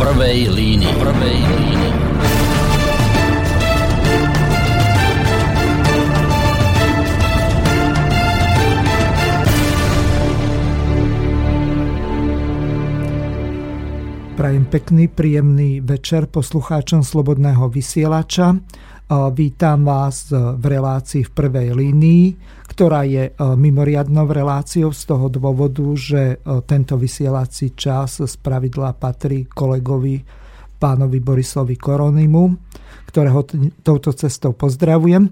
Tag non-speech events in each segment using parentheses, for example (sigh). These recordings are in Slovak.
prvej línii. Prvej línii. Prajem pekný, príjemný večer poslucháčom Slobodného vysielača. Vítam vás v relácii v prvej línii, ktorá je mimoriadnou reláciou z toho dôvodu, že tento vysielací čas z pravidla patrí kolegovi pánovi Borisovi Koronimu, ktorého touto cestou pozdravujem.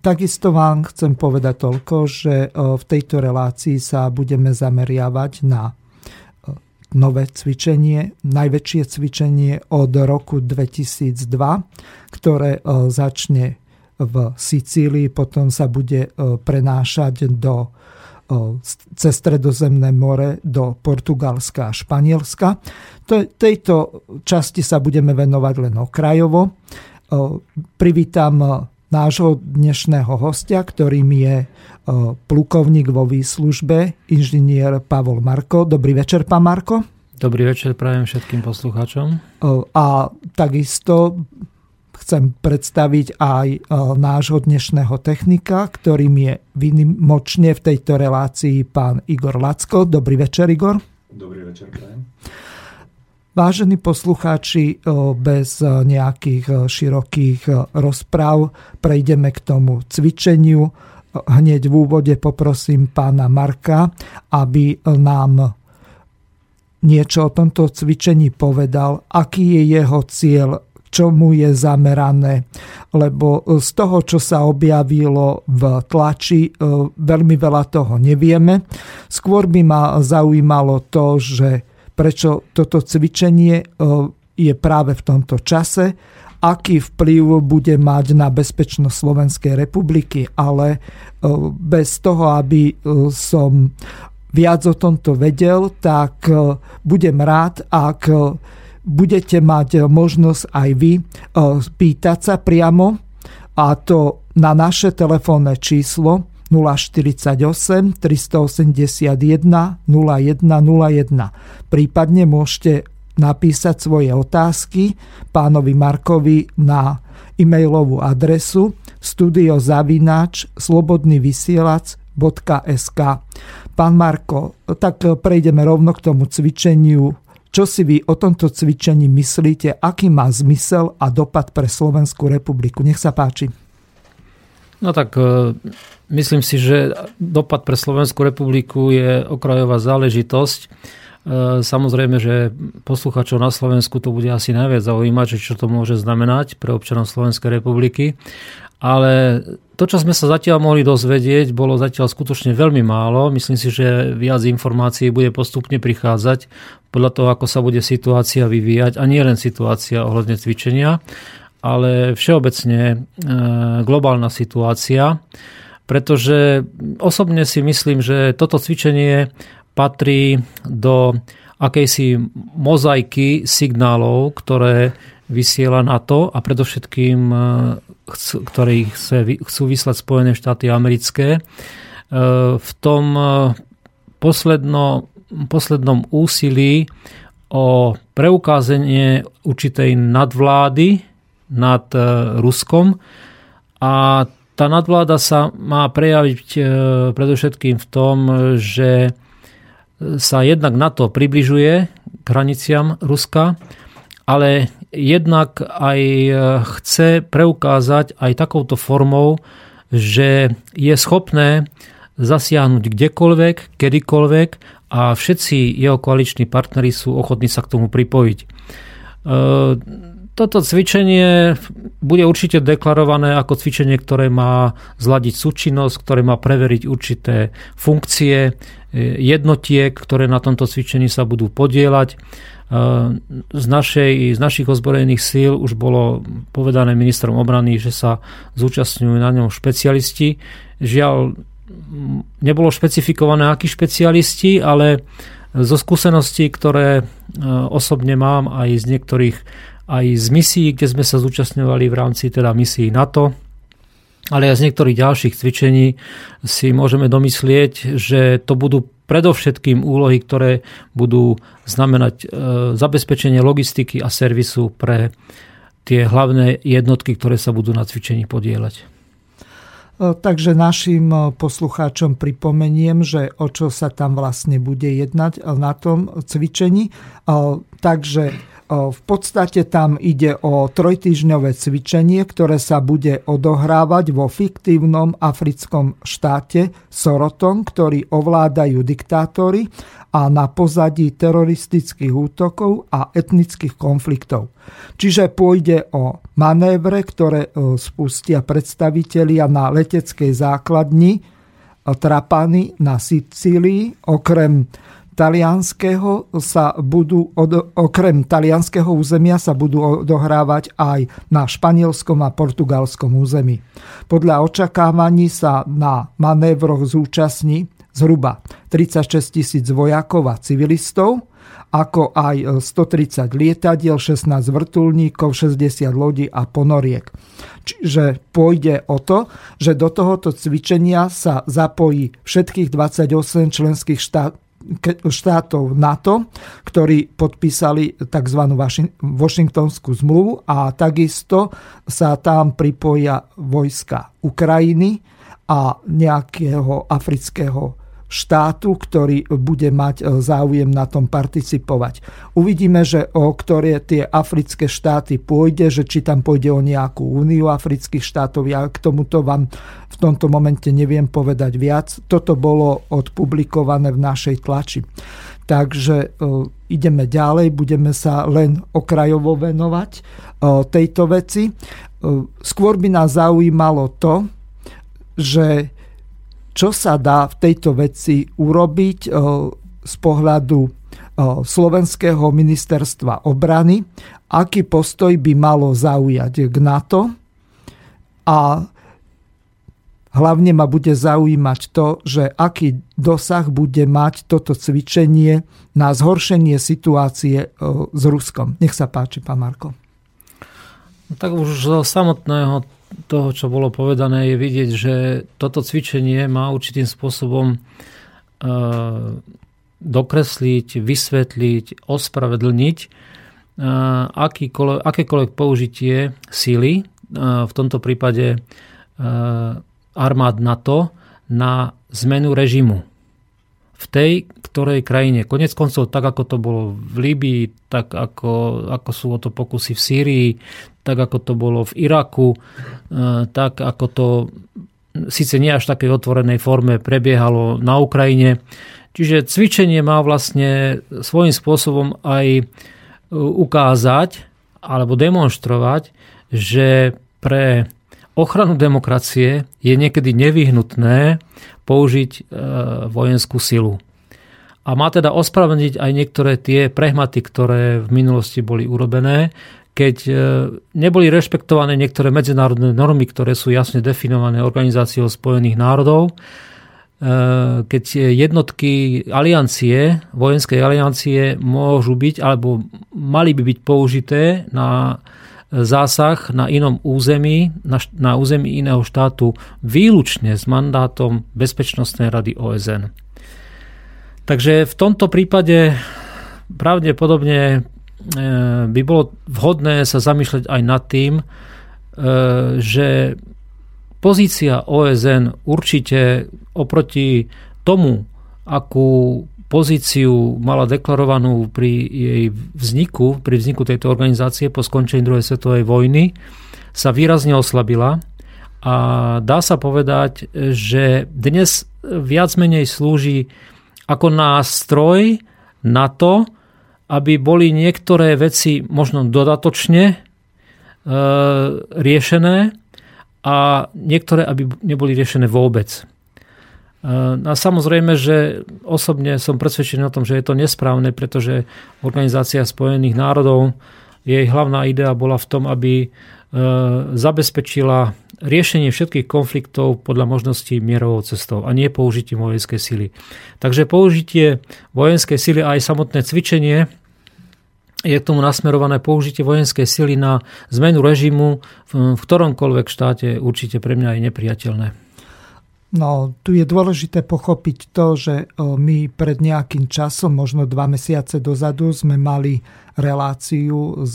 Takisto vám chcem povedať toľko, že v tejto relácii sa budeme zameriavať na nové cvičenie, najväčšie cvičenie od roku 2002, ktoré e, začne v Sicílii, potom sa bude e, prenášať do e, cez Stredozemné more do Portugalska a Španielska. Tejto časti sa budeme venovať len okrajovo. Privítam nášho dnešného hostia, ktorým je plukovník vo výslužbe, inžinier Pavol Marko. Dobrý večer, pán Marko. Dobrý večer, prajem všetkým poslucháčom. A takisto chcem predstaviť aj nášho dnešného technika, ktorým je vynimočne v tejto relácii pán Igor Lacko. Dobrý večer, Igor. Dobrý večer, prajem. Vážení poslucháči, bez nejakých širokých rozpráv prejdeme k tomu cvičeniu hneď v úvode poprosím pána Marka, aby nám niečo o tomto cvičení povedal, aký je jeho cieľ, čomu je zamerané, lebo z toho, čo sa objavilo v tlači, e, veľmi veľa toho nevieme. Skôr by ma zaujímalo to, že prečo toto cvičenie e, je práve v tomto čase aký vplyv bude mať na bezpečnosť Slovenskej republiky, ale e, bez toho, aby e, som viac o tomto vedel, tak e, budem rád, ak budete mať možnosť aj vy pýtať sa priamo a to na naše telefónne číslo 048 381 0101. Prípadne môžete napísať svoje otázky pánovi Markovi na e-mailovú adresu studiozavináč slobodnyvysielac.sk Pán Marko, tak prejdeme rovno k tomu cvičeniu. Čo si vy o tomto cvičení myslíte? Aký má zmysel a dopad pre Slovenskú republiku? Nech sa páči. No tak e, myslím si, že dopad pre Slovenskú republiku je okrajová záležitosť E, samozrejme, že posluchačov na Slovensku to bude asi najviac zaujímať, čo to môže znamenať pre občanov Slovenskej republiky. Ale to, čo sme sa zatiaľ mohli dozvedieť, bolo zatiaľ skutočne veľmi málo. Myslím si, že viac informácií bude postupne prichádzať podľa toho, ako sa bude situácia vyvíjať. A nie len situácia ohľadne cvičenia, ale všeobecne e, globálna situácia. Pretože osobne si myslím, že toto cvičenie patrí do akejsi mozaiky signálov, ktoré vysiela NATO a predovšetkým, e, ktoré chcú vyslať Spojené štáty americké. E, v tom posledno, poslednom úsilí o preukázanie určitej nadvlády nad Ruskom. A tá nadvláda sa má prejaviť predovšetkým v tom, že sa jednak NATO približuje k hraniciam Ruska, ale jednak aj e, chce preukázať aj takouto formou, že je schopné zasiahnuť kdekoľvek, kedykoľvek a všetci jeho koaliční partnery sú ochotní sa k tomu pripojiť. E, toto cvičenie bude určite deklarované ako cvičenie, ktoré má zladiť súčinnosť, ktoré má preveriť určité funkcie, jednotiek, ktoré na tomto cvičení sa budú podielať. Z, našej, z našich ozbrojených síl už bolo povedané ministrom obrany, že sa zúčastňujú na ňom špecialisti. Žiaľ, nebolo špecifikované, akí špecialisti, ale zo skúseností, ktoré osobne mám aj z niektorých aj z misií, kde sme sa zúčastňovali v rámci teda misií NATO, ale aj z niektorých ďalších cvičení si môžeme domyslieť, že to budú predovšetkým úlohy, ktoré budú znamenať zabezpečenie logistiky a servisu pre tie hlavné jednotky, ktoré sa budú na cvičení podielať. Takže našim poslucháčom pripomeniem, že o čo sa tam vlastne bude jednať na tom cvičení. Takže v podstate tam ide o trojtýždňové cvičenie, ktoré sa bude odohrávať vo fiktívnom africkom štáte Soroton, ktorý ovládajú diktátori a na pozadí teroristických útokov a etnických konfliktov. Čiže pôjde o manévre, ktoré spustia predstavitelia na leteckej základni Trapany na Sicílii, okrem talianského sa budú, od, okrem talianského územia sa budú odohrávať aj na španielskom a portugalskom území. Podľa očakávaní sa na manévroch zúčastní zhruba 36 tisíc vojakov a civilistov, ako aj 130 lietadiel, 16 vrtulníkov, 60 lodí a ponoriek. Čiže pôjde o to, že do tohoto cvičenia sa zapojí všetkých 28 členských štátov štátov NATO, ktorí podpísali tzv. Washingtonskú zmluvu a takisto sa tam pripoja vojska Ukrajiny a nejakého afrického štátu, ktorý bude mať e, záujem na tom participovať. Uvidíme, že o ktoré tie africké štáty pôjde, že či tam pôjde o nejakú úniu afrických štátov. Ja k tomuto vám v tomto momente neviem povedať viac. Toto bolo odpublikované v našej tlači. Takže e, ideme ďalej, budeme sa len okrajovo venovať e, tejto veci. Skôr by nás zaujímalo to, že čo sa dá v tejto veci urobiť eh, z pohľadu eh, Slovenského ministerstva obrany, aký postoj by malo zaujať k NATO a hlavne ma bude zaujímať to, že aký dosah bude mať toto cvičenie na zhoršenie situácie eh, s Ruskom. Nech sa páči, pán Marko. Tak už zo samotného toho, čo bolo povedané, je vidieť, že toto cvičenie má určitým spôsobom e, dokresliť, vysvetliť, ospravedlniť e, akékoľvek použitie síly, e, v tomto prípade armád NATO, na zmenu režimu v tej ktorej krajine. Konec koncov, tak ako to bolo v Líbii, tak ako, ako sú o to pokusy v Sýrii, tak ako to bolo v Iraku, e, tak ako to síce nie až takej otvorenej forme prebiehalo na Ukrajine. Čiže cvičenie má vlastne svojím spôsobom aj e, ukázať alebo demonstrovať, že pre ochranu demokracie je niekedy nevyhnutné použiť e, vojenskú silu. A má teda ospravedlniť aj niektoré tie prehmaty, ktoré v minulosti boli urobené, keď e, neboli rešpektované niektoré medzinárodné normy, ktoré sú jasne definované Organizáciou spojených národov, e, keď jednotky aliancie, vojenskej aliancie môžu byť alebo mali by byť použité na zásah na inom území, na, na území iného štátu výlučne s mandátom Bezpečnostnej rady OSN. Takže v tomto prípade pravdepodobne e, by bolo vhodné sa zamýšľať aj nad tým, e, že pozícia OSN určite oproti tomu, akú pozíciu mala deklarovanú pri jej vzniku, pri vzniku tejto organizácie po skončení druhej svetovej vojny, sa výrazne oslabila a dá sa povedať, že dnes viac menej slúži ako nástroj na to, aby boli niektoré veci možno dodatočne e, riešené a niektoré, aby neboli riešené vôbec. A samozrejme, že osobne som presvedčený o tom, že je to nesprávne, pretože Organizácia spojených národov, jej hlavná idea bola v tom, aby e, zabezpečila riešenie všetkých konfliktov podľa možností mierovou cestou a nie použitím vojenskej sily. Takže použitie vojenskej sily a aj samotné cvičenie je k tomu nasmerované použitie vojenskej sily na zmenu režimu v ktoromkoľvek štáte určite pre mňa je nepriateľné. No, tu je dôležité pochopiť to, že my pred nejakým časom, možno dva mesiace dozadu, sme mali reláciu s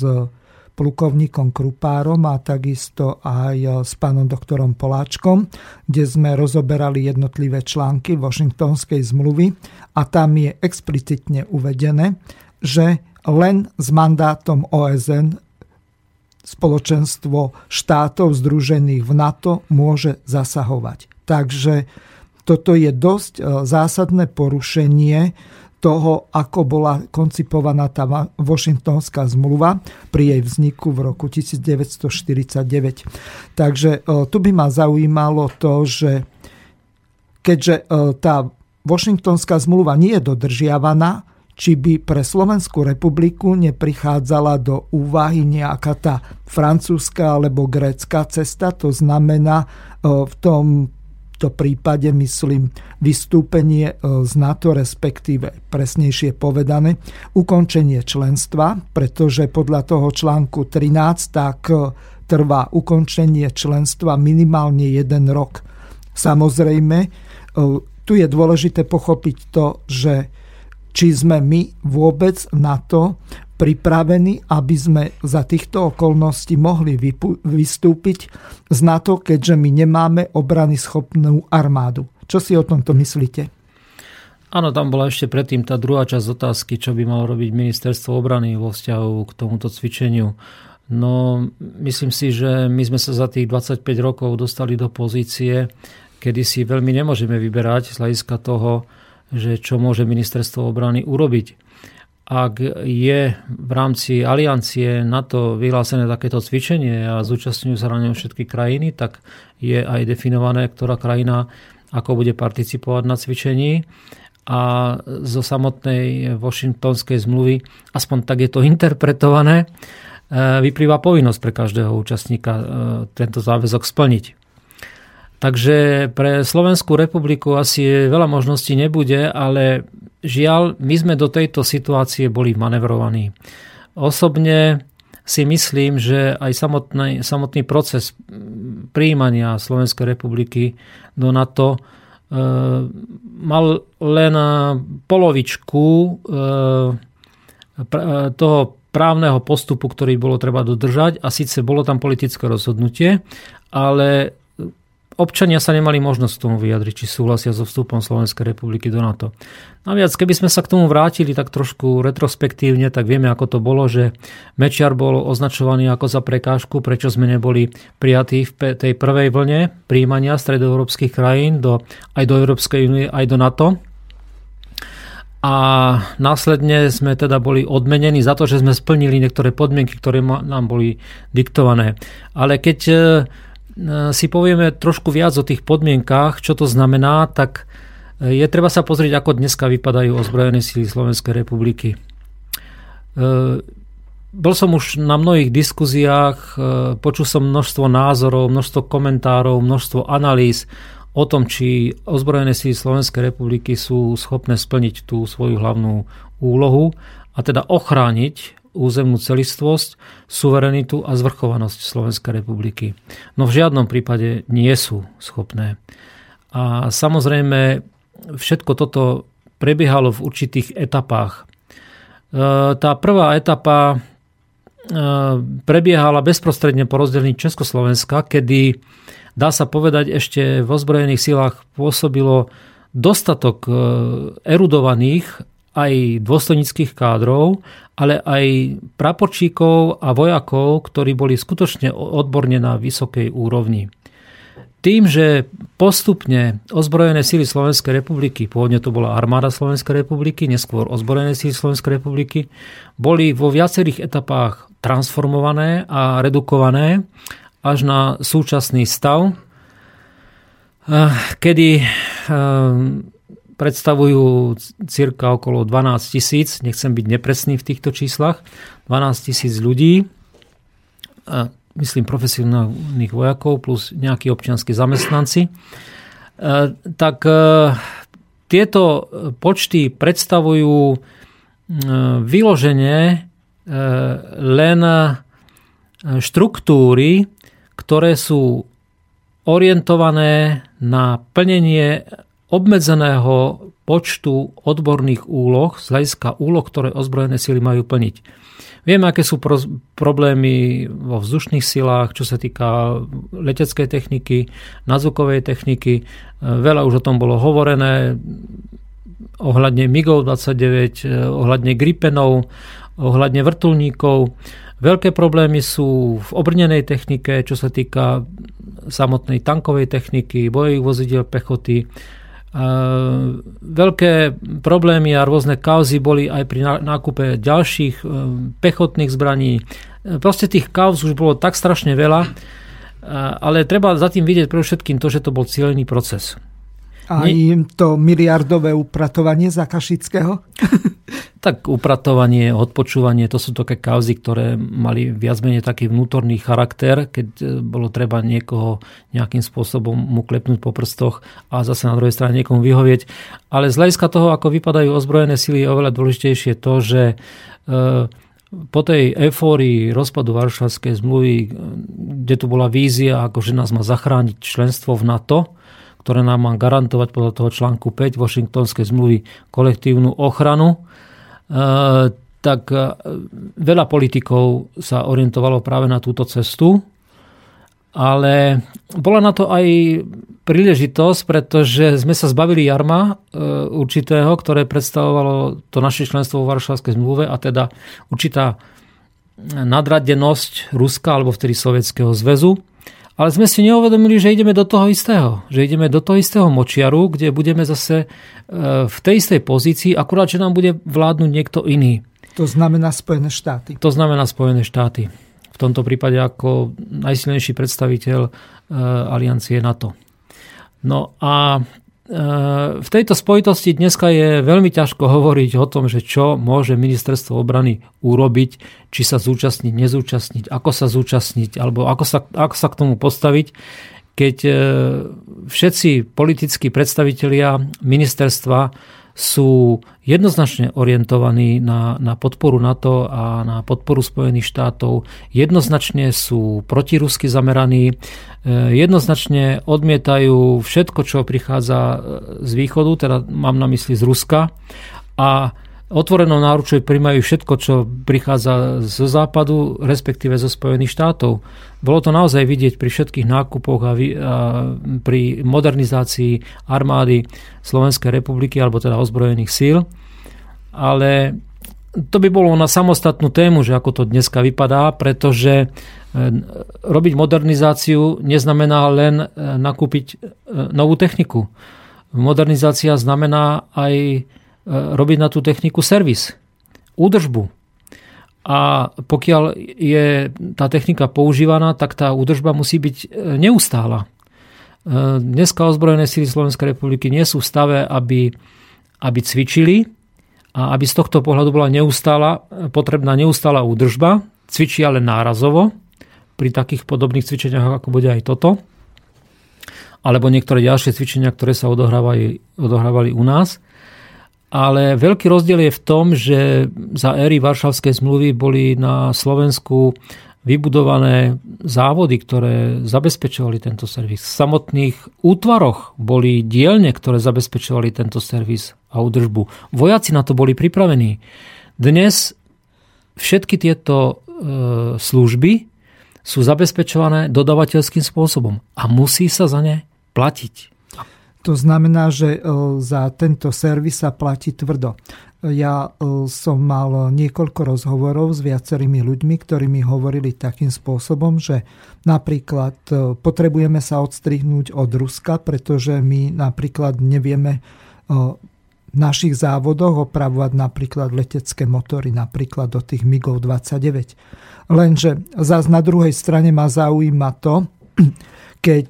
plukovníkom Krupárom a takisto aj s pánom doktorom Poláčkom, kde sme rozoberali jednotlivé články Washingtonskej zmluvy a tam je explicitne uvedené, že len s mandátom OSN spoločenstvo štátov združených v NATO môže zasahovať. Takže toto je dosť e, zásadné porušenie toho, ako bola koncipovaná tá Washingtonská zmluva pri jej vzniku v roku 1949. Takže e, tu by ma zaujímalo to, že keďže e, tá Washingtonská zmluva nie je dodržiavaná, či by pre Slovenskú republiku neprichádzala do úvahy nejaká tá francúzska alebo grécka cesta, to znamená v tom to prípade, myslím, vystúpenie z NATO, respektíve presnejšie povedané, ukončenie členstva, pretože podľa toho článku 13 tak trvá ukončenie členstva minimálne jeden rok. Samozrejme, tu je dôležité pochopiť to, že či sme my vôbec na to pripravení, aby sme za týchto okolností mohli vystúpiť z NATO, keďže my nemáme obrany schopnú armádu. Čo si o tomto myslíte? Áno, tam bola ešte predtým tá druhá časť otázky, čo by malo robiť ministerstvo obrany vo vzťahu k tomuto cvičeniu. No, myslím si, že my sme sa za tých 25 rokov dostali do pozície, kedy si veľmi nemôžeme vyberať z hľadiska toho, že čo môže ministerstvo obrany urobiť. Ak je v rámci aliancie NATO vyhlásené takéto cvičenie a zúčastňujú sa na ňom všetky krajiny, tak je aj definované, ktorá krajina ako bude participovať na cvičení a zo samotnej Washingtonskej zmluvy, aspoň tak je to (laughs) interpretované, e, vyplýva povinnosť pre každého účastníka e, tento záväzok splniť. Takže pre Slovenskú republiku asi veľa možností nebude, ale žiaľ, my sme do tejto situácie boli manevrovaní. Osobne si myslím, že aj samotný, samotný proces príjmania Slovenskej republiky do NATO e, mal len polovičku e, toho právneho postupu, ktorý bolo treba dodržať a síce bolo tam politické rozhodnutie, ale občania sa nemali možnosť tomu vyjadriť, či súhlasia so vstupom Slovenskej republiky do NATO. Naviac, keby sme sa k tomu vrátili tak trošku retrospektívne, tak vieme, ako to bolo, že Mečiar bol označovaný ako za prekážku, prečo sme neboli prijatí v tej prvej vlne príjmania stredoeurópskych krajín do, aj do Európskej únie, aj do NATO. A následne sme teda boli odmenení za to, že sme splnili niektoré podmienky, ktoré nám boli diktované. Ale keď E, si povieme trošku viac o tých podmienkách, čo to znamená, tak e, je treba sa pozrieť, ako dneska vypadajú ozbrojené síly Slovenskej republiky. E, bol som už na mnohých diskuziách, počul som množstvo názorov, množstvo komentárov, množstvo analýz o tom, či ozbrojené síly Slovenskej republiky sú schopné splniť tú svoju hlavnú úlohu a teda ochrániť územnú celistvosť, suverenitu a zvrchovanosť Slovenskej republiky. No v žiadnom prípade nie sú schopné. A samozrejme všetko toto prebiehalo v určitých etapách. E, tá prvá etapa e, prebiehala bezprostredne po rozdelení Československa, kedy dá sa povedať ešte v ozbrojených silách pôsobilo dostatok e, erudovaných aj dôstojnických kádrov, ale aj praporčíkov a vojakov, ktorí boli skutočne odborne na vysokej úrovni. Tým, že postupne ozbrojené síly Slovenskej republiky, pôvodne to bola armáda Slovenskej republiky, neskôr ozbrojené síly Slovenskej republiky, boli vo viacerých etapách transformované a redukované až na súčasný stav, eh, kedy eh, predstavujú cirka okolo 12 tisíc, nechcem byť nepresný v týchto číslach, 12 tisíc ľudí, myslím profesionálnych vojakov plus nejakí občianskí zamestnanci, e, tak e, tieto počty predstavujú e, vyloženie len štruktúry, ktoré sú orientované na plnenie obmedzeného počtu odborných úloh z hľadiska úloh, ktoré ozbrojené sily majú plniť. Vieme, aké sú pro, problémy vo vzdušných silách, čo sa týka leteckej techniky, nadzvukovej techniky. Veľa už o tom bolo hovorené ohľadne MIGov 29, ohľadne Gripenov, ohľadne vrtulníkov. Veľké problémy sú v obrnenej technike, čo sa týka samotnej tankovej techniky, bojových vozidel pechoty, Veľké problémy a rôzne kauzy boli aj pri nákupe ďalších e, pechotných zbraní. Proste tých kauz už bolo tak strašne veľa, ale treba za tým vidieť pre všetkým to, že to bol cieľený proces. Aj Nie... to miliardové upratovanie za Kašického? (laughs) tak upratovanie, odpočúvanie, to sú také kauzy, ktoré mali viac menej taký vnútorný charakter, keď e, bolo treba niekoho nejakým spôsobom mu klepnúť po prstoch a zase na druhej strane niekomu vyhovieť. Ale z hľadiska toho, ako vypadajú ozbrojené sily, je oveľa dôležitejšie to, že e, po tej eufórii rozpadu Varšavskej zmluvy, e, kde tu bola vízia, ako že nás má zachrániť členstvo v NATO, ktoré nám má garantovať podľa toho článku 5 Washingtonskej zmluvy kolektívnu ochranu, e, tak e, veľa politikov sa orientovalo práve na túto cestu, ale bola na to aj príležitosť, pretože sme sa zbavili jarma e, určitého, ktoré predstavovalo to naše členstvo vo Varšavskej zmluve a teda určitá nadradenosť Ruska alebo vtedy Sovietskeho zväzu ale sme si neuvedomili, že ideme do toho istého. Že ideme do toho istého močiaru, kde budeme zase e, v tej istej pozícii, akurát, že nám bude vládnuť niekto iný. To znamená Spojené štáty. To znamená Spojené štáty. V tomto prípade ako najsilnejší predstaviteľ e, aliancie NATO. No a v tejto spojitosti dneska je veľmi ťažko hovoriť o tom, že čo môže ministerstvo obrany urobiť, či sa zúčastniť, nezúčastniť, ako sa zúčastniť, alebo ako sa, ako sa k tomu postaviť, keď e, všetci politickí predstavitelia ministerstva sú jednoznačne orientovaní na, na podporu NATO a na podporu Spojených štátov, jednoznačne sú protirusky zameraní, e, jednoznačne odmietajú všetko, čo prichádza e, z východu, teda mám na mysli z Ruska. A otvorenou náručou príjmajú všetko, čo prichádza zo západu, respektíve zo Spojených štátov. Bolo to naozaj vidieť pri všetkých nákupoch a, pri modernizácii armády Slovenskej republiky, alebo teda ozbrojených síl. Ale to by bolo na samostatnú tému, že ako to dneska vypadá, pretože e, robiť modernizáciu neznamená len e, nakúpiť e, novú techniku. Modernizácia znamená aj robiť na tú techniku servis, údržbu. A pokiaľ je tá technika používaná, tak tá údržba musí byť e, neustála. E, dneska ozbrojené síly Slovenskej republiky nie sú v stave, aby, aby cvičili a aby z tohto pohľadu bola neustála, potrebná neustála údržba. Cvičia len nárazovo pri takých podobných cvičeniach, ako bude aj toto. Alebo niektoré ďalšie cvičenia, ktoré sa odohrávali, odohrávali u nás. Ale veľký rozdiel je v tom, že za éry Varšavskej zmluvy boli na Slovensku vybudované závody, ktoré zabezpečovali tento servis. V samotných útvaroch boli dielne, ktoré zabezpečovali tento servis a údržbu. Vojaci na to boli pripravení. Dnes všetky tieto e, služby sú zabezpečované dodavateľským spôsobom a musí sa za ne platiť. To znamená, že e, za tento servis sa platí tvrdo. Ja e, som mal niekoľko rozhovorov s viacerými ľuďmi, ktorí mi hovorili takým spôsobom, že napríklad e, potrebujeme sa odstrihnúť od Ruska, pretože my napríklad nevieme v našich závodoch opravovať napríklad letecké motory, napríklad do tých MIGov 29. Lenže zase na druhej strane ma zaujíma to, (clears throat) keď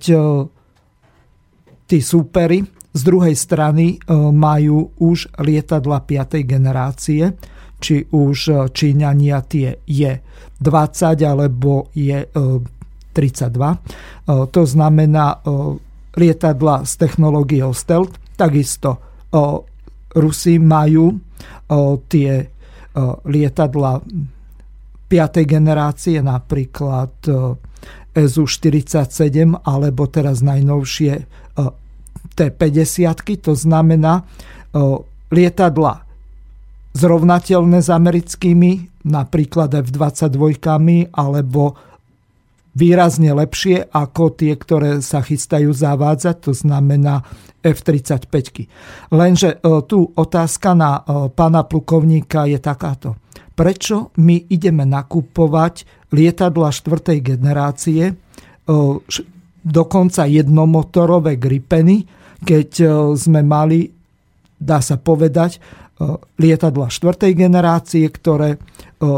tí súpery z druhej strany e, majú už lietadla 5. generácie, či už e, Číňania tie je 20 alebo je 32. E, to znamená lietadla s technológiou stealth. Takisto Rusi majú tie lietadla 5. generácie, napríklad SU-47 alebo teraz najnovšie T-50, to znamená lietadla zrovnateľné s americkými, napríklad F-22 alebo výrazne lepšie ako tie, ktoré sa chystajú zavádzať, to znamená F-35. Lenže tu otázka na pána plukovníka je takáto. Prečo my ideme nakupovať lietadla štvrtej generácie, dokonca jednomotorové Gripeny, keď sme mali, dá sa povedať, lietadla štvrtej generácie, ktoré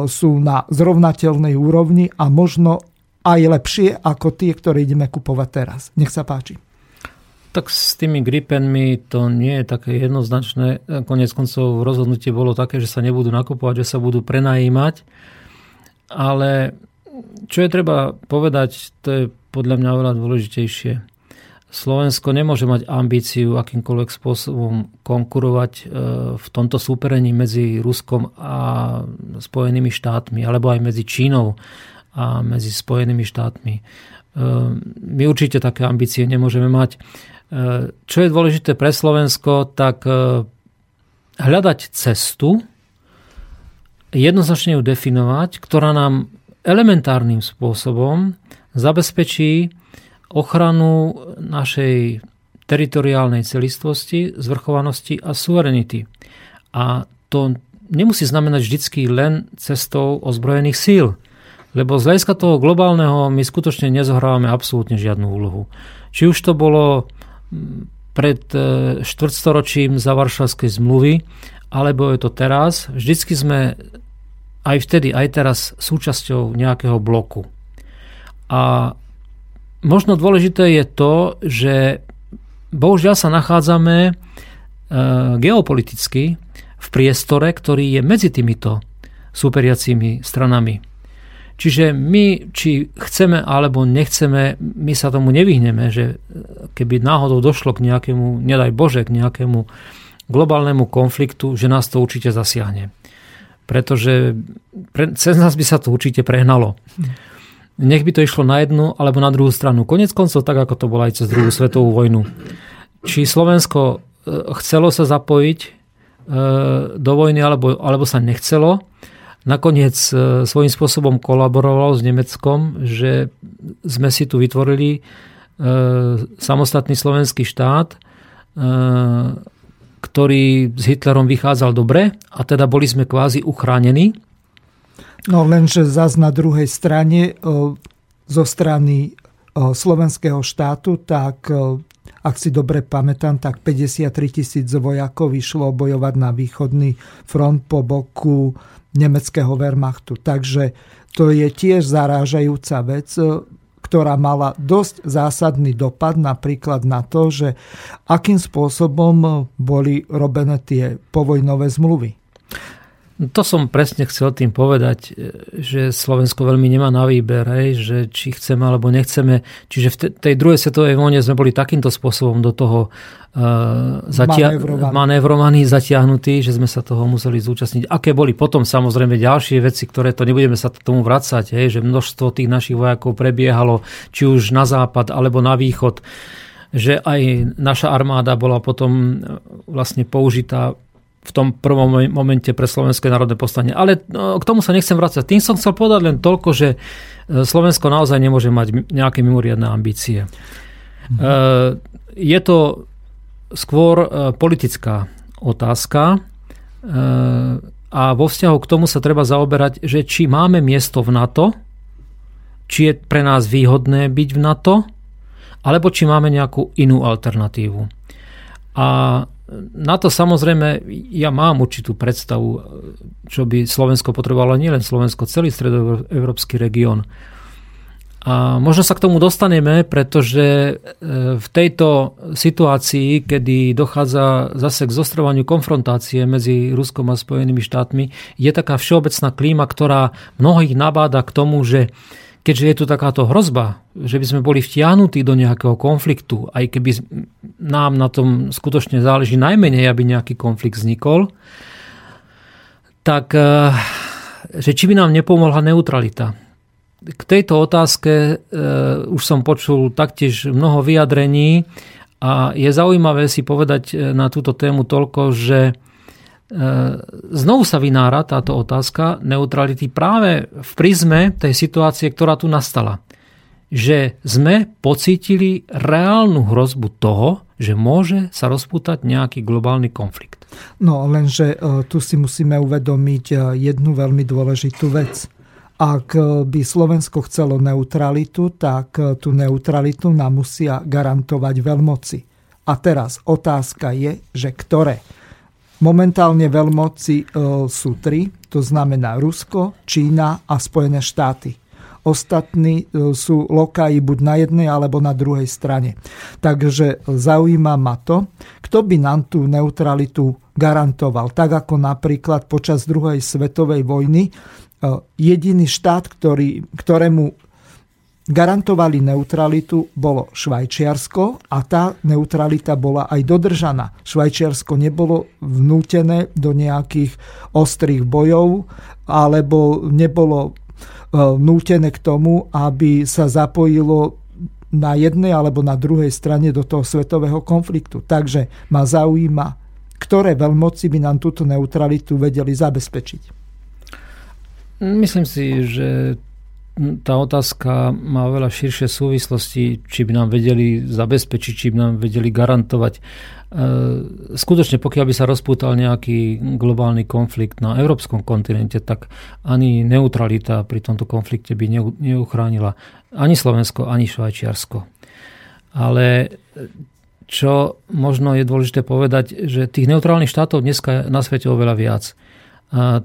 sú na zrovnateľnej úrovni a možno aj lepšie ako tie, ktoré ideme kupovať teraz. Nech sa páči. Tak s tými Gripenmi to nie je také jednoznačné. Konec koncov rozhodnutie bolo také, že sa nebudú nakupovať, že sa budú prenajímať. Ale čo je treba povedať, to je podľa mňa oveľa dôležitejšie. Slovensko nemôže mať ambíciu akýmkoľvek spôsobom konkurovať e, v tomto súperení medzi Ruskom a Spojenými štátmi, alebo aj medzi Čínou a medzi Spojenými štátmi. E, my určite také ambície nemôžeme mať. E, čo je dôležité pre Slovensko, tak hľadať cestu, jednoznačne ju definovať, ktorá nám elementárnym spôsobom zabezpečí ochranu našej teritoriálnej celistvosti, zvrchovanosti a suverenity. A to nemusí znamenať vždycky len cestou ozbrojených síl. Lebo z hľadiska toho globálneho my skutočne nezohrávame absolútne žiadnu úlohu. Či už to bolo pred e, štvrtstoročím za Varšavskej zmluvy, alebo je to teraz, vždycky sme aj vtedy, aj teraz súčasťou nejakého bloku. A možno dôležité je to, že bohužiaľ sa nachádzame e, geopoliticky v priestore, ktorý je medzi týmito superiacimi stranami. Čiže my, či chceme alebo nechceme, my sa tomu nevyhneme, že keby náhodou došlo k nejakému, nedaj Bože, k nejakému globálnemu konfliktu, že nás to určite zasiahne. Pretože pre, cez nás by sa to určite prehnalo. Nech by to išlo na jednu alebo na druhú stranu. Konec koncov tak, ako to bolo aj cez druhú svetovú vojnu. Či Slovensko e, chcelo sa zapojiť e, do vojny alebo, alebo sa nechcelo, nakoniec e, svojím spôsobom kolaborovalo s Nemeckom, že sme si tu vytvorili samostatný slovenský štát, ktorý s Hitlerom vychádzal dobre a teda boli sme kvázi uchránení. No lenže zas na druhej strane zo strany slovenského štátu, tak ak si dobre pamätám, tak 53 tisíc vojakov išlo bojovať na východný front po boku nemeckého Wehrmachtu. Takže to je tiež zarážajúca vec, e, ktorá mala dosť zásadný dopad napríklad na to, že akým spôsobom boli robené tie povojnové zmluvy. To som presne chcel tým povedať, že Slovensko veľmi nemá na výber, hej, že či chceme alebo nechceme. Čiže v tej druhej svetovej vojne sme boli takýmto spôsobom do toho uh, zatia- manévrovaní. manévrovaní, zatiahnutí, že sme sa toho museli zúčastniť. Aké boli potom samozrejme ďalšie veci, ktoré to nebudeme sa tomu vracať, hej, že množstvo tých našich vojakov prebiehalo či už na západ alebo na východ že aj naša armáda bola potom vlastne použitá v tom prvom momente pre Slovenské národné povstanie. Ale no, k tomu sa nechcem vrácať. Tým som chcel povedať len toľko, že e, Slovensko naozaj nemôže mať nejaké mimoriadne ambície. Mhm. Je to skôr e, politická otázka a vo vzťahu k tomu sa treba zaoberať, že či máme miesto v NATO, či je pre nás výhodné byť v NATO, alebo či máme nejakú inú alternatívu. A na to samozrejme ja mám určitú predstavu, čo by Slovensko potrebovalo, nielen Slovensko, celý stredoeurópsky región. A možno sa k tomu dostaneme, pretože e, v tejto situácii, kedy dochádza zase k zostrovaniu konfrontácie medzi Ruskom a Spojenými štátmi, je taká všeobecná klíma, ktorá mnohých nabáda k tomu, že keďže je tu takáto hrozba, že by sme boli vtiahnutí do nejakého konfliktu, aj keby nám na tom skutočne záleží najmenej, aby nejaký konflikt vznikol, tak eh, že či by nám nepomohla neutralita. k tejto otázke e, už som počul taktiež mnoho vyjadrení a je zaujímavé si povedať na túto tému toľko, že znovu sa vynára táto otázka neutrality práve v prizme tej situácie, ktorá tu nastala. Že sme pocítili reálnu hrozbu toho, že môže sa rozputať nejaký globálny konflikt. No lenže tu si musíme uvedomiť jednu veľmi dôležitú vec ak by Slovensko chcelo neutralitu, tak tú neutralitu nám musia garantovať veľmoci. A teraz otázka je, že ktoré? Momentálne veľmoci eh, sú tri, to znamená Rusko, Čína a Spojené štáty. Ostatní sú lokaji buď na jednej alebo na druhej strane. Takže zaujíma ma to, kto by nám tú neutralitu garantoval. Tak ako napríklad počas druhej svetovej vojny jediný štát, ktorý, ktorému garantovali neutralitu, bolo Švajčiarsko a tá neutralita bola aj dodržaná. Švajčiarsko nebolo vnútené do nejakých ostrých bojov alebo nebolo vnútené k tomu, aby sa zapojilo na jednej alebo na druhej strane do toho svetového konfliktu. Takže ma zaujíma, ktoré veľmoci by nám túto neutralitu vedeli zabezpečiť. Myslím si, že tá otázka má veľa širšie súvislosti, či by nám vedeli zabezpečiť, či by nám vedeli garantovať. E, skutočne, pokiaľ by sa rozpútal nejaký globálny konflikt na európskom kontinente, tak ani neutralita pri tomto konflikte by neuchránila ani Slovensko, ani Švajčiarsko. Ale čo možno je dôležité povedať, že tých neutrálnych štátov dneska na svete oveľa viac.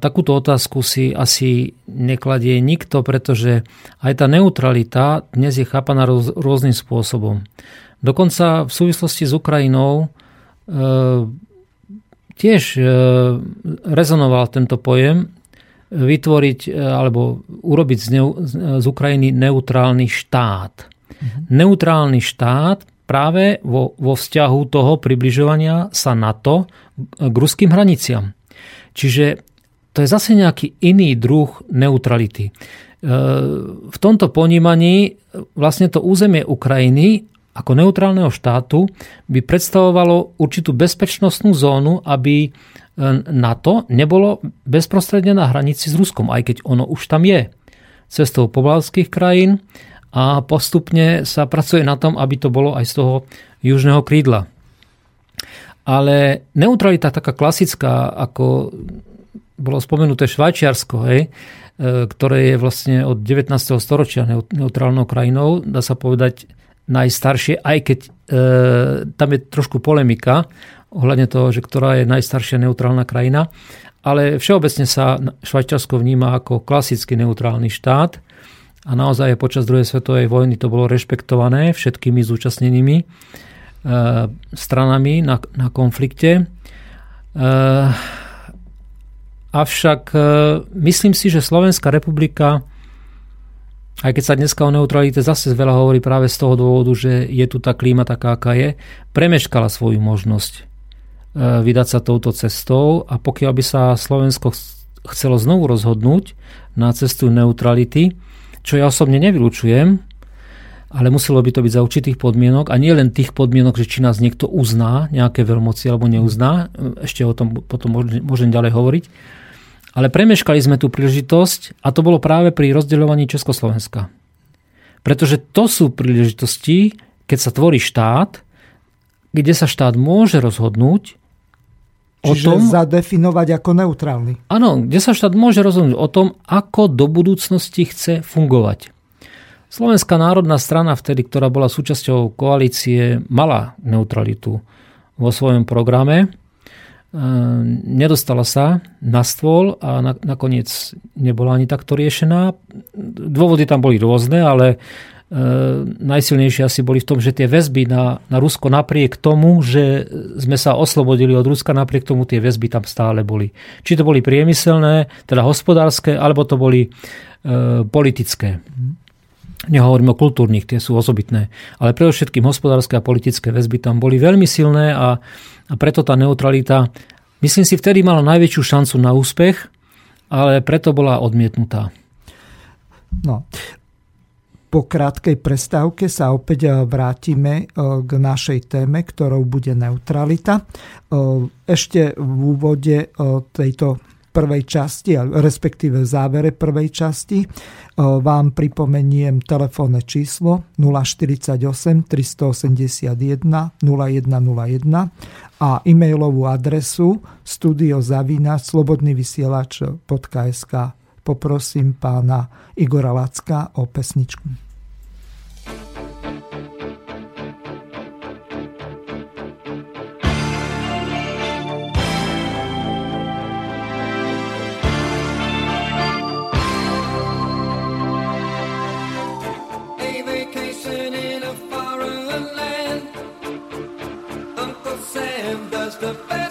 Takúto otázku si asi nekladie nikto, pretože aj tá neutralita dnes je chápaná rôznym spôsobom. Dokonca v súvislosti s Ukrajinou e, tiež e, rezonoval tento pojem vytvoriť e, alebo urobiť z, z Ukrajiny neutrálny štát. Mhm. Neutrálny štát práve vo, vo vzťahu toho približovania sa NATO k ruským hraniciam. Čiže to je zase nejaký iný druh neutrality. E, v tomto ponímaní vlastne to územie Ukrajiny ako neutrálneho štátu by predstavovalo určitú bezpečnostnú zónu, aby e, NATO nebolo bezprostredne na hranici s Ruskom, aj keď ono už tam je. Cestou pobalských krajín a postupne sa pracuje na tom, aby to bolo aj z toho južného krídla. Ale neutralita taká klasická, ako bolo spomenuté Švajčiarsko, hej, e, ktoré je vlastne od 19. storočia neutrálnou krajinou, dá sa povedať najstaršie, aj keď e, tam je trošku polemika ohľadne toho, že ktorá je najstaršia neutrálna krajina, ale všeobecne sa Švajčiarsko vníma ako klasický neutrálny štát a naozaj počas druhej svetovej vojny to bolo rešpektované všetkými zúčastnenými e, stranami na, na konflikte. E, Avšak e, myslím si, že Slovenská republika, aj keď sa dneska o neutralite zase veľa hovorí práve z toho dôvodu, že je tu tá klíma taká, aká je, premeškala svoju možnosť e, vydať sa touto cestou a pokiaľ by sa Slovensko chcelo znovu rozhodnúť na cestu neutrality, čo ja osobne nevylučujem, ale muselo by to byť za určitých podmienok a nie len tých podmienok, že či nás niekto uzná, nejaké veľmoci alebo neuzná, ešte o tom potom môžem ďalej hovoriť, ale premeškali sme tú príležitosť a to bolo práve pri rozdeľovaní Československa. Pretože to sú príležitosti, keď sa tvorí štát, kde sa štát môže rozhodnúť o Čiže tom... zadefinovať ako neutrálny. Áno, kde sa štát môže rozhodnúť o tom, ako do budúcnosti chce fungovať. Slovenská národná strana vtedy, ktorá bola súčasťou koalície, mala neutralitu vo svojom programe Ehm, nedostala sa na stôl a na, nakoniec nebola ani takto riešená. Dôvody tam boli rôzne, ale e, najsilnejšie asi boli v tom, že tie väzby na, na Rusko napriek tomu, že sme sa oslobodili od Ruska, napriek tomu tie väzby tam stále boli. Či to boli priemyselné, teda hospodárske, alebo to boli e, politické. Nehovorím o kultúrnych, tie sú osobitné. Ale pre všetkým hospodárske a politické väzby tam boli veľmi silné a a preto tá neutralita, myslím si, vtedy mala najväčšiu šancu na úspech, ale preto bola odmietnutá. No, Po krátkej prestávke sa opäť vrátime k našej téme, ktorou bude neutralita. Ešte v úvode tejto prvej časti, respektíve v závere prvej časti, vám pripomeniem telefónne číslo 048 381 0101 a e-mailovú adresu studiozavinač.slobodnyvysielač.sk Poprosím pána Igora Lacka o pesničku. the best.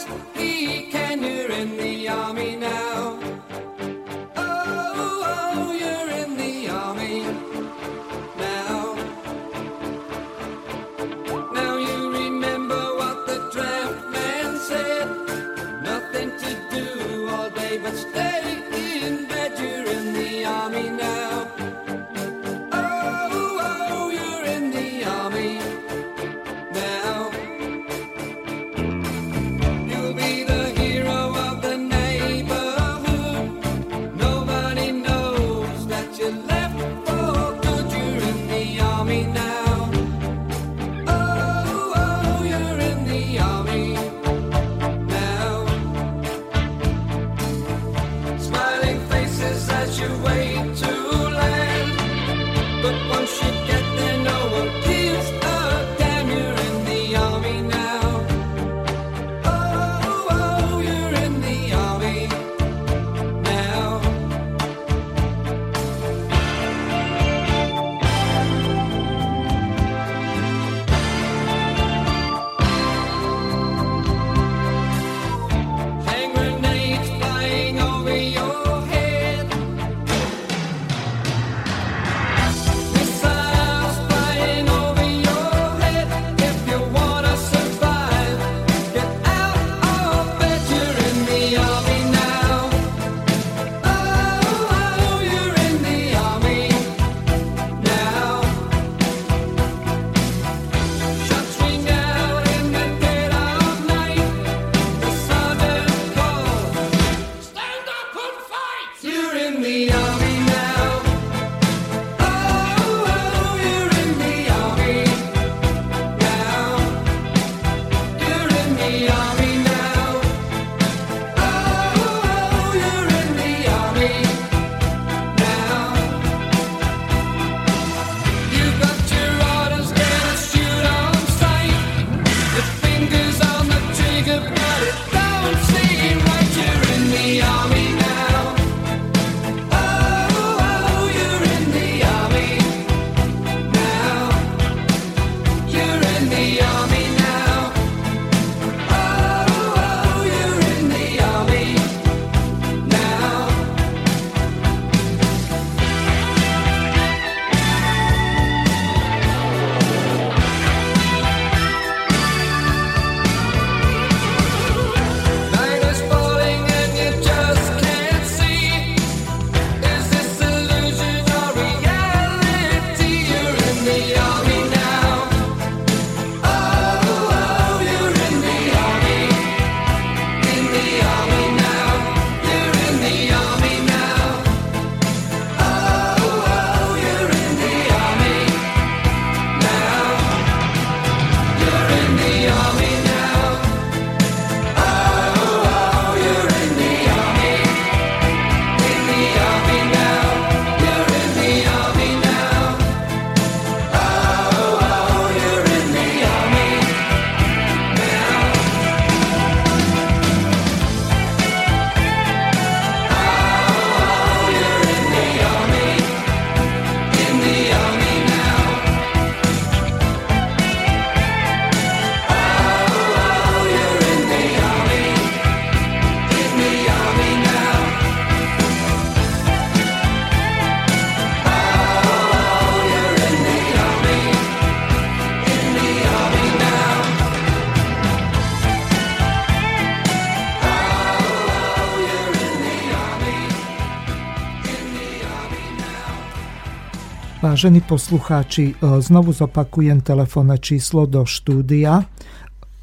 Vážení poslucháči, e, znovu zopakujem telefónne číslo do štúdia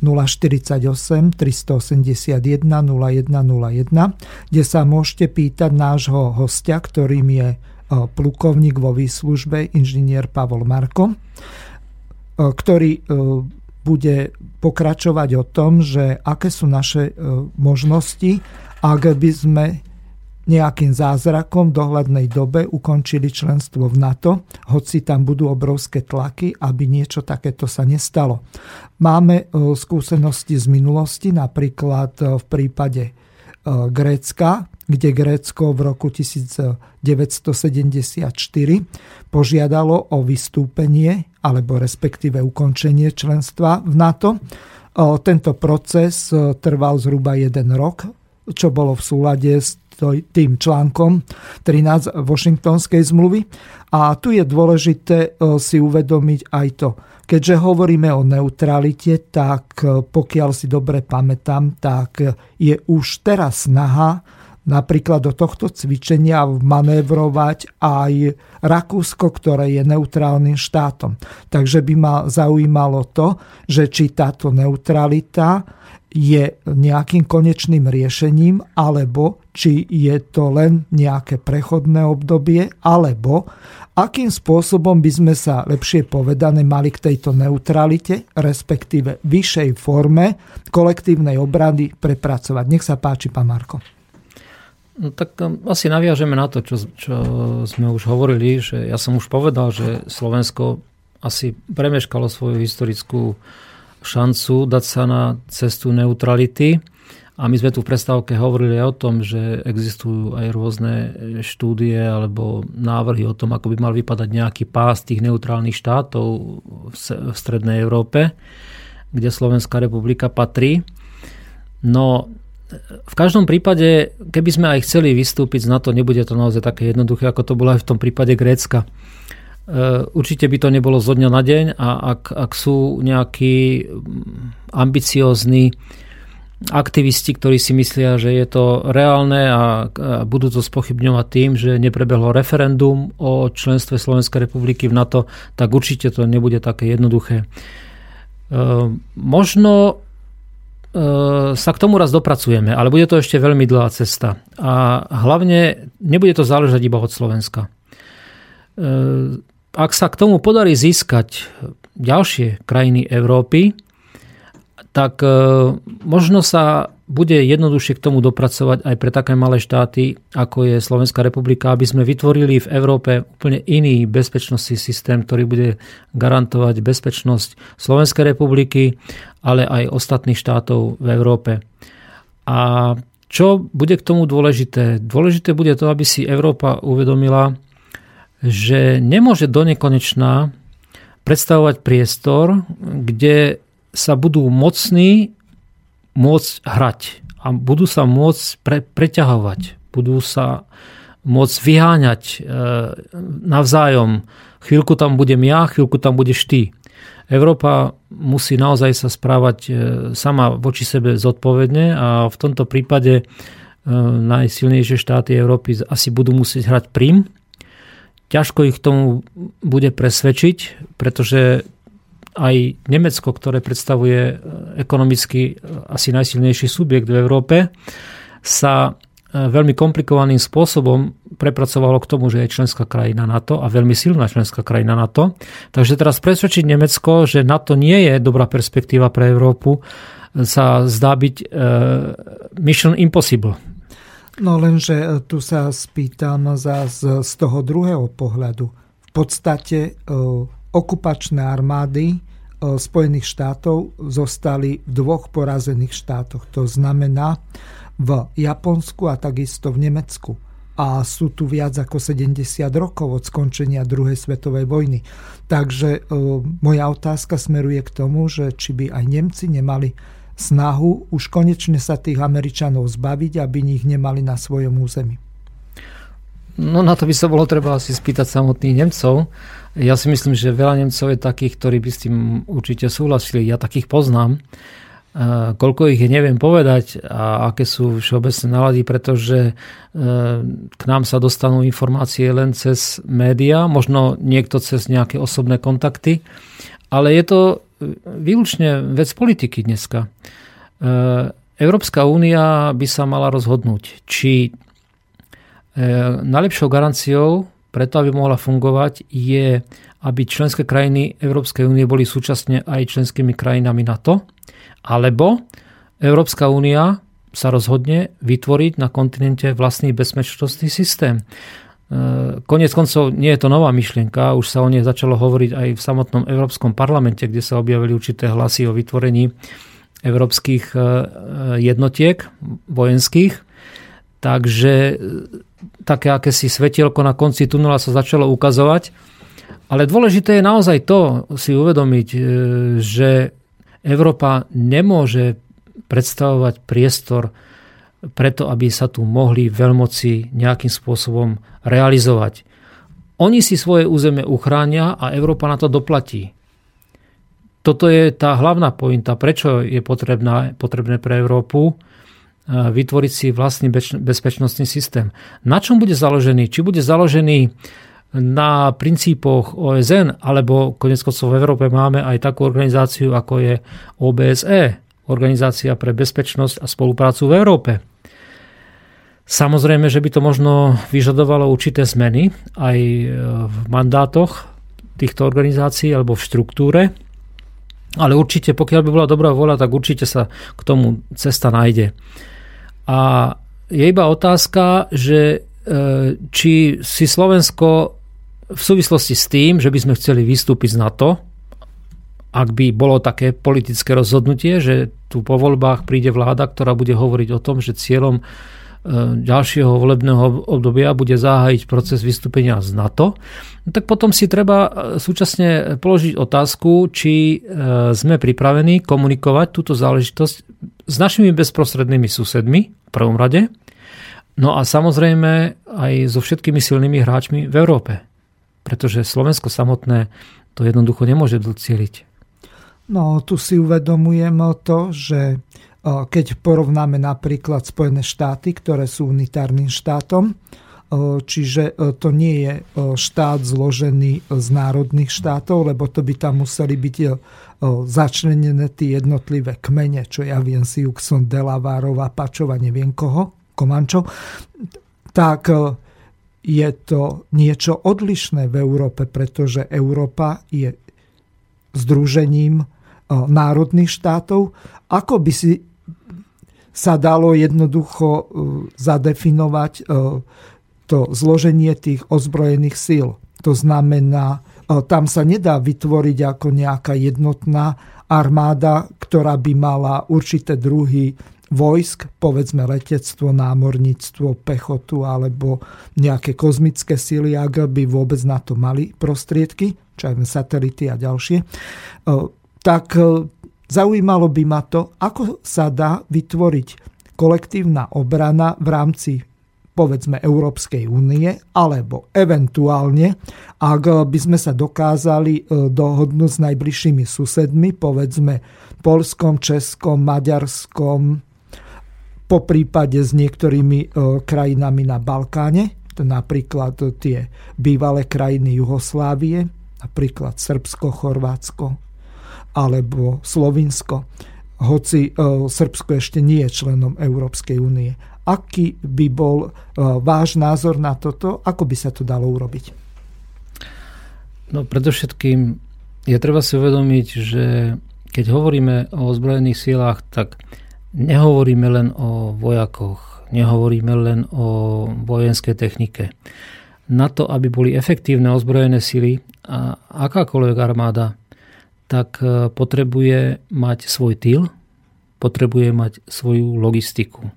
048 381 0101, kde sa môžete pýtať nášho hostia, ktorým je e, plukovník vo výslužbe, inžinier Pavol Marko, e, ktorý bude pokračovať o tom, že aké sú naše možnosti, ak by sme nejakým zázrakom v dohľadnej dobe ukončili členstvo v NATO, hoci tam budú obrovské tlaky, aby niečo takéto sa nestalo. Máme e, skúsenosti z minulosti, napríklad e, v prípade e, Grécka, kde Grécko v roku 1974 požiadalo o vystúpenie alebo respektíve ukončenie členstva v NATO. Tento proces trval zhruba jeden rok, čo bolo v súlade s tým článkom 13 Washingtonskej zmluvy. A tu je dôležité e, si uvedomiť aj to. Keďže hovoríme o neutralite, tak e, pokiaľ si dobre pamätám, tak je už teraz snaha napríklad do tohto cvičenia manévrovať aj Rakúsko, ktoré je neutrálnym štátom. Takže by ma zaujímalo to, že či táto neutralita je nejakým konečným riešením, alebo či je to len nejaké prechodné obdobie, alebo akým spôsobom by sme sa lepšie povedané mali k tejto neutralite, respektíve vyššej forme kolektívnej obrany prepracovať. Nech sa páči, pán Marko. No, tak um, asi naviažeme na to, čo, čo sme už hovorili, že ja som už povedal, že Slovensko asi premeškalo svoju historickú šancu dať sa na cestu neutrality. A my sme tu v prestávke hovorili aj o tom, že existujú aj rôzne štúdie alebo návrhy o tom, ako by mal vypadať nejaký pás tých neutrálnych štátov v Strednej Európe, kde Slovenská republika patrí. No, v každom prípade, keby sme aj chceli vystúpiť z NATO, nebude to naozaj také jednoduché, ako to bolo aj v tom prípade Grécka. Eh, určite by to nebolo zo dňa na deň a ak, ak sú nejakí mm, ambiciózni aktivisti, ktorí si myslia, že je to reálne a budú to spochybňovať tým, že neprebehlo referendum o členstve Slovenskej republiky v NATO, tak určite to nebude také jednoduché. Eh, možno eh, sa k tomu raz dopracujeme, ale bude to ešte veľmi dlhá cesta. A hlavne nebude to záležať iba od Slovenska ak sa k tomu podarí získať ďalšie krajiny Európy, tak e, možno sa bude jednoduchšie k tomu dopracovať aj pre také malé štáty, ako je Slovenská republika, aby sme vytvorili v Európe úplne iný bezpečnostný systém, ktorý bude garantovať bezpečnosť Slovenskej republiky, ale aj ostatných štátov v Európe. A čo bude k tomu dôležité? Dôležité bude to, aby si Európa uvedomila, že nemôže do nekonečná predstavovať priestor, kde sa budú mocní môcť hrať a budú sa môcť pre, preťahovať, budú sa môcť vyháňať e, navzájom. Chvíľku tam budem ja, chvíľku tam budeš ty. Európa musí naozaj sa správať e, sama voči sebe zodpovedne a v tomto prípade e, najsilnejšie štáty Európy asi budú musieť hrať prim Ťažko ich tomu bude presvedčiť, pretože aj Nemecko, ktoré predstavuje e, ekonomicky e, asi najsilnejší subjekt v Európe, sa e, veľmi komplikovaným spôsobom prepracovalo k tomu, že je členská krajina NATO a veľmi silná členská krajina NATO. Takže teraz presvedčiť Nemecko, že NATO nie je dobrá perspektíva pre Európu, sa zdá byť mission impossible. No lenže e, tu sa spýtam zás z toho druhého pohľadu. V podstate e, okupačné armády e, Spojených štátov zostali v dvoch porazených štátoch. To znamená v Japonsku a takisto v Nemecku. A sú tu viac ako 70 rokov od skončenia druhej svetovej vojny. Takže moja otázka smeruje k tomu, že či by aj Nemci nemali snahu už konečne sa tých Američanov zbaviť, aby ich nemali na svojom území? No na to by sa bolo treba asi spýtať samotných Nemcov. Ja si myslím, že veľa Nemcov je takých, ktorí by s tým určite súhlasili. Ja takých poznám. Koľko ich je, neviem povedať a aké sú všeobecné nálady, pretože e, k nám sa dostanú informácie len cez médiá, možno niekto cez nejaké osobné kontakty, ale je to výlučne vec politiky dneska. E, Európska únia by sa mala rozhodnúť, či najlepšou garanciou preto, aby mohla fungovať, je, aby členské krajiny Európskej únie boli súčasne aj členskými krajinami NATO, alebo Európska únia sa rozhodne vytvoriť na kontinente vlastný bezpečnostný systém. E, Konec koncov nie je to nová myšlienka, už sa o nej začalo hovoriť aj v samotnom Európskom parlamente, kde sa objavili určité hlasy o vytvorení európskych e, jednotiek vojenských. Takže e, také akési svetielko na konci tunela sa začalo ukazovať. Ale dôležité je naozaj to si uvedomiť, že Európa nemôže predstavovať priestor preto, aby sa tu mohli veľmoci nejakým spôsobom realizovať. Oni si svoje územie uchránia a Európa na to doplatí. Toto je tá hlavná pointa, prečo je potrebná, potrebné pre Európu eh, vytvoriť si vlastný bezpečnostný systém. Na čom bude založený? Či bude založený na princípoch OSN, alebo konec v Európe máme aj takú organizáciu, ako je OBSE, Organizácia pre bezpečnosť a spoluprácu v Európe. Samozrejme, že by to možno vyžadovalo určité zmeny aj v mandátoch týchto organizácií alebo v štruktúre, ale určite, pokiaľ by bola dobrá vola, tak určite sa k tomu cesta nájde. A je iba otázka, že e, či si Slovensko v súvislosti s tým, že by sme chceli vystúpiť z NATO, ak by bolo také politické rozhodnutie, že tu po voľbách príde vláda, ktorá bude hovoriť o tom, že cieľom e, ďalšieho volebného obdobia bude zahájiť proces vystúpenia z NATO, tak potom si treba e, súčasne položiť otázku, či e, sme pripravení komunikovať túto záležitosť s našimi bezprostrednými susedmi v prvom rade, no a samozrejme aj so všetkými silnými hráčmi v Európe pretože Slovensko samotné to jednoducho nemôže docieliť. No, tu si uvedomujem to, že keď porovnáme napríklad Spojené štáty, ktoré sú unitárnym štátom, čiže to nie je štát zložený z národných štátov, lebo to by tam museli byť začlenené tie jednotlivé kmene, čo ja viem si Juxon, Delavárov, Pačov a neviem koho, Komančov, tak je to niečo odlišné v Európe, pretože Európa je združením národných štátov. Ako by si sa dalo jednoducho e, zadefinovať e, to zloženie tých ozbrojených síl. To znamená, e, tam sa nedá vytvoriť ako nejaká jednotná armáda, ktorá by mala určité druhy vojsk, povedzme letectvo, námorníctvo, pechotu alebo nejaké kozmické sily, ak by vôbec na to mali prostriedky, čo aj satelity a ďalšie, e, tak e, zaujímalo by ma to, ako sa dá vytvoriť kolektívna obrana v rámci povedzme Európskej únie, alebo eventuálne, ak by sme sa dokázali e, dohodnúť s najbližšími susedmi, povedzme Polskom, Českom, Maďarskom, po prípade s niektorými e, krajinami na Balkáne, napríklad tie bývalé krajiny Juhoslávie, napríklad Srbsko, Chorvátsko alebo Slovinsko, hoci e, Srbsko ešte nie je členom Európskej únie. Aký by bol e, váš názor na toto? Ako by sa to dalo urobiť? No predovšetkým je treba si uvedomiť, že keď hovoríme o ozbrojených sílách, tak nehovoríme len o vojakoch, nehovoríme len o vojenskej technike. Na to, aby boli efektívne ozbrojené sily a akákoľvek armáda, tak e, potrebuje mať svoj týl, potrebuje mať svoju logistiku.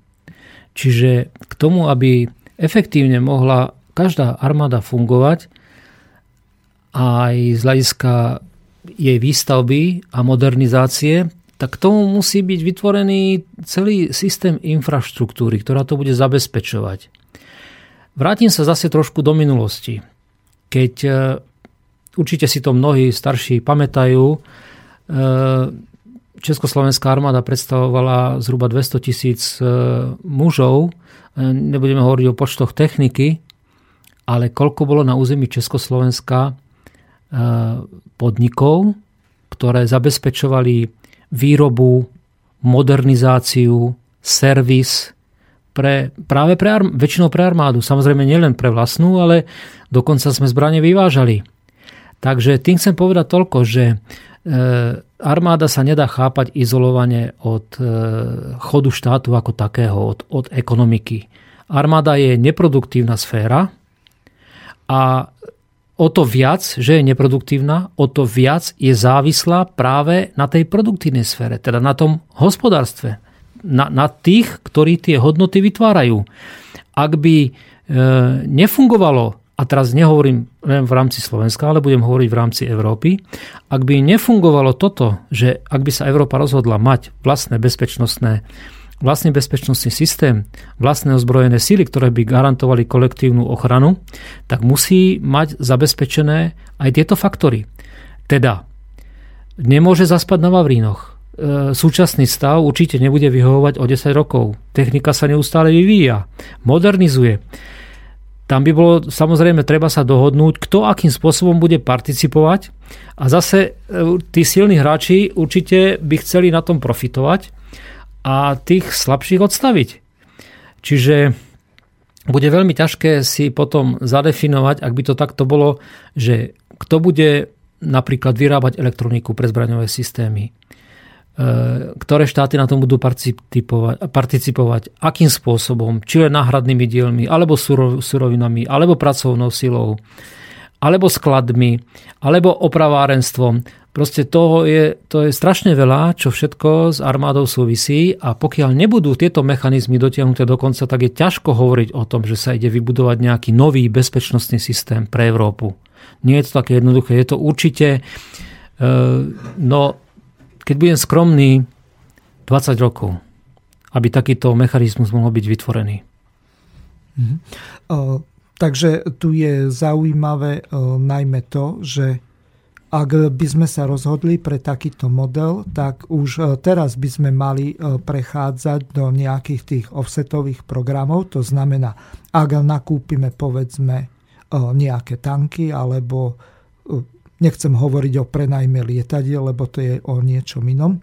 Čiže k tomu, aby efektívne mohla každá armáda fungovať, aj z hľadiska jej výstavby a modernizácie, tak tomu musí byť vytvorený celý systém infraštruktúry, ktorá to bude zabezpečovať. Vrátim sa zase trošku do minulosti. Keď e, určite si to mnohí starší pamätajú, e, Československá armáda predstavovala zhruba 200 tisíc mužov. Nebudeme hovoriť o počtoch techniky, ale koľko bolo na území Československa podnikov, ktoré zabezpečovali výrobu, modernizáciu, servis pre, práve pre, väčšinou pre armádu. Samozrejme nielen pre vlastnú, ale dokonca sme zbranie vyvážali. Takže tým chcem povedať toľko, že e, armáda sa nedá chápať izolovane od e, chodu štátu ako takého, od, od ekonomiky. Armáda je neproduktívna sféra a o to viac, že je neproduktívna, o to viac je závislá práve na tej produktívnej sfére, teda na tom hospodárstve, na, na tých, ktorí tie hodnoty vytvárajú. Ak by e, nefungovalo, a teraz nehovorím len v rámci Slovenska, ale budem hovoriť v rámci Európy, ak by nefungovalo toto, že ak by sa Európa rozhodla mať vlastné bezpečnostné vlastný bezpečnostný systém, vlastné ozbrojené síly, ktoré by garantovali kolektívnu ochranu, tak musí mať zabezpečené aj tieto faktory. Teda, nemôže zaspať na Vavrínoch. E, súčasný stav určite nebude vyhovovať o 10 rokov. Technika sa neustále vyvíja, modernizuje. Tam by bolo samozrejme treba sa dohodnúť, kto akým spôsobom bude participovať a zase e, tí silní hráči určite by chceli na tom profitovať a tých slabších odstaviť. Čiže bude veľmi ťažké si potom zadefinovať, ak by to takto bolo, že kto bude napríklad vyrábať elektroniku pre zbraňové systémy, ktoré štáty na tom budú participovať, participovať akým spôsobom, či len náhradnými dielmi, alebo surovinami, alebo pracovnou silou, alebo skladmi, alebo opravárenstvom. Proste toho je, to je strašne veľa, čo všetko s armádou súvisí a pokiaľ nebudú tieto mechanizmy dotiahnuté do konca, tak je ťažko hovoriť o tom, že sa ide vybudovať nejaký nový bezpečnostný systém pre Európu. Nie je to také jednoduché. Je to určite, e, no keď budem skromný, 20 rokov, aby takýto mechanizmus mohol byť vytvorený. Mhm. O, takže tu je zaujímavé o, najmä to, že ak by sme sa rozhodli pre takýto model, tak už teraz by sme mali prechádzať do nejakých tých offsetových programov. To znamená, ak nakúpime povedzme nejaké tanky alebo nechcem hovoriť o prenajme lietadiel, lebo to je o niečom inom,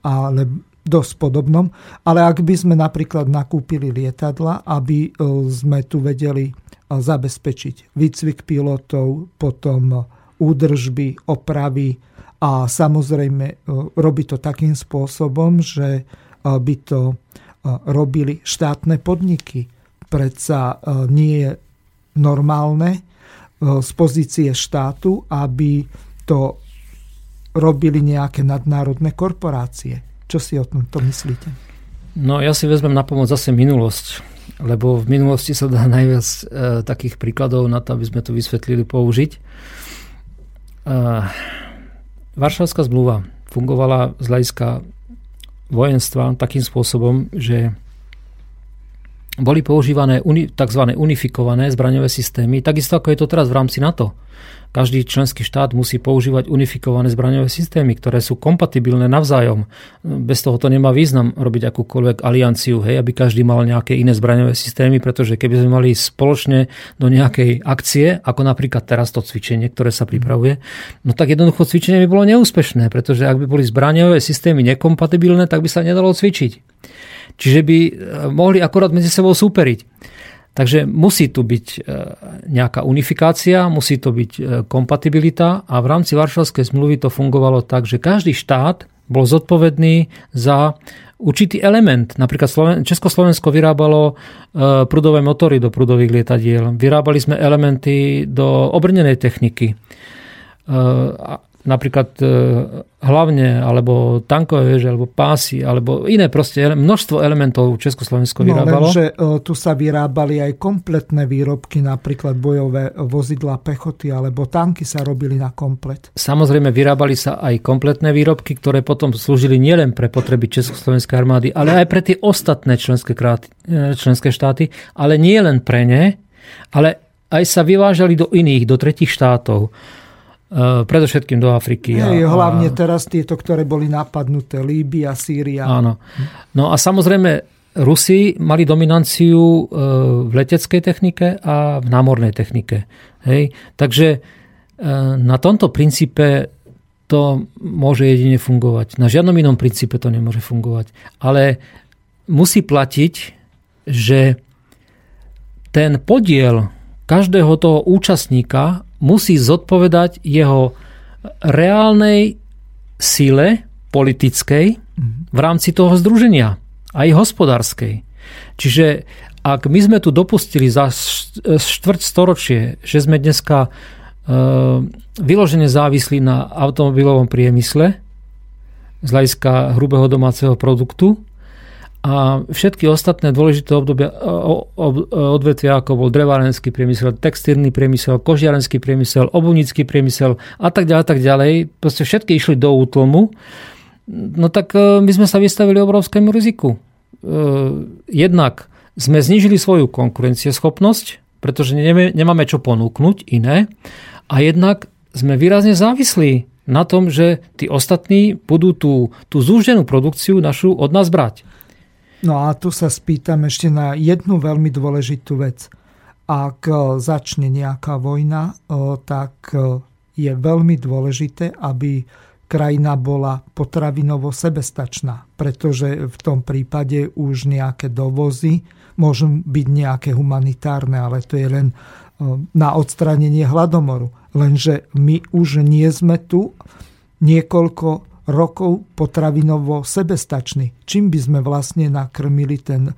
ale dosť podobnom. Ale ak by sme napríklad nakúpili lietadla, aby sme tu vedeli zabezpečiť výcvik pilotov, potom údržby, opravy a samozrejme e, robí to takým spôsobom, že e, by to e, robili štátne podniky. Predsa nie je normálne z pozície štátu, aby to robili nejaké nadnárodné korporácie. Čo si o tomto myslíte? No ja si vezmem na pomoc zase minulosť, lebo v minulosti sa dá (laughs) najviac e, takých príkladov na to, aby sme to vysvetlili, použiť. Varšavská zmluva fungovala z hľadiska vojenstva takým spôsobom, že boli používané tzv. unifikované zbraňové systémy, takisto ako je to teraz v rámci NATO. Každý členský štát musí používať unifikované zbraňové systémy, ktoré sú kompatibilné navzájom. Bez toho to nemá význam robiť akúkoľvek alianciu, hej, aby každý mal nejaké iné zbraňové systémy, pretože keby sme mali spoločne do nejakej akcie, ako napríklad teraz to cvičenie, ktoré sa pripravuje, no tak jednoducho cvičenie by bolo neúspešné, pretože ak by boli zbraňové systémy nekompatibilné, tak by sa nedalo cvičiť. Čiže by eh, mohli akorát medzi sebou súperiť. Takže musí tu byť e, nejaká unifikácia, musí to byť e, kompatibilita a v rámci Varšavskej zmluvy to fungovalo tak, že každý štát bol zodpovedný za určitý element. Napríklad Československo vyrábalo e, prudové motory do prudových lietadiel. Vyrábali sme elementy do obrnenej techniky napríklad e, hlavne, alebo tankové veže, alebo pásy, alebo iné proste, množstvo elementov Československo no, vyrábalo. No lenže tu sa vyrábali aj kompletné výrobky, napríklad bojové vozidla pechoty, alebo tanky sa robili na komplet. Samozrejme, vyrábali sa aj kompletné výrobky, ktoré potom slúžili nielen pre potreby Československej armády, ale aj pre tie ostatné členské, kráty, e, členské štáty, ale nie len pre ne, ale aj sa vyvážali do iných, do tretich štátov. Predovšetkým do Afriky. Hej, a, hlavne teraz tieto, ktoré boli napadnuté, Líbia, Sýria. Áno. No a samozrejme, Rusi mali dominanciu v leteckej technike a v námornej technike. Hej? Takže na tomto princípe to môže jedine fungovať. Na žiadnom inom princípe to nemôže fungovať. Ale musí platiť, že ten podiel každého toho účastníka musí zodpovedať jeho reálnej sile politickej v rámci toho združenia, aj hospodárskej. Čiže ak my sme tu dopustili za štvrť storočie, že sme dneska e, vyložene závislí na automobilovom priemysle z hľadiska hrubého domáceho produktu, a všetky ostatné dôležité obdobia, odvetvia, ako bol drevárenský priemysel, textilný priemysel, kožiarenský priemysel, obuvnícky priemysel a tak ďalej, tak ďalej, proste všetky išli do útlomu, no tak e, my sme sa vystavili obrovskému riziku. E, jednak sme znížili svoju konkurencieschopnosť, pretože nemáme čo ponúknuť iné a jednak sme výrazne závislí na tom, že tí ostatní budú tú, tú zúženú produkciu našu od nás brať. No a tu sa spýtam ešte na jednu veľmi dôležitú vec. Ak e, začne nejaká vojna, e, tak e, je veľmi dôležité, aby krajina bola potravinovo sebestačná, pretože v tom prípade už nejaké dovozy môžu byť nejaké humanitárne, ale to je len na odstránenie hladomoru. Lenže my už nie sme tu niekoľko rokov potravinovo sebestační. Čím by sme vlastne nakrmili ten e,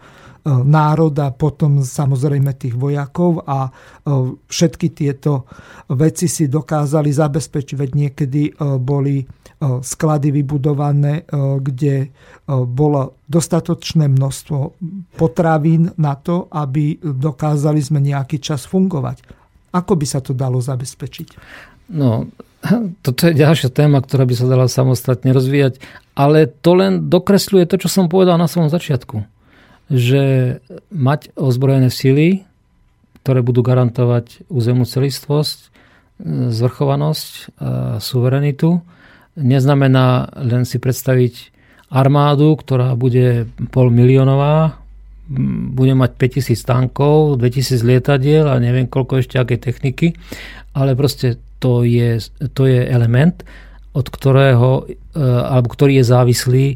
národ a potom samozrejme tých vojakov a e, všetky tieto veci si dokázali zabezpečiť, veď niekedy e, boli sklady vybudované, kde bolo dostatočné množstvo potravín na to, aby dokázali sme nejaký čas fungovať. Ako by sa to dalo zabezpečiť? No, toto je ďalšia téma, ktorá by sa dala samostatne rozvíjať, ale to len dokresľuje to, čo som povedal na svojom začiatku. Že mať ozbrojené sily, ktoré budú garantovať územnú celistvosť, zvrchovanosť a suverenitu, neznamená len si predstaviť armádu, ktorá bude pol miliónová, bude mať 5000 tankov, 2000 lietadiel a neviem koľko ešte aké techniky, ale proste to je, to je element, od ktorého, e, alebo ktorý je závislý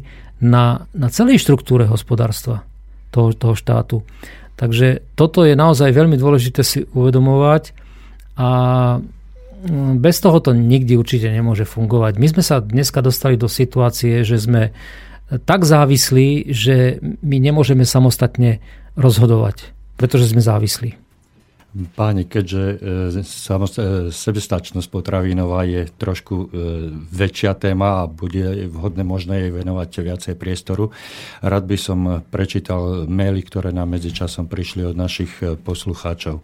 na, na celej štruktúre hospodárstva toho, toho štátu. Takže toto je naozaj veľmi dôležité si uvedomovať a mm, bez toho to nikdy určite nemôže fungovať. My sme sa dneska dostali do situácie, že sme tak závislí, že my nemôžeme samostatne rozhodovať, pretože sme závislí. Páni, keďže e, e, sebestačnosť potravinová je trošku e, väčšia téma a bude vhodné možné jej venovať viacej priestoru, rád by som prečítal maily, ktoré nám medzičasom prišli od našich poslucháčov.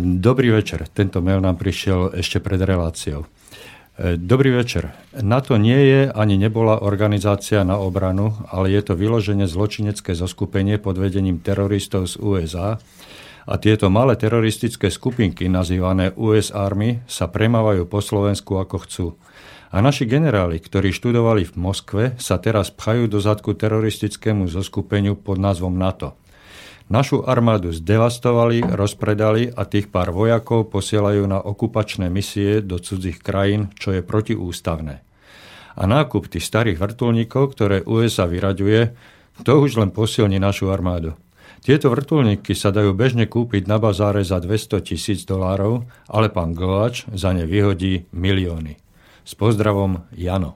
Dobrý večer. Tento mail nám prišiel ešte pred reláciou. Dobrý večer. NATO nie je ani nebola organizácia na obranu, ale je to vyloženie zločinecké zoskupenie pod vedením teroristov z USA, a tieto malé teroristické skupinky, nazývané US Army, sa premávajú po Slovensku ako chcú. A naši generáli, ktorí študovali v Moskve, sa teraz pchajú do zadku teroristickému zoskupeniu pod názvom NATO. Našu armádu zdevastovali, rozpredali a tých pár vojakov posielajú na okupačné misie do cudzích krajín, čo je protiústavné. A nákup tých starých vrtulníkov, ktoré USA vyraďuje, to už len posilní našu armádu. Tieto vrtulníky sa dajú bežne kúpiť na bazáre za 200 tisíc dolárov, ale pán Glovač za ne vyhodí milióny. S pozdravom Jano.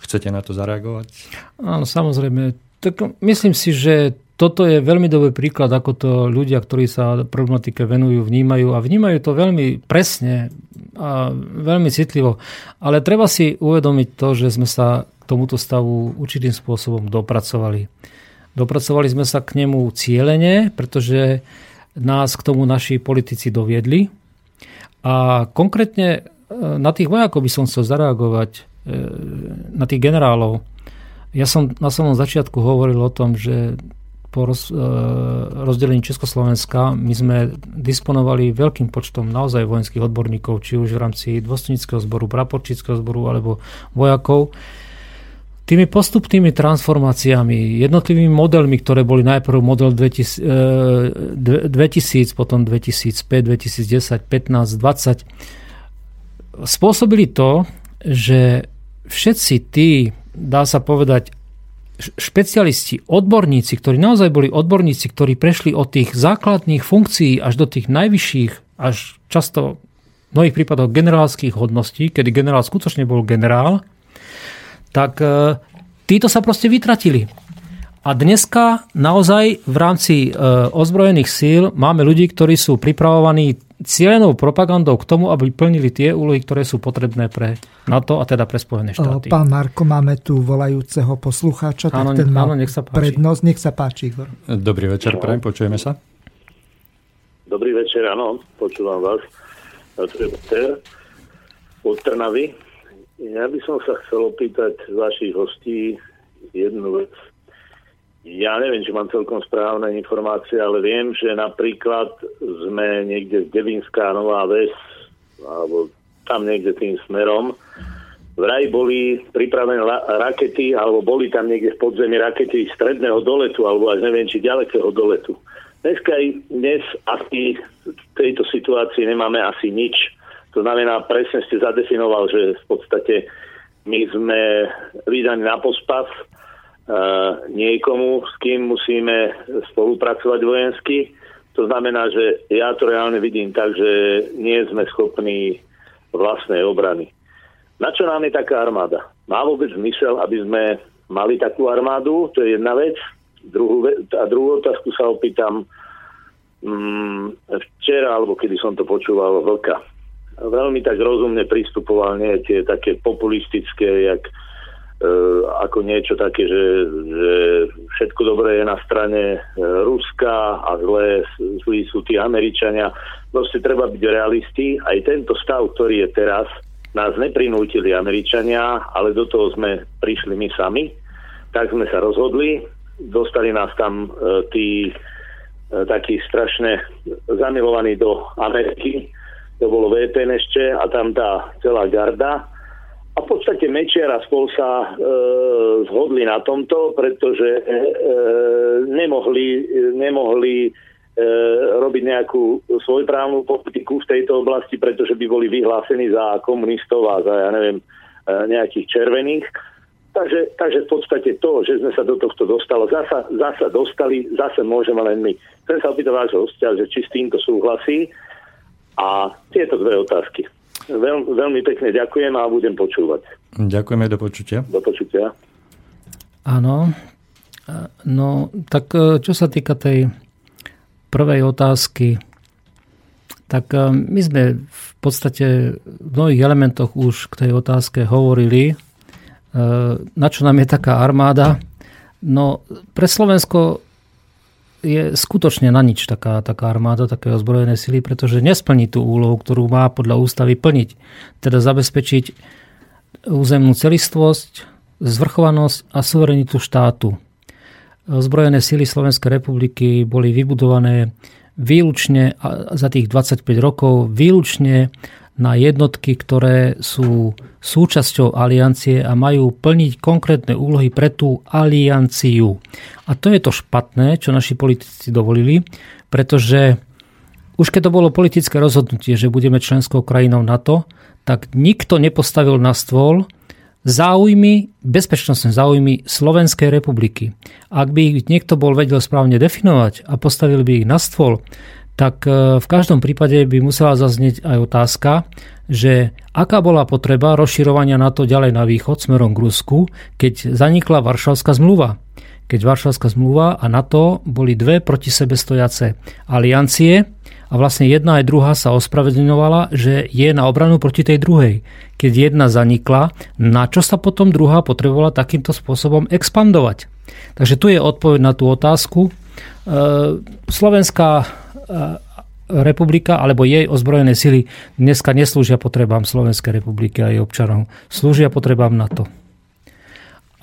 Chcete na to zareagovať? Áno, samozrejme. Tak myslím si, že toto je veľmi dobrý príklad, ako to ľudia, ktorí sa problematike venujú, vnímajú a vnímajú to veľmi presne a veľmi citlivo. Ale treba si uvedomiť to, že sme sa k tomuto stavu určitým spôsobom dopracovali. Dopracovali sme sa k nemu cieľene, pretože nás k tomu naši politici doviedli. A konkrétne e, na tých vojakov by som chcel zareagovať, e, na tých generálov. Ja som na samom začiatku hovoril o tom, že po roz, e, rozdelení Československa my sme disponovali veľkým počtom naozaj vojenských odborníkov, či už v rámci dôstojnického zboru, praporčického zboru alebo vojakov. Tými postupnými transformáciami, jednotlivými modelmi, ktoré boli najprv model 2000, 2000 potom 2005, 2010, 15, 20, spôsobili to, že všetci tí, dá sa povedať, špecialisti, odborníci, ktorí naozaj boli odborníci, ktorí prešli od tých základných funkcií až do tých najvyšších, až často v mnohých prípadoch generálskych hodností, kedy generál skutočne bol generál, tak e, títo sa proste vytratili. A dneska naozaj v rámci e, ozbrojených síl máme ľudí, ktorí sú pripravovaní cieľenou propagandou k tomu, aby plnili tie úlohy, ktoré sú potrebné pre NATO a teda pre Spojené štáty. Pán Marko, máme tu volajúceho poslucháča, tak áno, ten má áno, nech sa páči. prednosť. Nech sa páči, Igor. Dobrý večer, prajem, počujeme sa. Dobrý večer, áno, počúvam vás. Od Trnavy. Ja by som sa chcel opýtať vašich hostí jednu vec ja neviem, či mám celkom správne informácie, ale viem, že napríklad sme niekde z Devinská Nová Ves, alebo tam niekde tým smerom, vraj boli pripravené rakety, alebo boli tam niekde v podzemí rakety stredného doletu, alebo až neviem, či ďalekého doletu. Dneska dnes asi v tejto situácii nemáme asi nič. To znamená, presne ste zadefinoval, že v podstate my sme vydaní na pospas, niekomu, s kým musíme spolupracovať vojensky. To znamená, že ja to reálne vidím tak, že nie sme schopní vlastnej obrany. Na čo nám je taká armáda? Má vôbec zmysel, aby sme mali takú armádu? To je jedna vec. Druhú, a druhú otázku sa opýtam mm, včera, alebo kedy som to počúval Vlka. Veľmi tak rozumne pristupoval, nie tie také populistické, jak E, ako niečo také, že, že všetko dobré je na strane e, Ruska a zlé sú, sú tí Američania. Proste treba byť realisti. Aj tento stav, ktorý je teraz, nás neprinútili Američania, ale do toho sme prišli my sami. Tak sme sa rozhodli. Dostali nás tam e, tí e, takí strašne zamilovaní do Ameriky. To bolo VPN ešte a tam tá celá garda a v podstate Mečiar a spol sa e, zhodli na tomto, pretože e, nemohli, nemohli e, robiť nejakú svojprávnu politiku v tejto oblasti, pretože by boli vyhlásení za komunistov a za, ja neviem, e, nejakých červených. Takže, takže v podstate to, že sme sa do tohto dostali, zasa, zasa dostali, zase môžeme len my. Chcem sa opýtať vášho hostia, že či s týmto súhlasí. A tieto dve otázky. Veľ, veľmi pekne ďakujem a budem počúvať. Ďakujeme, do počutia. Do počutia. Áno. No, tak e, čo sa týka tej prvej otázky, tak e, my sme v podstate v mnohých elementoch už k tej otázke hovorili, e, na čo nám je taká armáda. No, pre Slovensko je skutočne na nič taká, taká armáda, také ozbrojené sily, pretože nesplní tú úlohu, ktorú má podľa ústavy plniť. Teda zabezpečiť územnú celistvosť, zvrchovanosť a suverenitu štátu. Ozbrojené sily Slovenskej republiky boli vybudované výlučne za tých 25 rokov výlučne na jednotky, ktoré sú súčasťou aliancie a majú plniť konkrétne úlohy pre tú alianciu. A to je to špatné, čo naši politici dovolili, pretože už keď to bolo politické rozhodnutie, že budeme členskou krajinou NATO, tak nikto nepostavil na stôl záujmy, bezpečnostné záujmy Slovenskej republiky. Ak by ich niekto bol vedel správne definovať a postavil by ich na stôl, tak e, v každom prípade by musela zaznieť aj otázka, že aká bola potreba rozširovania NATO ďalej na východ smerom k Rusku, keď zanikla Varšavská zmluva. Keď Varšavská zmluva a NATO boli dve proti sebe stojace aliancie a vlastne jedna aj druhá sa ospravedlňovala, že je na obranu proti tej druhej. Keď jedna zanikla, na čo sa potom druhá potrebovala takýmto spôsobom expandovať? Takže tu je odpoveď na tú otázku. E, Slovenská republika alebo jej ozbrojené sily dneska neslúžia potrebám Slovenskej republiky a jej občanov. Slúžia potrebám NATO.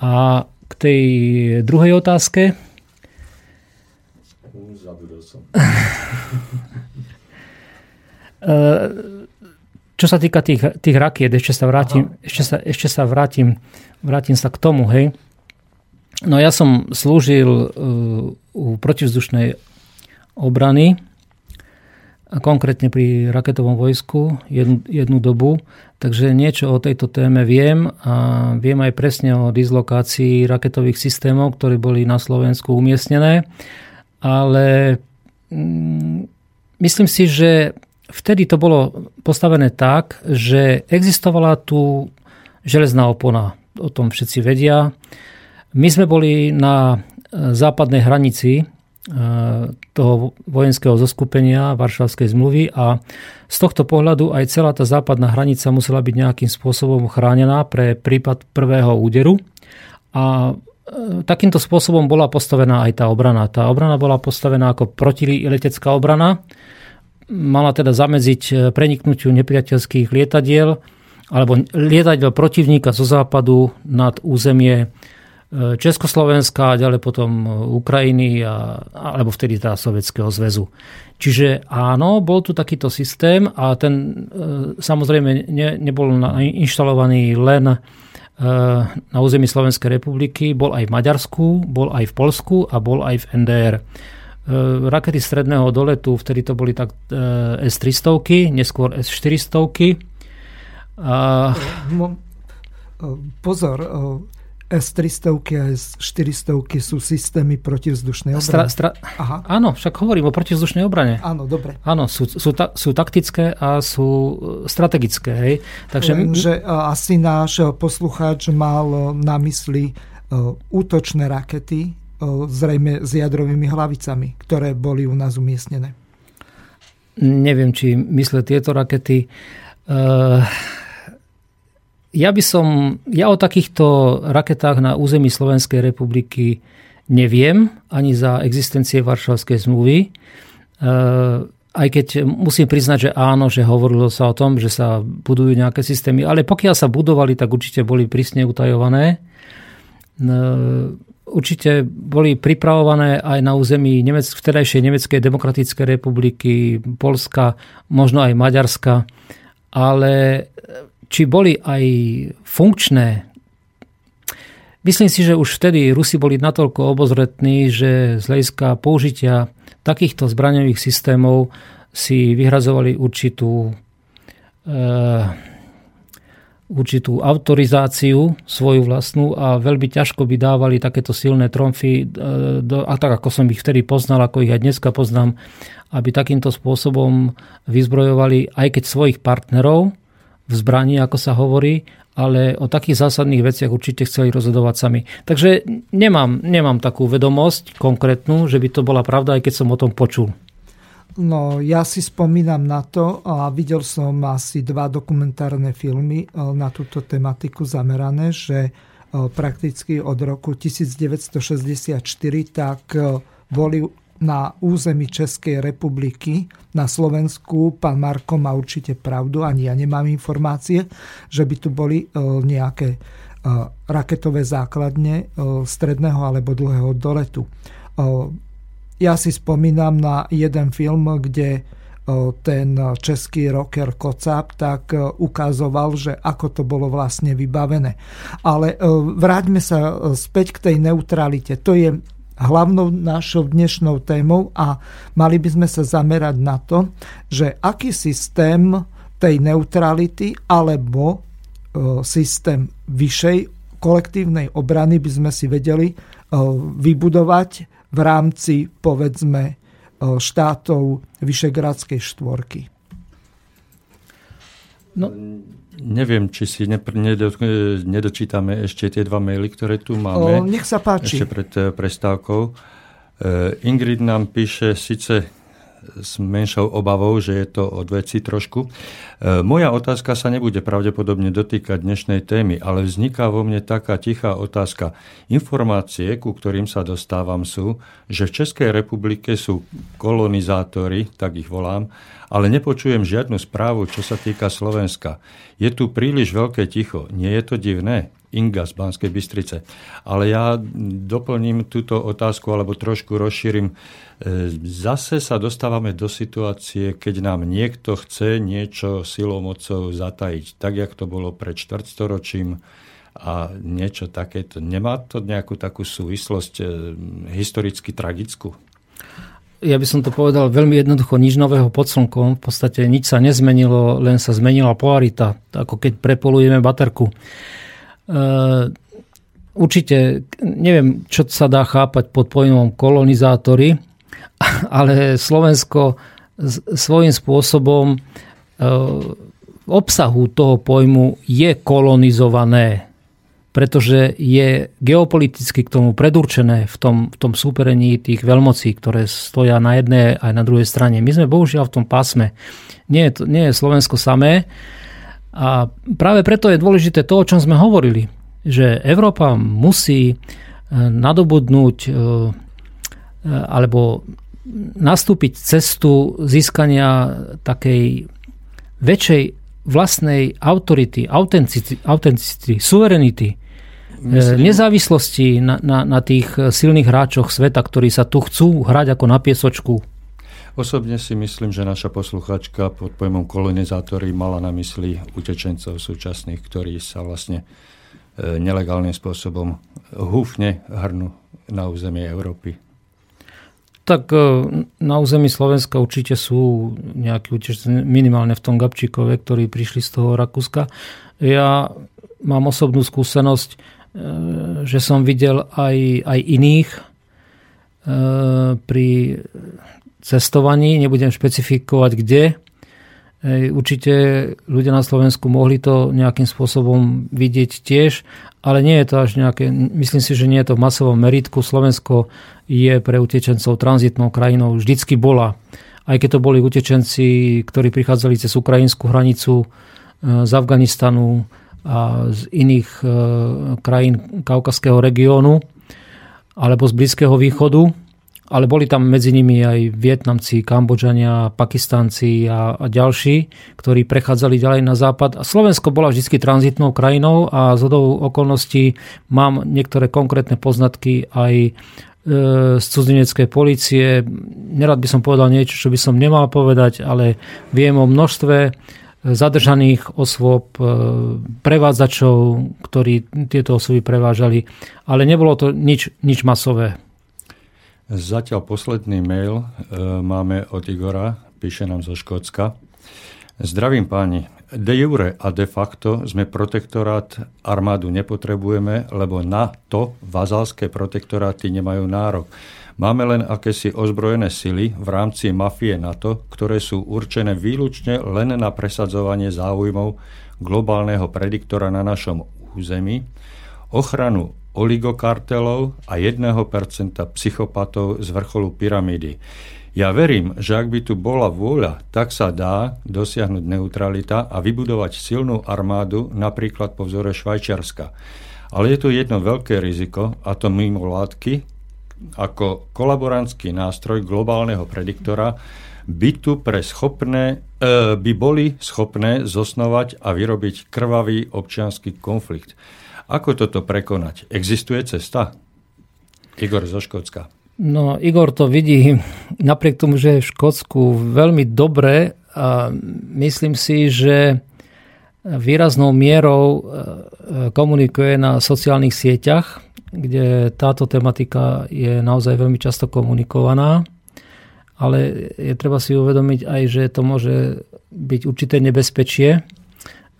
A k tej druhej otázke. som. (laughs) Čo sa týka tých, tých rakiet, ešte sa vrátim, ešte sa, ešte sa vrátim, vrátim sa k tomu, hej. No ja som slúžil uh, u protivzdušnej obrany, konkrétne pri raketovom vojsku jednu, jednu dobu, takže niečo o tejto téme viem a viem aj presne o dislokácii raketových systémov, ktoré boli na Slovensku umiestnené, ale mm, myslím si, že vtedy to bolo postavené tak, že existovala tu železná opona. O tom všetci vedia. My sme boli na e, západnej hranici toho vojenského zoskupenia Varšavskej zmluvy a z tohto pohľadu aj celá tá západná hranica musela byť nejakým spôsobom chránená pre prípad prvého úderu. A e, takýmto spôsobom bola postavená aj tá obrana. Tá obrana bola postavená ako protiletecká obrana, mala teda zamedziť e, preniknutiu nepriateľských lietadiel alebo lietadiel protivníka zo západu nad územie e, Československa a ďalej potom e, Ukrajiny a, alebo vtedy teda Sovietskeho zväzu. Čiže áno, bol tu takýto systém a ten samozrejme ne, nebol inštalovaný len na území Slovenskej republiky, bol aj v Maďarsku, bol aj v Polsku a bol aj v NDR. E, rakety stredného doletu, vtedy to boli tak e, S-300, neskôr S-400. A... E, pozor, S-300 a S-400 sú systémy protivzdušnej obrany. Stra, stra... Aha. Áno, však hovorím o protivzdušnej obrane. Áno, dobre. Áno, sú, sú, ta, sú taktické a sú strategické. Hej. Takže... Lenže asi náš poslucháč mal na mysli útočné rakety, zrejme s jadrovými hlavicami, ktoré boli u nás umiestnené. Neviem, či mysle tieto rakety. Ja by som, ja o takýchto raketách na území Slovenskej republiky neviem, ani za existencie Varšavskej zmluvy. Aj keď musím priznať, že áno, že hovorilo sa o tom, že sa budujú nejaké systémy, ale pokiaľ sa budovali, tak určite boli prísne utajované určite boli pripravované aj na území Nemec, vtedajšej Nemeckej demokratickej republiky, Polska, možno aj Maďarska, ale či boli aj funkčné, myslím si, že už vtedy Rusi boli natoľko obozretní, že z hľadiska použitia takýchto zbraňových systémov si vyhrazovali určitú e, určitú autorizáciu svoju vlastnú a veľmi ťažko by dávali takéto silné tromfy, e, do, a tak ako som ich vtedy poznal, ako ich aj dneska poznám, aby takýmto spôsobom vyzbrojovali aj keď svojich partnerov v zbraní, ako sa hovorí, ale o takých zásadných veciach určite chceli rozhodovať sami. Takže nemám, nemám takú vedomosť konkrétnu, že by to bola pravda, aj keď som o tom počul. No, ja si spomínam na to a videl som asi dva dokumentárne filmy e, na túto tematiku zamerané, že e, prakticky od roku 1964 tak e, boli na území Českej republiky, na Slovensku, pán Marko má určite pravdu, ani ja nemám informácie, že by tu boli nejaké raketové základne stredného alebo dlhého doletu ja si spomínam na jeden film, kde ten český rocker Kocap tak ukazoval, že ako to bolo vlastne vybavené. Ale vráťme sa späť k tej neutralite. To je hlavnou našou dnešnou témou a mali by sme sa zamerať na to, že aký systém tej neutrality alebo systém vyššej kolektívnej obrany by sme si vedeli vybudovať v rámci, povedzme, e, štátov Vyšegradskej štvorky. No, neviem, či si nepr- nedo, nedočítame ešte tie dva maily, ktoré tu máme. O, nech sa páči. Ešte pred e, prestávkou. E, Ingrid nám píše síce s menšou obavou, že je to od veci trošku. E, moja otázka sa nebude pravdepodobne dotýkať dnešnej témy, ale vzniká vo mne taká tichá otázka. Informácie, ku ktorým sa dostávam, sú, že v Českej republike sú kolonizátori, tak ich volám, ale nepočujem žiadnu správu, čo sa týka Slovenska. Je tu príliš veľké ticho. Nie je to divné? Inga z Banskej Bystrice. Ale ja doplním túto otázku, alebo trošku rozšírim. E, zase sa dostávame do situácie, keď nám niekto chce niečo silou mocou zatajiť, tak, jak to bolo pred štvrtstoročím a niečo takéto. Nemá to nejakú takú súvislosť e, historicky tragickú? ja by som to povedal veľmi jednoducho, nič nového pod slnkom. V podstate nič sa nezmenilo, len sa zmenila polarita, ako keď prepolujeme baterku. Uh, určite neviem, čo sa dá chápať pod pojmom kolonizátory, (laughs) ale Slovensko svojím spôsobom v obsahu toho pojmu je kolonizované pretože je geopoliticky k tomu predurčené v tom, v tom súperení tých veľmocí, ktoré stoja na jednej aj na druhej strane. My sme bohužiaľ v tom pásme. Nie je, to, nie je Slovensko samé. A práve preto je dôležité to, o čom sme hovorili, že Európa musí e, nadobudnúť e, e, alebo nastúpiť cestu získania takej väčšej vlastnej autority, autenticity, autenticity suverenity, Myslím... nezávislosti na, na, na tých silných hráčoch sveta, ktorí sa tu chcú hrať ako na piesočku. Osobne si myslím, že naša posluchačka pod pojmom kolonizátori mala na mysli utečencov súčasných, ktorí sa vlastne e, nelegálnym spôsobom húfne hrnú na územie Európy. Tak e, na území Slovenska určite sú nejakí utečenci minimálne v tom Gabčíkove, ktorí prišli z toho Rakúska. Ja mám osobnú skúsenosť, Eh, že som videl aj, aj iných pri cestovaní, nebudem špecifikovať kde. Určite ľudia na Slovensku mohli to nejakým spôsobom vidieť tiež, ale nie je to až nejaké, myslím si, že nie je to v masovom meritku. Slovensko je pre utečencov tranzitnou krajinou, vždycky bola. Aj keď to boli utečenci, ktorí prichádzali cez ukrajinskú hranicu eh, z Afganistanu, a z iných e, krajín kaukaského regiónu alebo z Blízkeho východu, ale boli tam medzi nimi aj Vietnamci, Kambodžania, Pakistanci a, a ďalší, ktorí prechádzali ďalej na západ. A Slovensko bola vždy tranzitnou krajinou a z okolností mám niektoré konkrétne poznatky aj e, z cudzineckej policie. Nerad by som povedal niečo, čo by som nemal povedať, ale viem o množstve zadržaných osôb, e, prevádzačov, ktorí tieto osoby prevážali, ale nebolo to nič, nič masové. Zatiaľ posledný mail e, máme od Igora, píše nám zo Škótska. Zdravím páni, de jure a de facto sme protektorát, armádu nepotrebujeme, lebo na to vazalské protektoráty nemajú nárok. Máme len akési ozbrojené sily v rámci mafie NATO, ktoré sú určené výlučne len na presadzovanie záujmov globálneho prediktora na našom území, ochranu oligokartelov a 1% psychopatov z vrcholu pyramídy. Ja verím, že ak by tu bola vôľa, tak sa dá dosiahnuť neutralita a vybudovať silnú armádu napríklad po vzore Švajčiarska. Ale je tu jedno veľké riziko, a to mimo látky, ako kolaborantský nástroj globálneho prediktora by tu pre schopné, e, by boli schopné zosnovať a vyrobiť krvavý občianský konflikt. Ako toto prekonať? Existuje cesta? Igor zo Škótska. No, Igor to vidí (laughs) napriek tomu, že je v Škótsku veľmi dobre a myslím si, že výraznou mierou e, komunikuje na sociálnych sieťach kde táto tematika je naozaj veľmi často komunikovaná, ale je treba si uvedomiť aj, že to môže byť určité nebezpečie.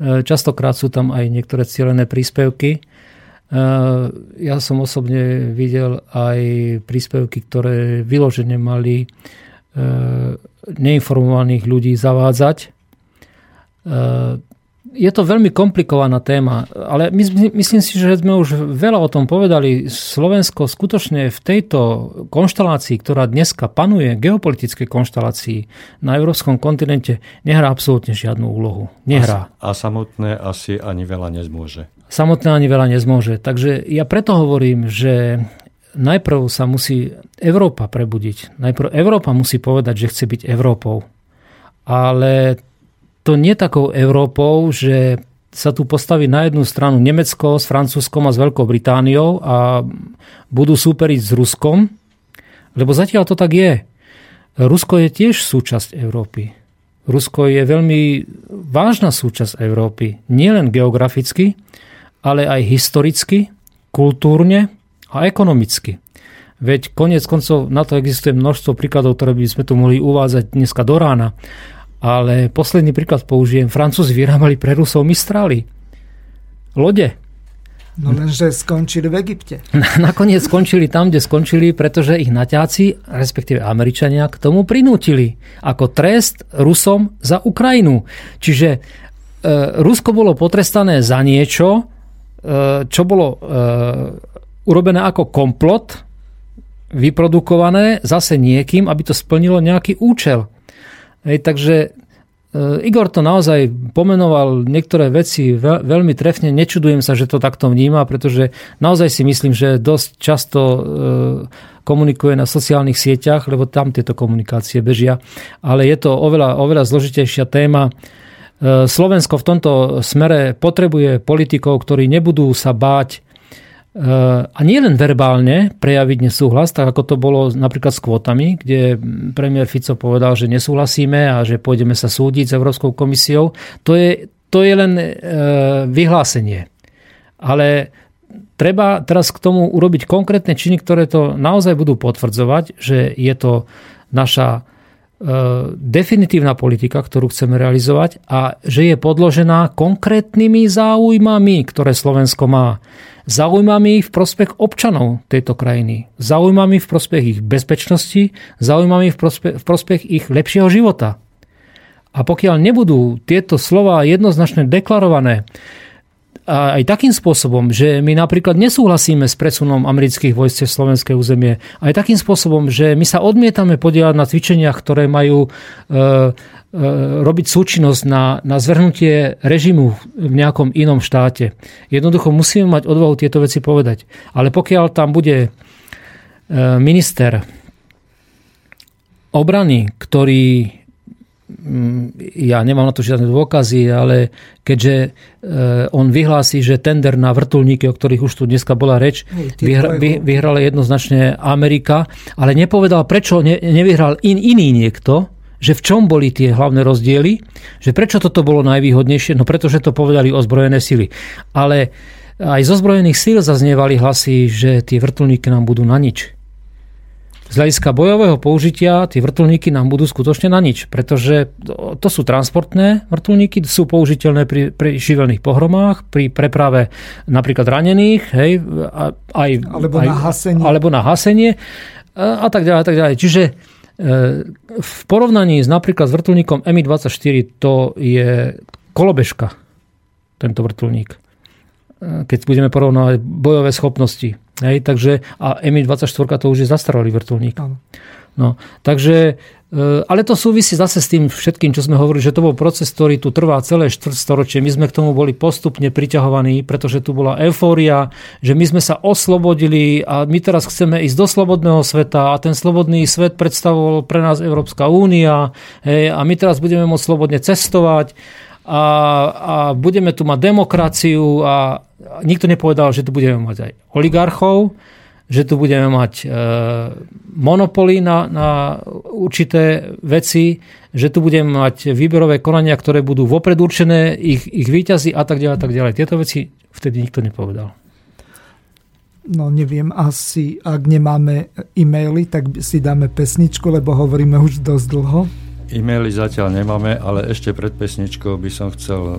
E, častokrát sú tam aj niektoré cieľené príspevky. E, ja som osobne videl aj príspevky, ktoré vyložene mali e, neinformovaných ľudí zavádzať je to veľmi komplikovaná téma, ale my, myslím si, že sme už veľa o tom povedali. Slovensko skutočne v tejto konštelácii, ktorá dneska panuje, geopolitickej konštelácii na európskom kontinente, nehrá absolútne žiadnu úlohu. Nehrá. A, a samotné asi ani veľa nezmôže. Samotné ani veľa nezmôže. Takže ja preto hovorím, že najprv sa musí Európa prebudiť. Najprv Európa musí povedať, že chce byť Európou. Ale to nie takou Európou, že sa tu postaví na jednu stranu Nemecko s Francúzskom a s Veľkou Britániou a budú súperiť s Ruskom, lebo zatiaľ to tak je. Rusko je tiež súčasť Európy. Rusko je veľmi vážna súčasť Európy. Nielen geograficky, ale aj historicky, kultúrne a ekonomicky. Veď konec koncov na to existuje množstvo príkladov, ktoré by sme tu mohli uvádzať dneska do rána. Ale posledný príklad použijem. Francúzi vyrábali pre Rusov Mistrály. Lode. No lenže skončili v Egypte. (laughs) Nakoniec skončili tam, kde skončili, pretože ich naťáci, respektíve Američania, k tomu prinútili. Ako trest Rusom za Ukrajinu. Čiže e, Rusko bolo potrestané za niečo, e, čo bolo e, urobené ako komplot, vyprodukované zase niekým, aby to splnilo nejaký účel. Hej, takže e, Igor to naozaj pomenoval niektoré veci veľ, veľmi trefne. Nečudujem sa, že to takto vníma, pretože naozaj si myslím, že dosť často e, komunikuje na sociálnych sieťach, lebo tam tieto komunikácie bežia. Ale je to oveľa, oveľa zložitejšia téma. E, Slovensko v tomto smere potrebuje politikov, ktorí nebudú sa báť a nie len verbálne prejaviť nesúhlas, tak ako to bolo napríklad s kvótami, kde premiér Fico povedal, že nesúhlasíme a že pôjdeme sa súdiť s Európskou komisiou. To je, to je len e, vyhlásenie. Ale treba teraz k tomu urobiť konkrétne činy, ktoré to naozaj budú potvrdzovať, že je to naša e, definitívna politika, ktorú chceme realizovať a že je podložená konkrétnymi záujmami, ktoré Slovensko má zaujímavými v prospech občanov tejto krajiny, zaujímavými v prospech ich bezpečnosti, zaujímavými v v prospech ich lepšieho života. A pokiaľ nebudú tieto slova jednoznačne deklarované, aj takým spôsobom, že my napríklad nesúhlasíme s presunom amerických vojsk cez slovenské územie, aj takým spôsobom, že my sa odmietame podielať na cvičeniach, ktoré majú e, E, robiť súčinnosť na, na zvrhnutie režimu v nejakom inom štáte. Jednoducho musíme mať odvahu tieto veci povedať. Ale pokiaľ tam bude e, minister obrany, ktorý ja nemám na to žiadne dôkazy, ale keďže e, on vyhlási, že tender na vrtulníky, o ktorých už tu dneska bola reč, vyhra, vy, vyhrala jednoznačne Amerika, ale nepovedal, prečo ne, nevyhral in, iný niekto, že v čom boli tie hlavné rozdiely, že prečo toto bolo najvýhodnejšie, no pretože to povedali ozbrojené sily. Ale aj zo zbrojených síl zaznievali hlasy, že tie vrtulníky nám budú na nič. Z hľadiska bojového použitia tie vrtulníky nám budú skutočne na nič, pretože to sú transportné vrtulníky, sú použiteľné pri, pri živelných pohromách, pri preprave napríklad ranených, hej, aj, alebo, aj, na hasenie. alebo na hasenie a, tak ďalej. A tak ďalej. Čiže v porovnaní s napríklad s vrtulníkom Mi-24 to je kolobežka, tento vrtulník. Keď budeme porovnávať bojové schopnosti. Hej, takže, a Mi-24 to už je zastaralý vrtulník. No, takže E, ale to súvisí zase s tým všetkým, čo sme hovorili, že to bol proces, ktorý tu trvá celé štvrtstoročie. My sme k tomu boli postupne priťahovaní, pretože tu bola eufória, že my sme sa oslobodili a my teraz chceme ísť do slobodného sveta a ten slobodný svet predstavoval pre nás Európska únia hej, a my teraz budeme môcť slobodne cestovať a, a budeme tu mať demokraciu a nikto nepovedal, že tu budeme mať aj oligarchov, že tu budeme mať e, monopoly na, na určité veci, že tu budeme mať výberové konania, ktoré budú vopred určené, ich, ich výťazy a tak ďalej, tak ďalej. Tieto veci vtedy nikto nepovedal. No neviem, asi ak nemáme e-maily, tak si dáme pesničku, lebo hovoríme už dosť dlho. E-maily zatiaľ nemáme, ale ešte pred pesničkou by som chcel e,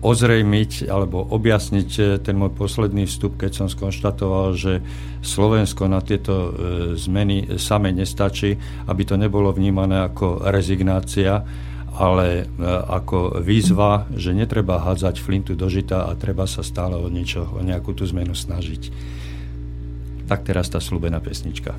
ozrejmiť alebo objasniť eh, ten môj posledný vstup, keď som skonštatoval, že Slovensko na tieto eh, zmeny same nestačí, aby to nebolo vnímané ako rezignácia, ale ako výzva, že netreba hádzať flintu do žita a treba sa stále o niečo, o nejakú tú zmenu snažiť. Tak teraz tá slúbená pesnička.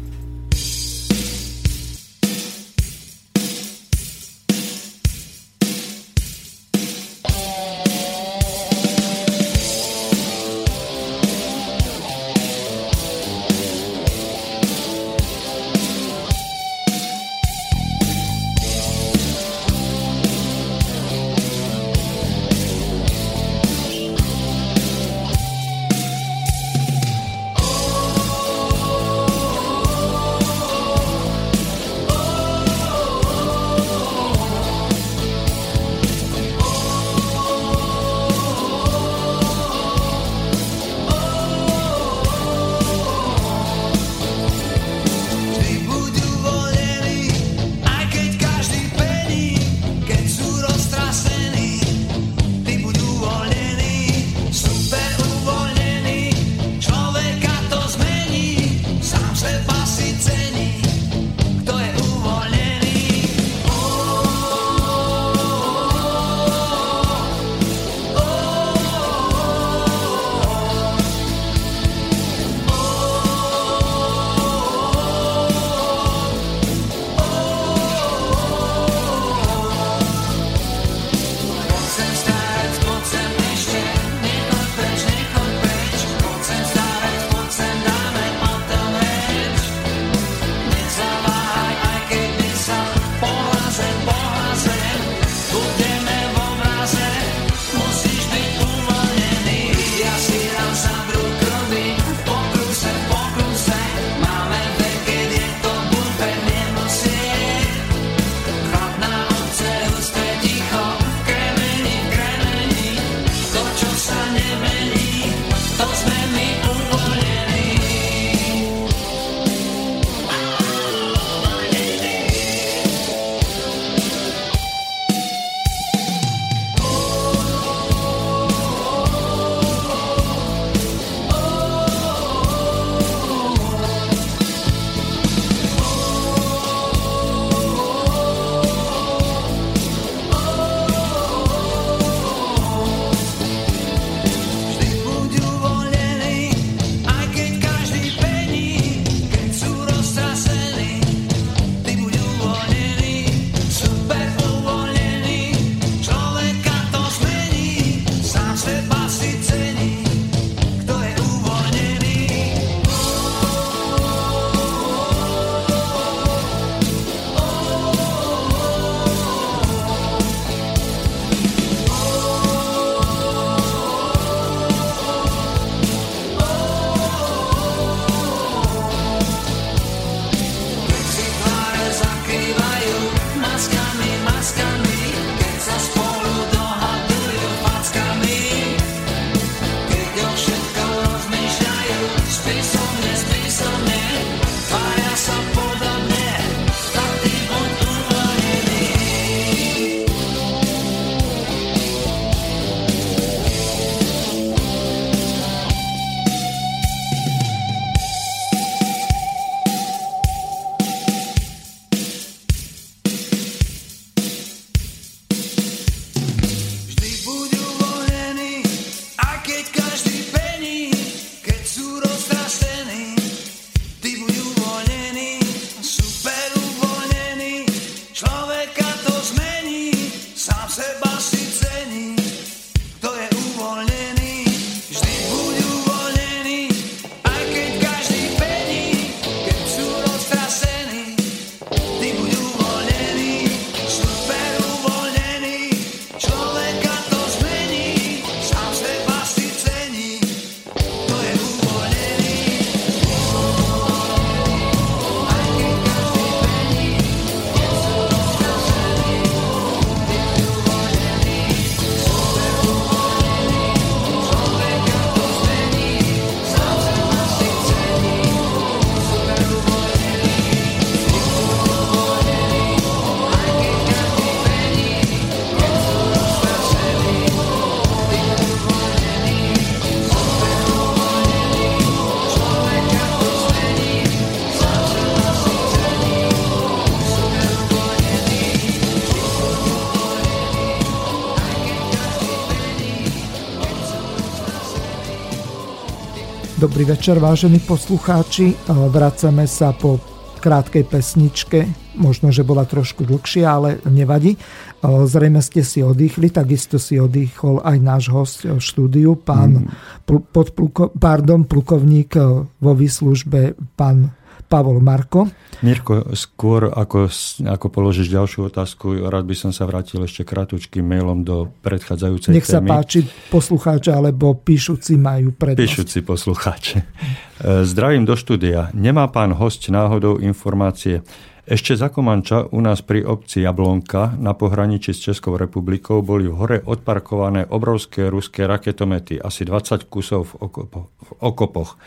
Dobrý večer, vážení poslucháči. Vracame sa po krátkej pesničke, možno, že bola trošku dlhšia, ale nevadí. Zrejme ste si oddychli, takisto si oddychol aj náš host v štúdiu, pán mm. podpluko, pardon, plukovník vo výslužbe, pán Pavol Marko. Mirko, skôr ako, ako položíš ďalšiu otázku, rád by som sa vrátil ešte kratučkým mailom do predchádzajúcej Nech sa témy. páči, poslucháče alebo píšuci majú prednosť. Píšuci poslucháče. E, zdravím do štúdia. Nemá pán host náhodou informácie, ešte za Komanča u nás pri obci Jablonka na pohraničí s Českou republikou boli v hore odparkované obrovské ruské raketomety, asi 20 kusov v, okopo, v okopoch.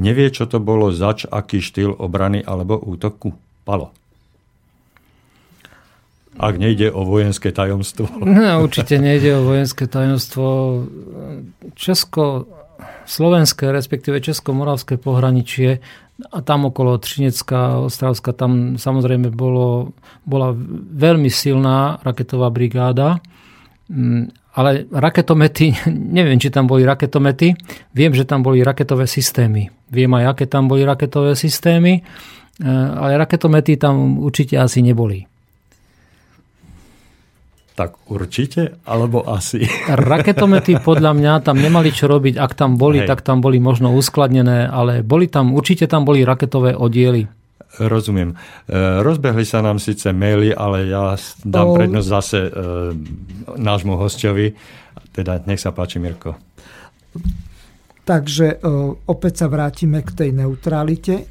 Nevie, čo to bolo zač, aký štýl obrany alebo útoku? Palo. Ak nejde o vojenské tajomstvo. No, určite nejde o vojenské tajomstvo. Česko, slovenské, respektíve česko-moravské pohraničie a tam okolo Trinecka, Ostravska, tam samozrejme bolo, bola veľmi silná raketová brigáda mm, ale raketomety, (laughs) neviem, či tam boli raketomety, viem, že tam boli raketové systémy. Viem aj, aké tam boli raketové systémy, ale raketomety tam určite asi neboli. Tak určite, alebo asi. (laughs) Raketomety podľa mňa tam nemali čo robiť. Ak tam boli, Hej. tak tam boli možno uskladnené, ale boli tam, určite tam boli raketové oddiely. Rozumiem. E, rozbehli sa nám síce maily, ale ja dám prednosť zase e, nášmu hostovi. Teda nech sa páči, Mirko. Takže e, opäť sa vrátime k tej neutralite.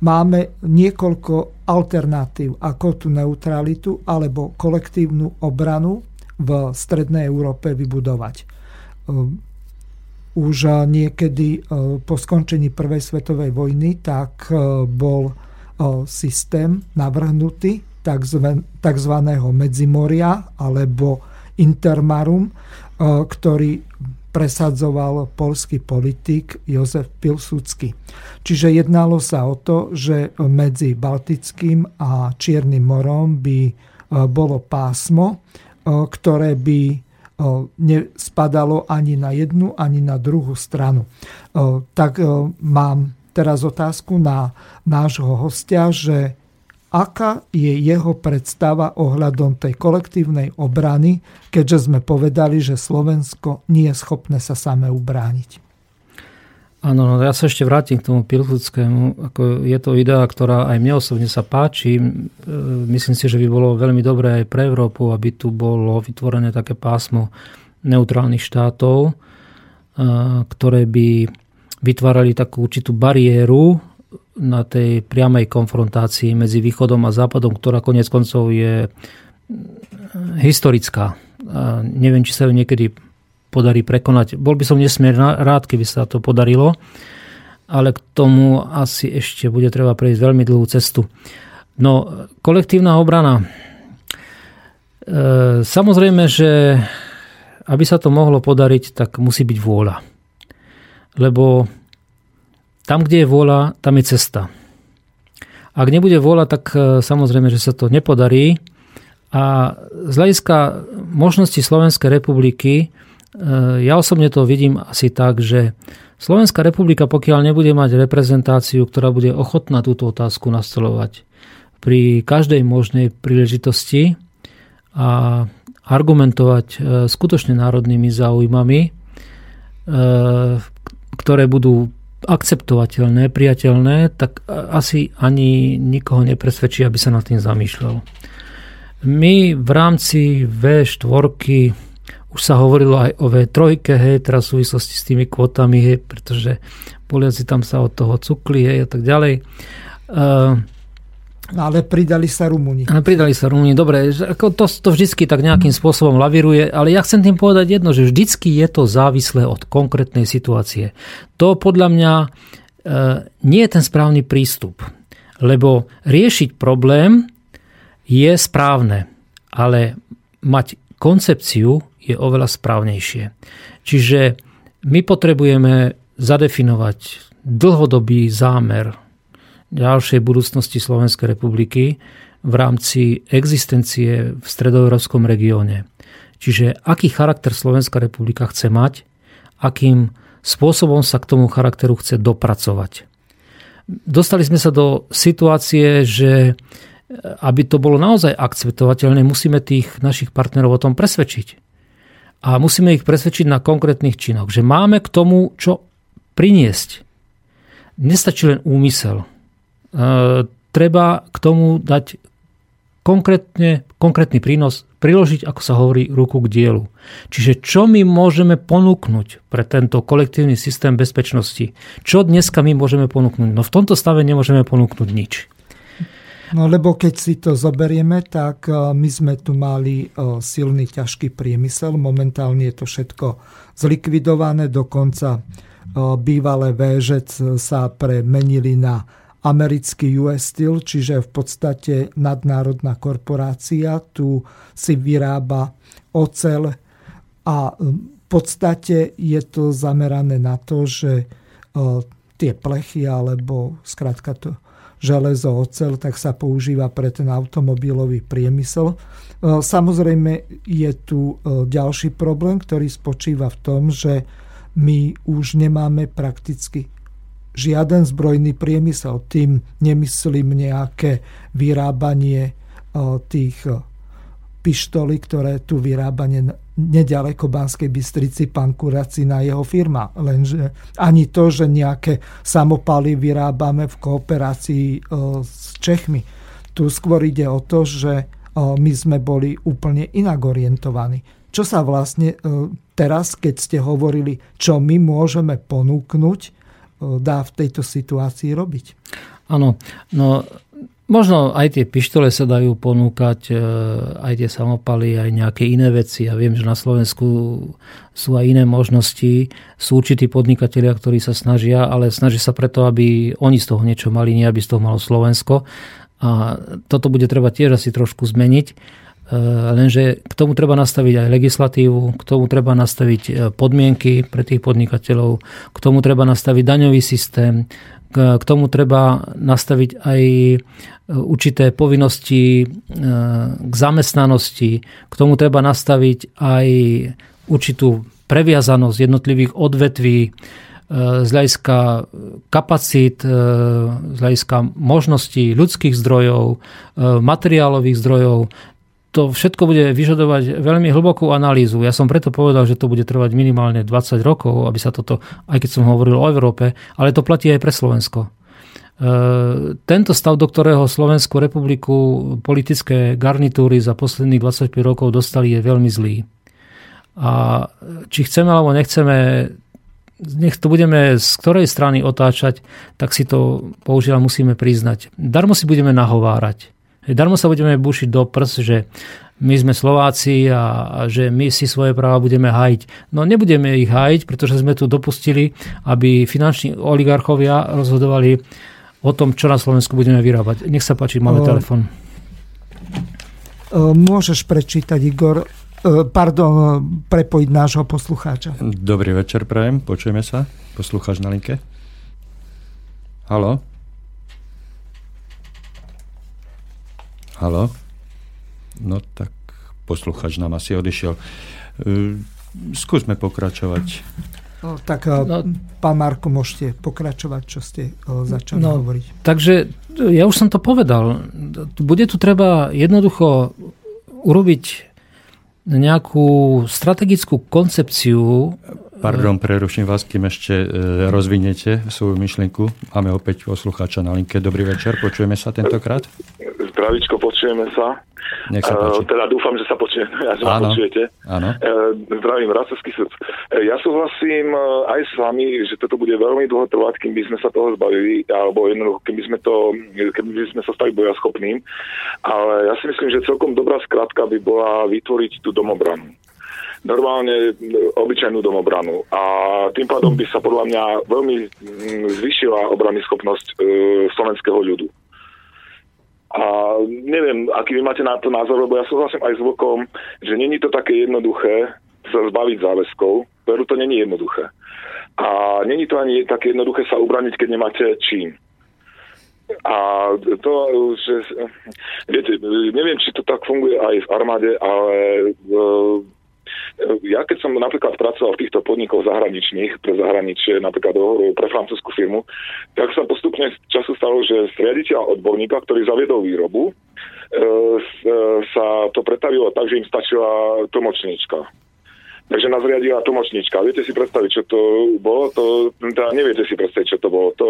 Máme niekoľko alternatív, ako tú neutralitu alebo kolektívnu obranu v Strednej Európe vybudovať. už niekedy po skončení Prvej svetovej vojny, tak bol systém navrhnutý tzv. medzimoria alebo intermarum, ktorý presadzoval polský politik Jozef Pilsudský. Čiže jednalo sa o to, že medzi Baltickým a Čiernym morom by bolo pásmo, ktoré by nespadalo ani na jednu, ani na druhú stranu. Tak mám teraz otázku na nášho hostia, že aká je jeho predstava ohľadom tej kolektívnej obrany, keďže sme povedali, že Slovensko nie je schopné sa samé ubrániť. Áno, no ja sa ešte vrátim k tomu Pilsudskému. Ako je to idea, ktorá aj mne osobne sa páči. E, myslím si, že by bolo veľmi dobré aj pre Európu, aby tu bolo vytvorené také pásmo neutrálnych štátov, e, ktoré by vytvárali takú určitú bariéru na tej priamej konfrontácii medzi východom a západom, ktorá konec koncov je historická. A neviem, či sa ju niekedy podarí prekonať. Bol by som nesmierne rád, keby sa to podarilo, ale k tomu asi ešte bude treba prejsť veľmi dlhú cestu. No, kolektívna obrana. E, samozrejme, že aby sa to mohlo podariť, tak musí byť vôľa. Lebo tam, kde je vôľa, tam je cesta. Ak nebude vôľa, tak e, samozrejme, že sa to nepodarí. A z hľadiska možnosti Slovenskej republiky, e, ja osobne to vidím asi tak, že Slovenská republika, pokiaľ nebude mať reprezentáciu, ktorá bude ochotná túto otázku nastolovať pri každej možnej príležitosti a argumentovať e, skutočne národnými záujmami, ktoré budú akceptovateľné, priateľné, tak asi ani nikoho nepresvedčí, aby sa nad tým zamýšľal. My v rámci V4 už sa hovorilo aj o V3, hej, teraz v súvislosti s tými kvotami, hej, pretože Poliaci tam sa od toho cukli hej, a tak ďalej. No ale pridali sa Rumúni. Ale pridali sa Rumúni, dobre, ako to, to vždycky tak nejakým spôsobom lavíruje, ale ja chcem tým povedať jedno, že vždycky je to závislé od konkrétnej situácie. To podľa mňa e, nie je ten správny prístup, lebo riešiť problém je správne, ale mať koncepciu je oveľa správnejšie. Čiže my potrebujeme zadefinovať dlhodobý zámer ďalšej budúcnosti Slovenskej republiky v rámci existencie v stredoeurópskom regióne. Čiže aký charakter Slovenská republika chce mať, akým spôsobom sa k tomu charakteru chce dopracovať. Dostali sme sa do situácie, že aby to bolo naozaj akceptovateľné, musíme tých našich partnerov o tom presvedčiť. A musíme ich presvedčiť na konkrétnych činoch, že máme k tomu, čo priniesť. Nestačí len úmysel. E, treba k tomu dať konkrétne, konkrétny prínos, priložiť, ako sa hovorí, ruku k dielu. Čiže čo my môžeme ponúknuť pre tento kolektívny systém bezpečnosti? Čo dneska my môžeme ponúknuť? No v tomto stave nemôžeme ponúknuť nič. No lebo keď si to zoberieme, tak e, my sme tu mali e, silný, ťažký priemysel. Momentálne je to všetko zlikvidované, dokonca bývalé VŽ sa premenili na americký US Steel, čiže v podstate nadnárodná korporácia tu si vyrába ocel a v podstate je to zamerané na to, že tie plechy alebo skrátka to železo, ocel, tak sa používa pre ten automobilový priemysel. Samozrejme je tu ďalší problém, ktorý spočíva v tom, že my už nemáme prakticky žiaden zbrojný priemysel. Tým nemyslím nejaké vyrábanie tých pištolí, ktoré tu vyrábanie nedaleko Banskej Bystrici pán Kuracina jeho firma. Lenže ani to, že nejaké samopaly vyrábame v kooperácii s Čechmi. Tu skôr ide o to, že my sme boli úplne inak orientovaní. Čo sa vlastne teraz, keď ste hovorili, čo my môžeme ponúknuť, dá v tejto situácii robiť? Áno, no Možno aj tie pištole sa dajú ponúkať, e, aj tie samopaly, aj nejaké iné veci. Ja viem, že na Slovensku sú aj iné možnosti. Sú určití podnikatelia, ktorí sa snažia, ale snažia sa preto, aby oni z toho niečo mali, nie aby z toho malo Slovensko. A toto bude treba tiež asi trošku zmeniť. E, lenže k tomu treba nastaviť aj legislatívu, k tomu treba nastaviť e, podmienky pre tých podnikateľov, k tomu treba nastaviť daňový systém, k tomu treba nastaviť aj určité povinnosti k zamestnanosti. K tomu treba nastaviť aj určitú previazanosť jednotlivých odvetví z hľadiska kapacít, z hľadiska možností ľudských zdrojov, materiálových zdrojov. To všetko bude vyžadovať veľmi hlbokú analýzu. Ja som preto povedal, že to bude trvať minimálne 20 rokov, aby sa toto, aj keď som hovoril o Európe, ale to platí aj pre Slovensko. Tento stav, do ktorého Slovenskú republiku politické garnitúry za posledných 25 rokov dostali, je veľmi zlý. A či chceme alebo nechceme, nech to budeme z ktorej strany otáčať, tak si to používa musíme priznať. Darmo si budeme nahovárať. Darmo sa budeme bušiť do prs, že my sme Slováci a, a že my si svoje práva budeme hájiť. No nebudeme ich hájiť, pretože sme tu dopustili, aby finanční oligarchovia rozhodovali o tom, čo na Slovensku budeme vyrábať. Nech sa páči, máme telefon. Môžeš prečítať, Igor, pardon, prepojiť nášho poslucháča. Dobrý večer, prajem, počujeme sa. Poslucháč na linke. Halo? Halo? No tak poslucháč nám asi odišiel. Skúsme pokračovať. No, tak eh, no, pán Marko, môžete pokračovať, čo ste eh, začali no, hovoriť. Takže ja už som to povedal. Bude tu treba jednoducho urobiť nejakú strategickú koncepciu. Pardon, preruším vás, kým ešte eh, rozviniete svoju myšlienku. Máme opäť poslucháča na linke. Dobrý večer, počujeme sa tentokrát? Zdravičko, počujeme sa. Nech sa páči. Uh, teda dúfam, že sa počuje, (laughs) ja, že áno, počujete. Áno. Uh, zdravím, Racovský srdc. Uh, ja súhlasím aj s vami, že toto bude veľmi dlho trvať, kým by sme sa toho zbavili, alebo jednoducho, kým by sme, to, kým by sme sa stali bojaschopným. Ale ja si myslím, že celkom dobrá skratka by bola vytvoriť tú domobranu normálne obyčajnú domobranu. A tým pádom by sa podľa mňa veľmi zvyšila obranný schopnosť e, slovenského ľudu. A neviem, aký vy máte na to názor, lebo ja súhlasím aj s Vlkom, že není to také jednoduché sa zbaviť záväzkov. Veru to není jednoduché. A není to ani také jednoduché sa ubraniť, keď nemáte čím. A to, že, viete, neviem, či to tak funguje aj v armáde, ale ja keď som napríklad pracoval v týchto podnikoch zahraničných, pre zahraničie, napríklad pre francúzsku firmu, tak sa postupne času stalo, že z riaditeľa odborníka, ktorý zaviedol výrobu, e, e, sa to pretavilo tak, že im stačila tlmočníčka. Takže nás riadila tlmočníčka. Viete si predstaviť, čo to bolo? To, teda neviete si predstaviť, čo to bolo. To,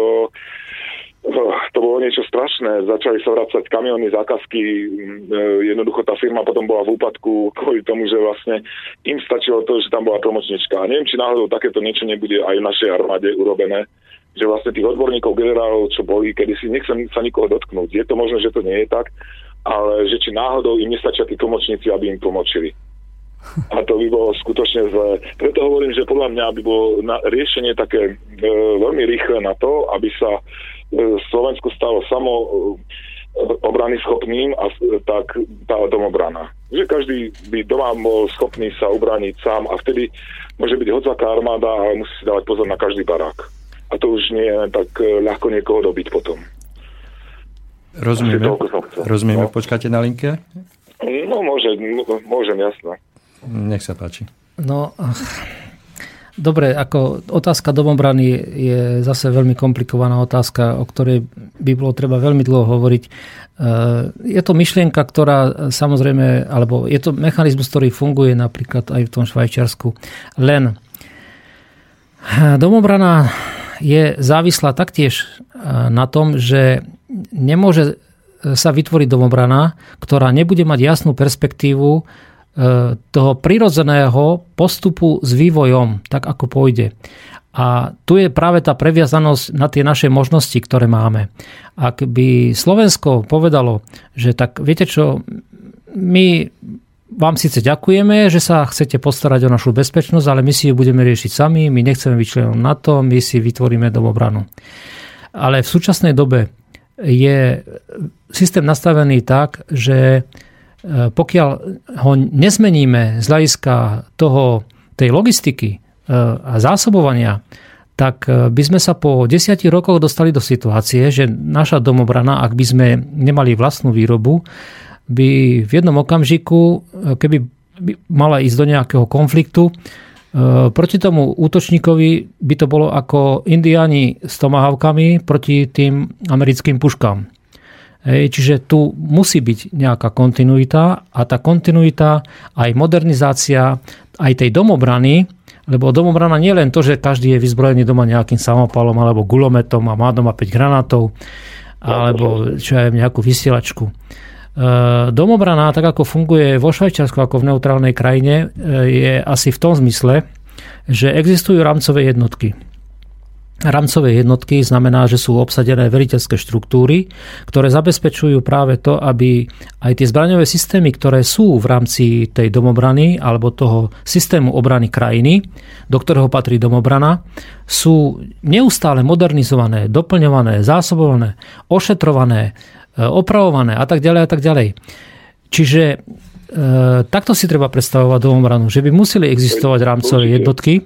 to bolo niečo strašné. Začali sa vracať kamiony, zákazky. Mm, e, jednoducho tá firma potom bola v úpadku kvôli tomu, že vlastne im stačilo to, že tam bola tlmočnička. A neviem, či náhodou takéto niečo nebude aj v našej armáde urobené, že vlastne tých odborníkov, generálov, čo boli, kedy si nechcem sa nikoho dotknúť. Je to možné, že to nie je tak, ale že či náhodou im nestačia tí tlmočníci, aby im tlmočili. A to by bolo skutočne zlé. Preto hovorím, že podľa mňa by bolo na riešenie také e, veľmi rýchle na to, aby sa Slovensku stalo samo e, obrany schopným a tak tá domobrana. Že každý by doma bol schopný sa ubrániť sám a vtedy môže byť hodzaká armáda, ale musí si dávať pozor na každý barák. A to už nie je tak e, ľahko niekoho dobiť potom. Rozumieme. Rozumieme. No. Počkáte na linke? No, môže, môžem, jasno. Nech sa páči. No, Dobre, ako otázka domobrany je zase veľmi komplikovaná otázka, o ktorej by bolo treba veľmi dlho hovoriť. E, je to myšlienka, ktorá samozrejme, alebo je to mechanizmus, ktorý funguje napríklad aj v tom Švajčiarsku. Len domobrana je závislá taktiež e, na tom, že nemôže sa vytvoriť domobrana, ktorá nebude mať jasnú perspektívu toho prirodzeného postupu s vývojom, tak ako pôjde. A tu je práve tá previazanosť na tie naše možnosti, ktoré máme. Ak by Slovensko povedalo, že tak viete čo, my vám síce ďakujeme, že sa chcete postarať o našu bezpečnosť, ale my si ju budeme riešiť sami, my nechceme byť členom NATO, my si vytvoríme domobranu. Ale v súčasnej dobe je systém nastavený tak, že e, pokiaľ ho nezmeníme z hľadiska toho, tej logistiky, a zásobovania, tak e, by sme sa po desiatich rokoch dostali do situácie, že naša domobrana, ak by sme nemali vlastnú výrobu, by v jednom okamžiku, e, keby by mala ísť do nejakého konfliktu, e, proti tomu útočníkovi by to bolo ako indiáni s tomahawkami proti tým americkým puškám. Čiže tu musí byť nejaká kontinuita a tá kontinuita, aj modernizácia aj tej domobrany, lebo domobrana nie je len to, že každý je vyzbrojený doma nejakým samopalom alebo gulometom a má doma 5 granátov alebo čo aj nejakú vysielačku. E, domobrana, tak ako funguje vo Švajčiarsku ako v neutrálnej krajine, e, je asi v tom zmysle, že existujú rámcové jednotky. Rámcové jednotky znamená, že sú obsadené veriteľské štruktúry, ktoré zabezpečujú práve to, aby aj tie zbraňové systémy, ktoré sú v rámci tej domobrany alebo toho systému obrany krajiny, do ktorého patrí domobrana, sú neustále modernizované, doplňované, zásobované, ošetrované, e, opravované a tak ďalej a tak ďalej. Čiže e, takto si treba predstavovať domobranu, že by museli existovať rámcové jednotky,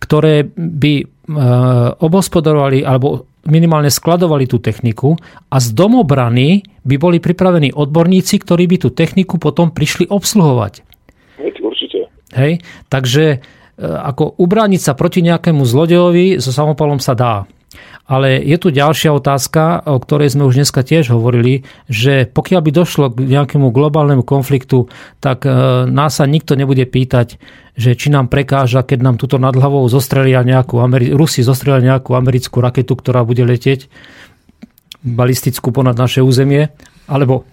ktoré by obhospodarovali alebo minimálne skladovali tú techniku a z domobrany by boli pripravení odborníci, ktorí by tú techniku potom prišli obsluhovať. Určite. Hej? Takže e, ako ubrániť sa proti nejakému zlodejovi so samopalom sa dá. Ale je tu ďalšia otázka, o ktorej sme už dneska tiež hovorili, že pokiaľ by došlo k nejakému globálnemu konfliktu, tak e, nás sa nikto nebude pýtať, že či nám prekáža, keď nám tuto nad hlavou zostrelia nejakú Ameri- Rusi zostrelia nejakú americkú raketu, ktorá bude letieť balistickú ponad naše územie, alebo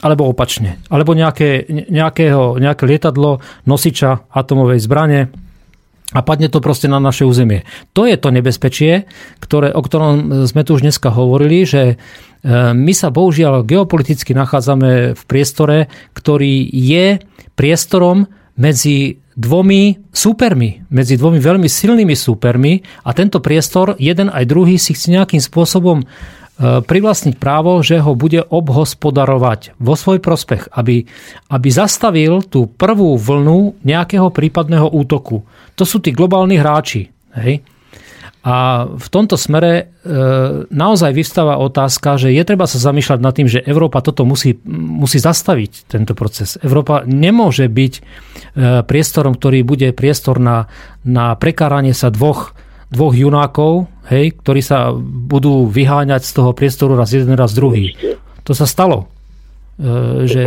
alebo opačne. Alebo nejaké, nejakého, nejaké lietadlo nosiča atomovej zbrane, a padne to proste na naše územie. To je to nebezpečie, ktoré, o ktorom sme tu už dneska hovorili, že e, my sa bohužiaľ geopoliticky nachádzame v priestore, ktorý je priestorom medzi dvomi súpermi, medzi dvomi veľmi silnými súpermi a tento priestor, jeden aj druhý, si chce nejakým spôsobom e, privlastniť právo, že ho bude obhospodarovať vo svoj prospech, aby, aby zastavil tú prvú vlnu nejakého prípadného útoku. To sú tí globálni hráči. Hej? A v tomto smere e, naozaj vystáva otázka, že je treba sa zamýšľať nad tým, že Európa toto musí, musí zastaviť, tento proces. Európa nemôže byť e, priestorom, ktorý bude priestor na, na prekáranie sa dvoch, dvoch junákov, hej, ktorí sa budú vyháňať z toho priestoru raz jeden, raz druhý. To sa stalo. E, že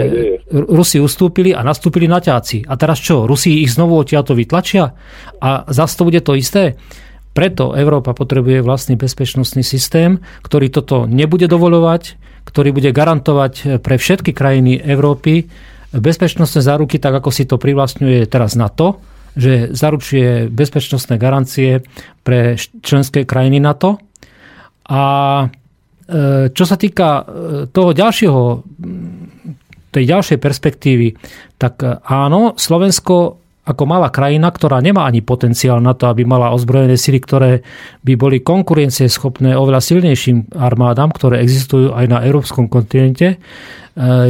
Rusi ustúpili a nastúpili naťáci. A teraz čo? Rusi ich znovu odtiaľto vytlačia? A zase to bude to isté? Preto Európa potrebuje vlastný bezpečnostný systém, ktorý toto nebude dovoľovať, ktorý bude garantovať pre všetky krajiny Európy bezpečnostné záruky, tak ako si to privlastňuje teraz NATO, že zaručuje bezpečnostné garancie pre členské krajiny NATO. A E, čo sa týka e, toho ďalšieho, tej ďalšej perspektívy, tak e, áno, Slovensko ako malá krajina, ktorá nemá ani potenciál na to, aby mala ozbrojené sily, ktoré by boli konkurencieschopné oveľa silnejším armádam, ktoré existujú aj na európskom kontinente.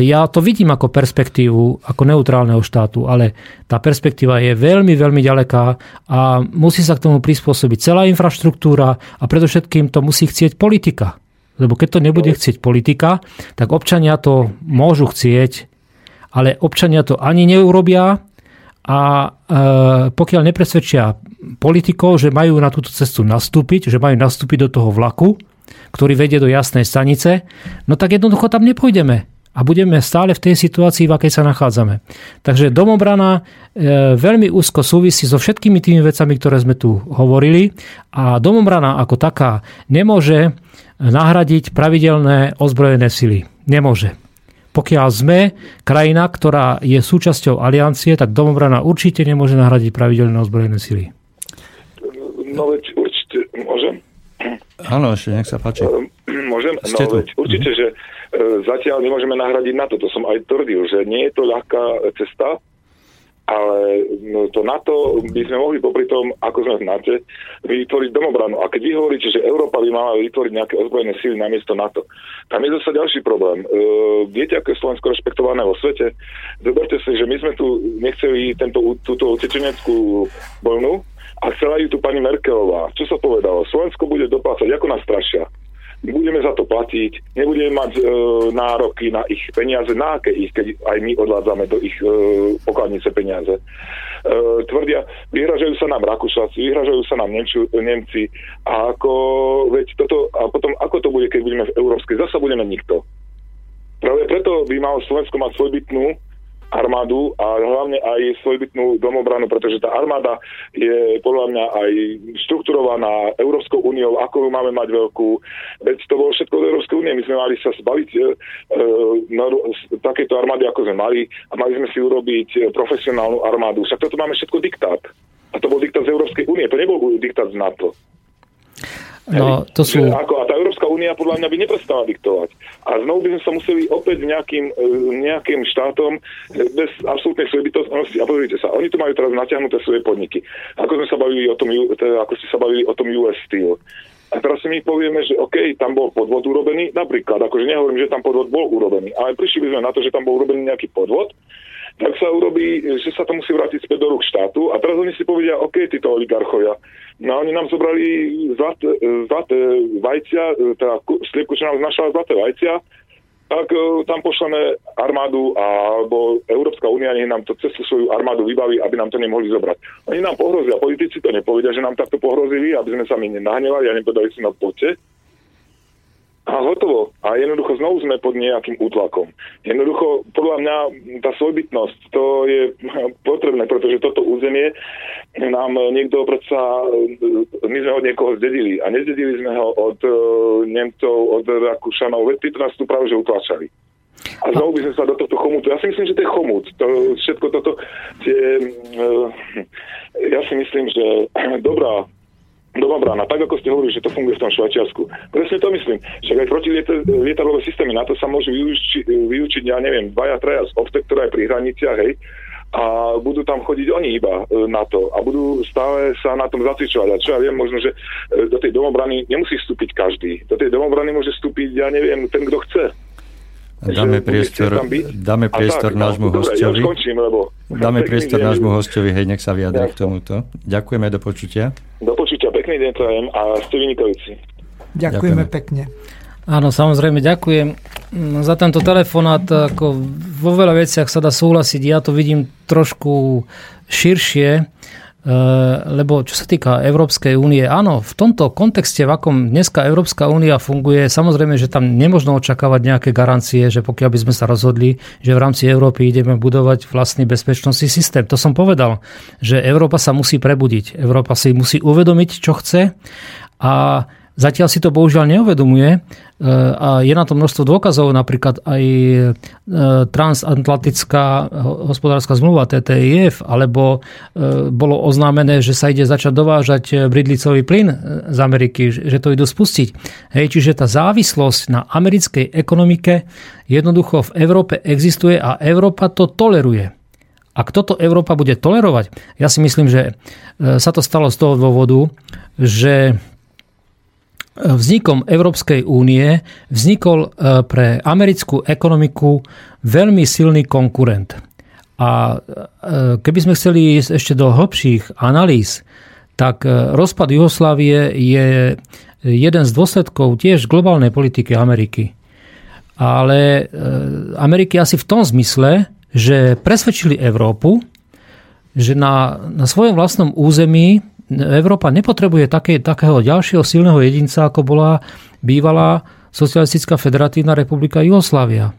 Ja to vidím ako perspektívu, ako neutrálneho štátu, ale tá perspektíva je veľmi, veľmi ďaleká a musí sa k tomu prispôsobiť celá infraštruktúra a predovšetkým to musí chcieť politika. Lebo keď to nebude no. chcieť politika, tak občania to môžu chcieť, ale občania to ani neurobia a e, pokiaľ nepresvedčia politikov, že majú na túto cestu nastúpiť, že majú nastúpiť do toho vlaku, ktorý vedie do jasnej stanice, no tak jednoducho tam nepôjdeme a budeme stále v tej situácii, v akej sa nachádzame. Takže domobrana e, veľmi úzko súvisí so všetkými tými vecami, ktoré sme tu hovorili a domobrana ako taká nemôže nahradiť pravidelné ozbrojené sily. Nemôže. Pokiaľ sme krajina, ktorá je súčasťou aliancie, tak domobrana určite nemôže nahradiť pravidelné ozbrojené sily. no veď určite, môžem? Áno, ešte nech sa páči. Môžem? No tu. veď určite, že e, zatiaľ nemôžeme nahradiť na to. To som aj tvrdil, že nie je to ľahká cesta, ale no, to NATO by sme mohli popri tom, ako sme v NATO, vytvoriť domobranu. A keď vy hovoríte, že Európa by mala vytvoriť nejaké ozbrojené síly namiesto NATO, tam je zase ďalší problém. E, viete, ako je Slovensko rešpektované vo svete? Zoberte si, že my sme tu nechceli tento, túto utečeneckú vlnu a chcela ju tu pani Merkelová. Čo sa povedalo? Slovensko bude doplácať, ako nás strašia budeme za to platiť, nebudeme mať e, nároky na ich peniaze, na aké ich, keď aj my odvádzame do ich e, pokladnice peniaze. E, tvrdia, vyhražajú sa nám Rakúšaci, vyhražajú sa nám Nemču, Nemci a ako, veď toto, a potom ako to bude, keď budeme v Európskej, zasa budeme nikto. Práve preto by mal Slovensko mať svojbytnú armádu a hlavne aj svojbytnú domobranu, pretože tá armáda je podľa mňa aj štrukturovaná Európskou úniou, ako ju máme mať veľkú. Veď to bolo všetko z Európskej únie. My sme mali sa zbaviť e, na, takéto armády, ako sme mali a mali sme si urobiť e, profesionálnu armádu. Však toto máme všetko diktát. A to bol diktát z Európskej únie, to nebol diktát z NATO. No, to sú... Ako, a tá Európska únia podľa mňa by neprestala diktovať. A znovu by sme sa museli opäť nejakým, e, nejakým štátom e, bez absolútnej svojbytostnosti. A pozrite sa, oni tu majú teraz natiahnuté svoje podniky. Ako sme sa bavili o tom, teda, ako ste sa bavili o tom US Steel. A teraz si my povieme, že OK, tam bol podvod urobený, napríklad, akože nehovorím, že tam podvod bol urobený, ale prišli by sme na to, že tam bol urobený nejaký podvod, tak sa urobí, že sa to musí vrátiť späť do rúk štátu a teraz oni si povedia, OK, títo oligarchovia, no oni nám zobrali zlaté, zlaté vajcia, teda sliepku, čo nám znašala zlaté vajcia, tak tam pošleme armádu alebo Európska únia nech nám to cez svoju armádu vybaví, aby nám to nemohli zobrať. Oni nám pohrozia, politici to nepovedia, že nám takto pohrozili, aby sme sa my nenahnevali a nepovedali si na poďte, a hotovo. A jednoducho znovu sme pod nejakým útlakom. Jednoducho, podľa mňa, tá svojbytnosť, to je (laughs) potrebné, pretože toto územie nám niekto predsa, my sme od niekoho zdedili a nezdedili sme ho od uh, Nemcov, od Rakúšanov, veď títo nás tu práve že utlačali. A znovu by sme sa do tohto chomutu, ja si myslím, že to je chomut, to, všetko toto tie, uh, ja si myslím, že (clears throat) dobrá domobrana, tak ako ste hovorili, že to funguje v tom Švajčiarsku. Presne to myslím. Však aj protilietadlové systémy na to sa môžu vyuči, vyučiť, ja neviem, dvaja, traja z obce, ktorá je pri hraniciach, hej, a budú tam chodiť oni iba e, na to a budú stále sa na tom zacvičovať. A čo ja viem, možno, že e, do tej domobrany nemusí vstúpiť každý. Do tej domobrany môže vstúpiť, ja neviem, ten, kto chce. Dáme priestor, dáme priestor tak, nášmu no, hostovi. Ja skončím, lebo dáme priestor deň. nášmu hostovi, hej, nech sa vyjadri k tomuto. Ďakujeme, do počutia. Do počutia, pekný deň prajem a ste vynikajúci. Ďakujeme, Ďakujeme pekne. Áno, samozrejme, ďakujem za tento telefonát. Ako vo veľa veciach sa dá súhlasiť. Ja to vidím trošku širšie lebo čo sa týka Európskej únie, áno, v tomto kontexte, v akom dneska Európska únia funguje, samozrejme, že tam nemôžno očakávať nejaké garancie, že pokiaľ by sme sa rozhodli, že v rámci Európy ideme budovať vlastný bezpečnostný systém. To som povedal, že Európa sa musí prebudiť. Európa si musí uvedomiť, čo chce a Zatiaľ si to bohužiaľ neuvedomuje e, a je na to množstvo dôkazov, napríklad aj e, transatlantická hospodárska zmluva TTIF, alebo e, bolo oznámené, že sa ide začať dovážať bridlicový plyn z Ameriky, že to idú spustiť. Hej, čiže tá závislosť na americkej ekonomike jednoducho v Európe existuje a Európa to toleruje. Ak toto Európa bude tolerovať, ja si myslím, že sa to stalo z toho dôvodu, že vznikom Európskej únie vznikol e, pre americkú ekonomiku veľmi silný konkurent. A e, keby sme chceli ísť ešte do hlbších analýz, tak e, rozpad Jugoslávie je jeden z dôsledkov tiež globálnej politiky Ameriky. Ale Ameriky asi v tom zmysle, že presvedčili Európu, že na, na svojom vlastnom území Európa nepotrebuje také, takého ďalšieho silného jedinca, ako bola bývalá Socialistická federatívna republika Jugoslávia.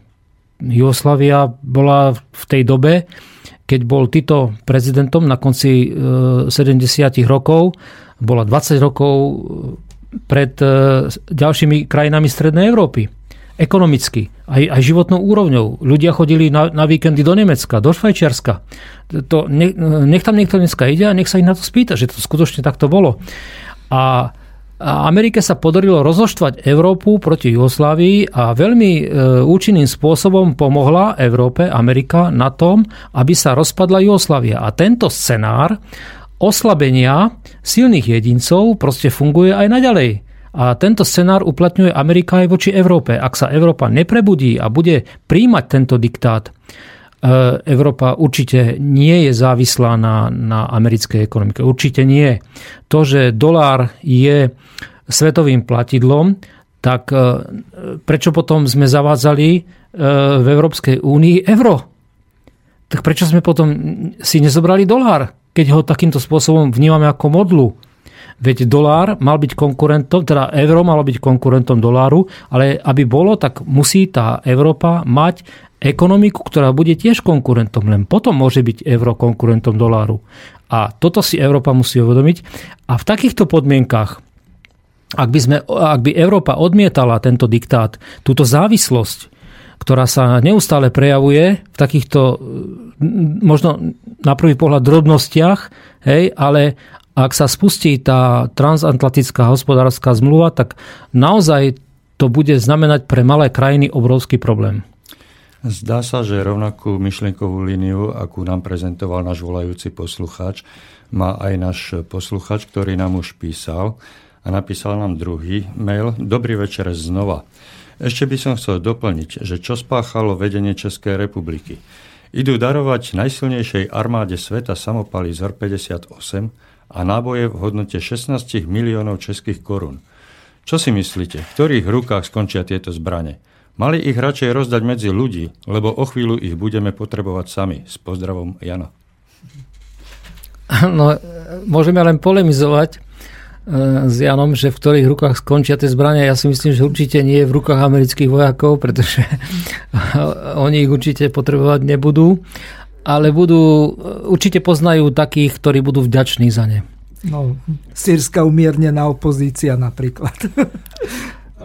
Jugoslávia bola v tej dobe, keď bol Tito prezidentom na konci 70. E, rokov, bola 20 rokov pred e, ďalšími krajinami Strednej Európy ekonomicky, aj, aj životnou úrovňou. Ľudia chodili na, na víkendy do Nemecka, do Švajčiarska. To, nech, nech tam niekto dneska ide a nech sa ich na to spýta, že to skutočne takto bolo. A a Amerike sa podarilo rozoštvať Európu proti Jugoslávii a veľmi e, účinným spôsobom pomohla Európe, Amerika na tom, aby sa rozpadla Jugoslávia. A tento scenár oslabenia silných jedincov proste funguje aj naďalej. A tento scenár uplatňuje Amerika aj voči Európe. Ak sa Európa neprebudí a bude príjmať tento diktát, E, Európa určite nie je závislá na, na americkej ekonomike. Určite nie. To, že dolár je svetovým platidlom, tak e, prečo potom sme zavádzali e, v Európskej únii euro? Tak prečo sme potom si nezobrali dolár, keď ho takýmto spôsobom vnímame ako modlu? Veď dolár mal byť konkurentom, teda euro malo byť konkurentom doláru, ale aby bolo, tak musí tá Európa mať ekonomiku, ktorá bude tiež konkurentom. Len potom môže byť euro konkurentom doláru. A toto si Európa musí uvedomiť. A v takýchto podmienkach, ak by, sme, ak by Európa odmietala tento diktát, túto závislosť, ktorá sa neustále prejavuje v takýchto možno na prvý pohľad drobnostiach, hej, ale ak sa spustí tá transatlantická hospodárska zmluva, tak naozaj to bude znamenať pre malé krajiny obrovský problém. Zdá sa, že rovnakú myšlienkovú líniu, akú nám prezentoval náš volajúci poslucháč, má aj náš poslucháč, ktorý nám už písal a napísal nám druhý mail. Dobrý večer znova. Ešte by som chcel doplniť, že čo spáchalo vedenie Českej republiky. Idú darovať najsilnejšej armáde sveta samopaly z 58 a náboje v hodnote 16 miliónov českých korún. Čo si myslíte, v ktorých rukách skončia tieto zbrane? Mali ich radšej rozdať medzi ľudí, lebo o chvíľu ich budeme potrebovať sami. S pozdravom, Jano. No, môžeme len polemizovať e, s Janom, že v ktorých rukách skončia tie zbrania. Ja si myslím, že určite nie je v rukách amerických vojakov, pretože (laughs) oni ich určite potrebovať nebudú, ale budú, určite poznajú takých, ktorí budú vďační za ne. No, sírska umiernená opozícia napríklad. (laughs)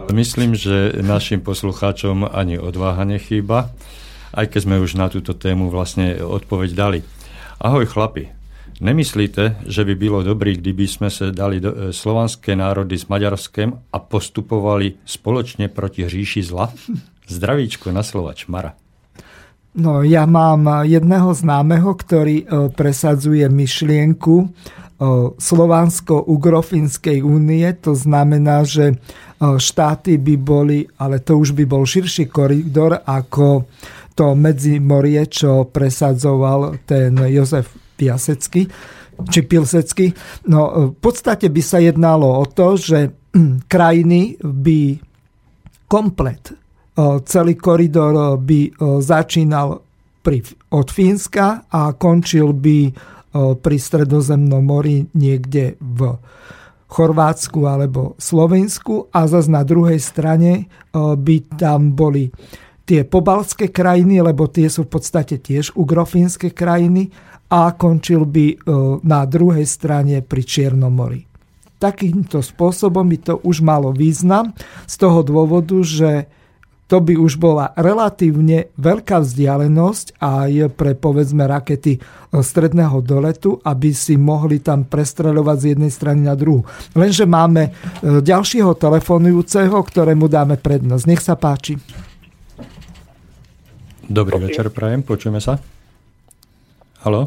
Myslím, že našim poslucháčom ani odváha nechýba, aj keď sme už na túto tému vlastne odpoveď dali. Ahoj chlapi, nemyslíte, že by bylo dobrý, kdyby sme sa dali do, e, slovanské národy s Maďarskem a postupovali spoločne proti říši zla? Zdravíčko na Slovač, Mara. No, ja mám jedného známeho, ktorý e, presadzuje myšlienku e, Slovansko-Ugrofinskej únie. To znamená, že štáty by boli, ale to už by bol širší koridor ako to Morie, čo presadzoval ten Jozef Piasecký či Pilsecký. No, v podstate by sa jednalo o to, že krajiny by komplet, celý koridor by začínal pri, od Fínska a končil by pri Stredozemnom mori niekde v Chorvátsku alebo Slovensku a zase na druhej strane by tam boli tie pobalské krajiny, lebo tie sú v podstate tiež ugrofínske krajiny a končil by na druhej strane pri Čiernom mori. Takýmto spôsobom by to už malo význam z toho dôvodu, že to by už bola relatívne veľká vzdialenosť aj pre povedzme rakety e, stredného doletu, aby si mohli tam prestreľovať z jednej strany na druhú. Lenže máme e, ďalšieho telefonujúceho, ktorému dáme prednosť. Nech sa páči. Dobrý večer, prajem, počujeme sa. Halo?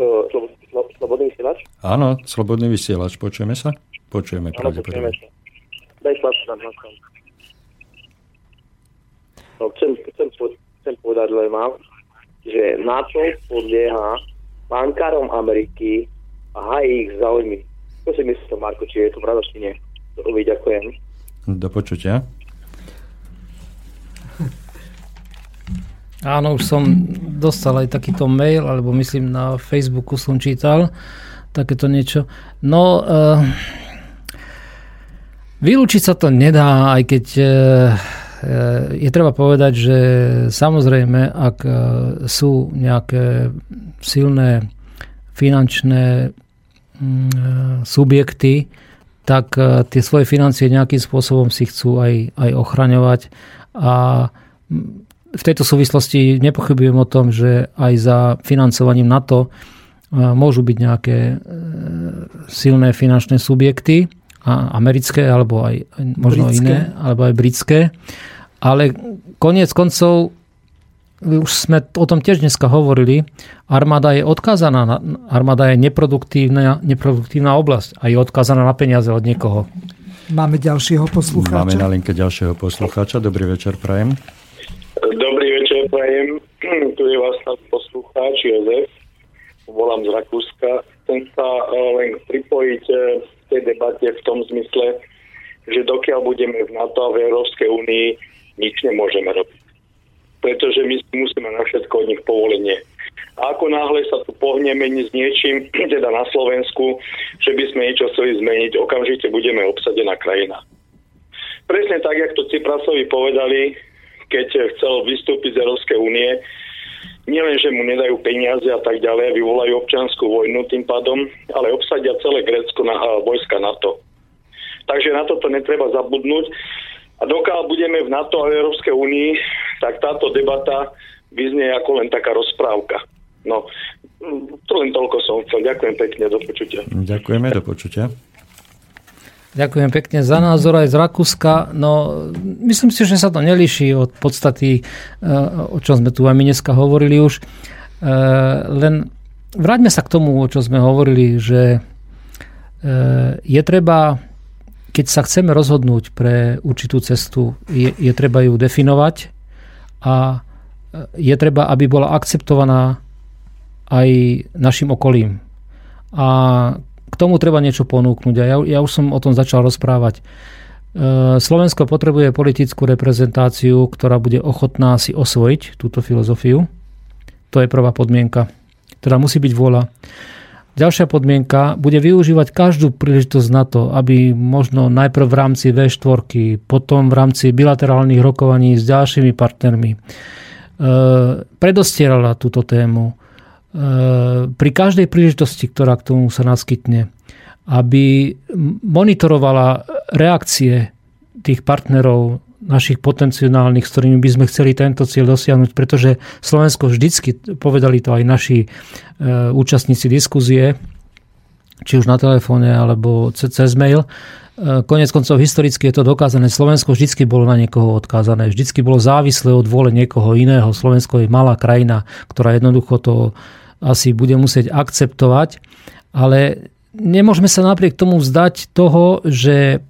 Slobodný vysielač? Áno, slobodný vysielač, počujeme sa? Počujeme, pravdepodobne. Daj na No, chcem, chcem, chcem povedať len mám, že NATO podlieha bankárom Ameriky a hají ich záujmy. Čo si myslíte, Marko, či je to pravda, či nie? Dobre, ďakujem. Do počutia. Áno, už som dostal aj takýto mail, alebo myslím na Facebooku som čítal takéto niečo. No, uh, vylúčiť sa to nedá, aj keď uh, je treba povedať, že samozrejme, ak e, sú nejaké silné finančné mm, e, subjekty, tak tie svoje financie nejakým spôsobom si chcú aj, aj ochraňovať. A v tejto súvislosti nepochybujem o tom, že aj za financovaním NATO môžu byť nejaké silné finančné subjekty, americké, alebo aj možno britské. iné, alebo aj britské. Ale koniec koncov, už sme o tom tiež dneska hovorili, armáda je odkázaná, armáda je neproduktívna, neproduktívna oblasť a je odkázaná na peniaze od niekoho. Máme ďalšieho poslucháča. Máme na linke ďalšieho poslucháča. Dobrý večer, Prajem. Dobrý večer, Prajem. (clears throat) Tu je vás poslucháč Jozef. Volám z Rakúska. Chcem sa eh, len pripojiť eh, tej debate v tom zmysle, že dokiaľ budeme v NATO a v Európskej únii, nič nemôžeme robiť. Pretože my musíme na všetko od nich povolenie. A ako náhle sa tu pohneme s niečím, (clears throat) teda na Slovensku, že by sme niečo chceli zmeniť, okamžite budeme obsadená krajina. Presne tak, jak to Ciprasovi povedali, keď chcel vystúpiť z Európskej únie, nielen, že mu nedajú peniaze a tak ďalej, vyvolajú občianskú vojnu tým pádom, ale obsadia celé Grécko na vojska NATO. Takže na toto netreba zabudnúť. A dokiaľ budeme v NATO a v Európskej únii, tak táto debata vyznie ako len taká rozprávka. No, to len toľko som chcel. Ďakujem pekne, do počutia. Ďakujeme, do počutia. Ďakujem pekne za názor aj z Rakúska. No, myslím si, že sa to neliší od podstaty, eh, o čom sme tu aj my dneska hovorili už. Eh, len vráťme sa k tomu, o čom sme hovorili, že eh, je treba, keď sa chceme rozhodnúť pre určitú cestu, je, je treba ju definovať a je treba, aby bola akceptovaná aj našim okolím. A k tomu treba niečo ponúknuť. A ja, ja už som o tom začal rozprávať. E, Slovensko potrebuje politickú reprezentáciu, ktorá bude ochotná si osvojiť túto filozofiu. To je prvá podmienka. Teda musí byť vôľa. Ďalšia podmienka bude využívať každú príležitosť na to, aby možno najprv v rámci V4, potom v rámci bilaterálnych rokovaní s ďalšími partnermi e, predostierala túto tému pri každej príležitosti, ktorá k tomu sa naskytne, aby monitorovala reakcie tých partnerov našich potenciálnych, s ktorými by sme chceli tento cieľ dosiahnuť, pretože Slovensko vždycky, povedali to aj naši e, účastníci diskuzie, či už na telefóne alebo cez mail, e, Konec koncov historicky je to dokázané. Slovensko vždycky bolo na niekoho odkázané. Vždycky bolo závislé od vôle niekoho iného. Slovensko je malá krajina, ktorá jednoducho to asi bude musieť akceptovať, ale nemôžeme sa napriek tomu vzdať toho, že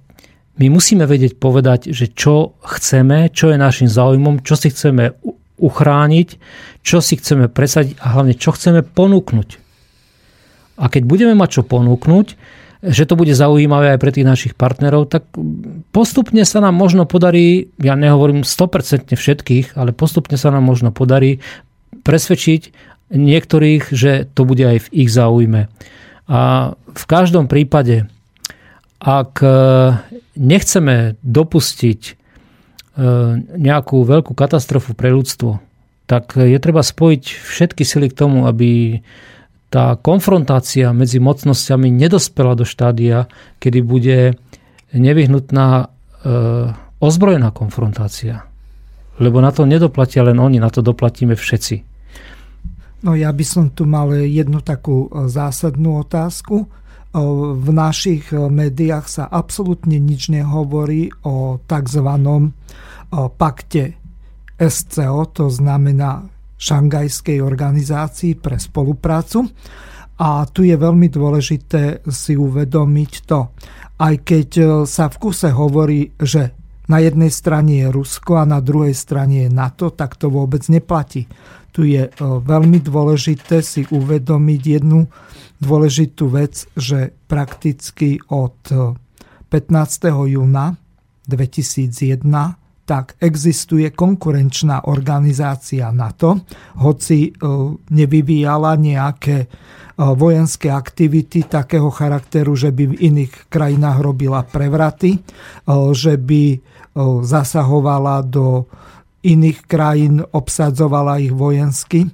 my musíme vedieť povedať, že čo chceme, čo je našim záujmom, čo si chceme uchrániť, čo si chceme presadiť a hlavne čo chceme ponúknuť. A keď budeme mať čo ponúknuť, že to bude zaujímavé aj pre tých našich partnerov, tak postupne sa nám možno podarí, ja nehovorím 100% všetkých, ale postupne sa nám možno podarí presvedčiť niektorých, že to bude aj v ich záujme. A v každom prípade, ak e, nechceme dopustiť e, nejakú veľkú katastrofu pre ľudstvo, tak je treba spojiť všetky sily k tomu, aby tá konfrontácia medzi mocnosťami nedospela do štádia, kedy bude nevyhnutná e, ozbrojená konfrontácia. Lebo na to nedoplatia len oni, na to doplatíme všetci. No ja by som tu mal jednu takú e, zásadnú otázku. E, v našich e, médiách sa absolútne nič nehovorí o tzv. pakte SCO, to znamená Šangajskej organizácii pre spoluprácu. A tu je veľmi dôležité si uvedomiť to, aj keď sa v kuse hovorí, že na jednej strane je Rusko a na druhej strane je NATO, tak to vôbec neplatí. Tu je e, veľmi dôležité si uvedomiť jednu dôležitú vec, že prakticky od 15. E, júna 2001 tak existuje konkurenčná organizácia NATO, hoci e, nevyvíjala nejaké vojenské aktivity takého charakteru, že by v iných krajinách robila prevraty, že by zasahovala do iných krajín, obsadzovala ich vojensky.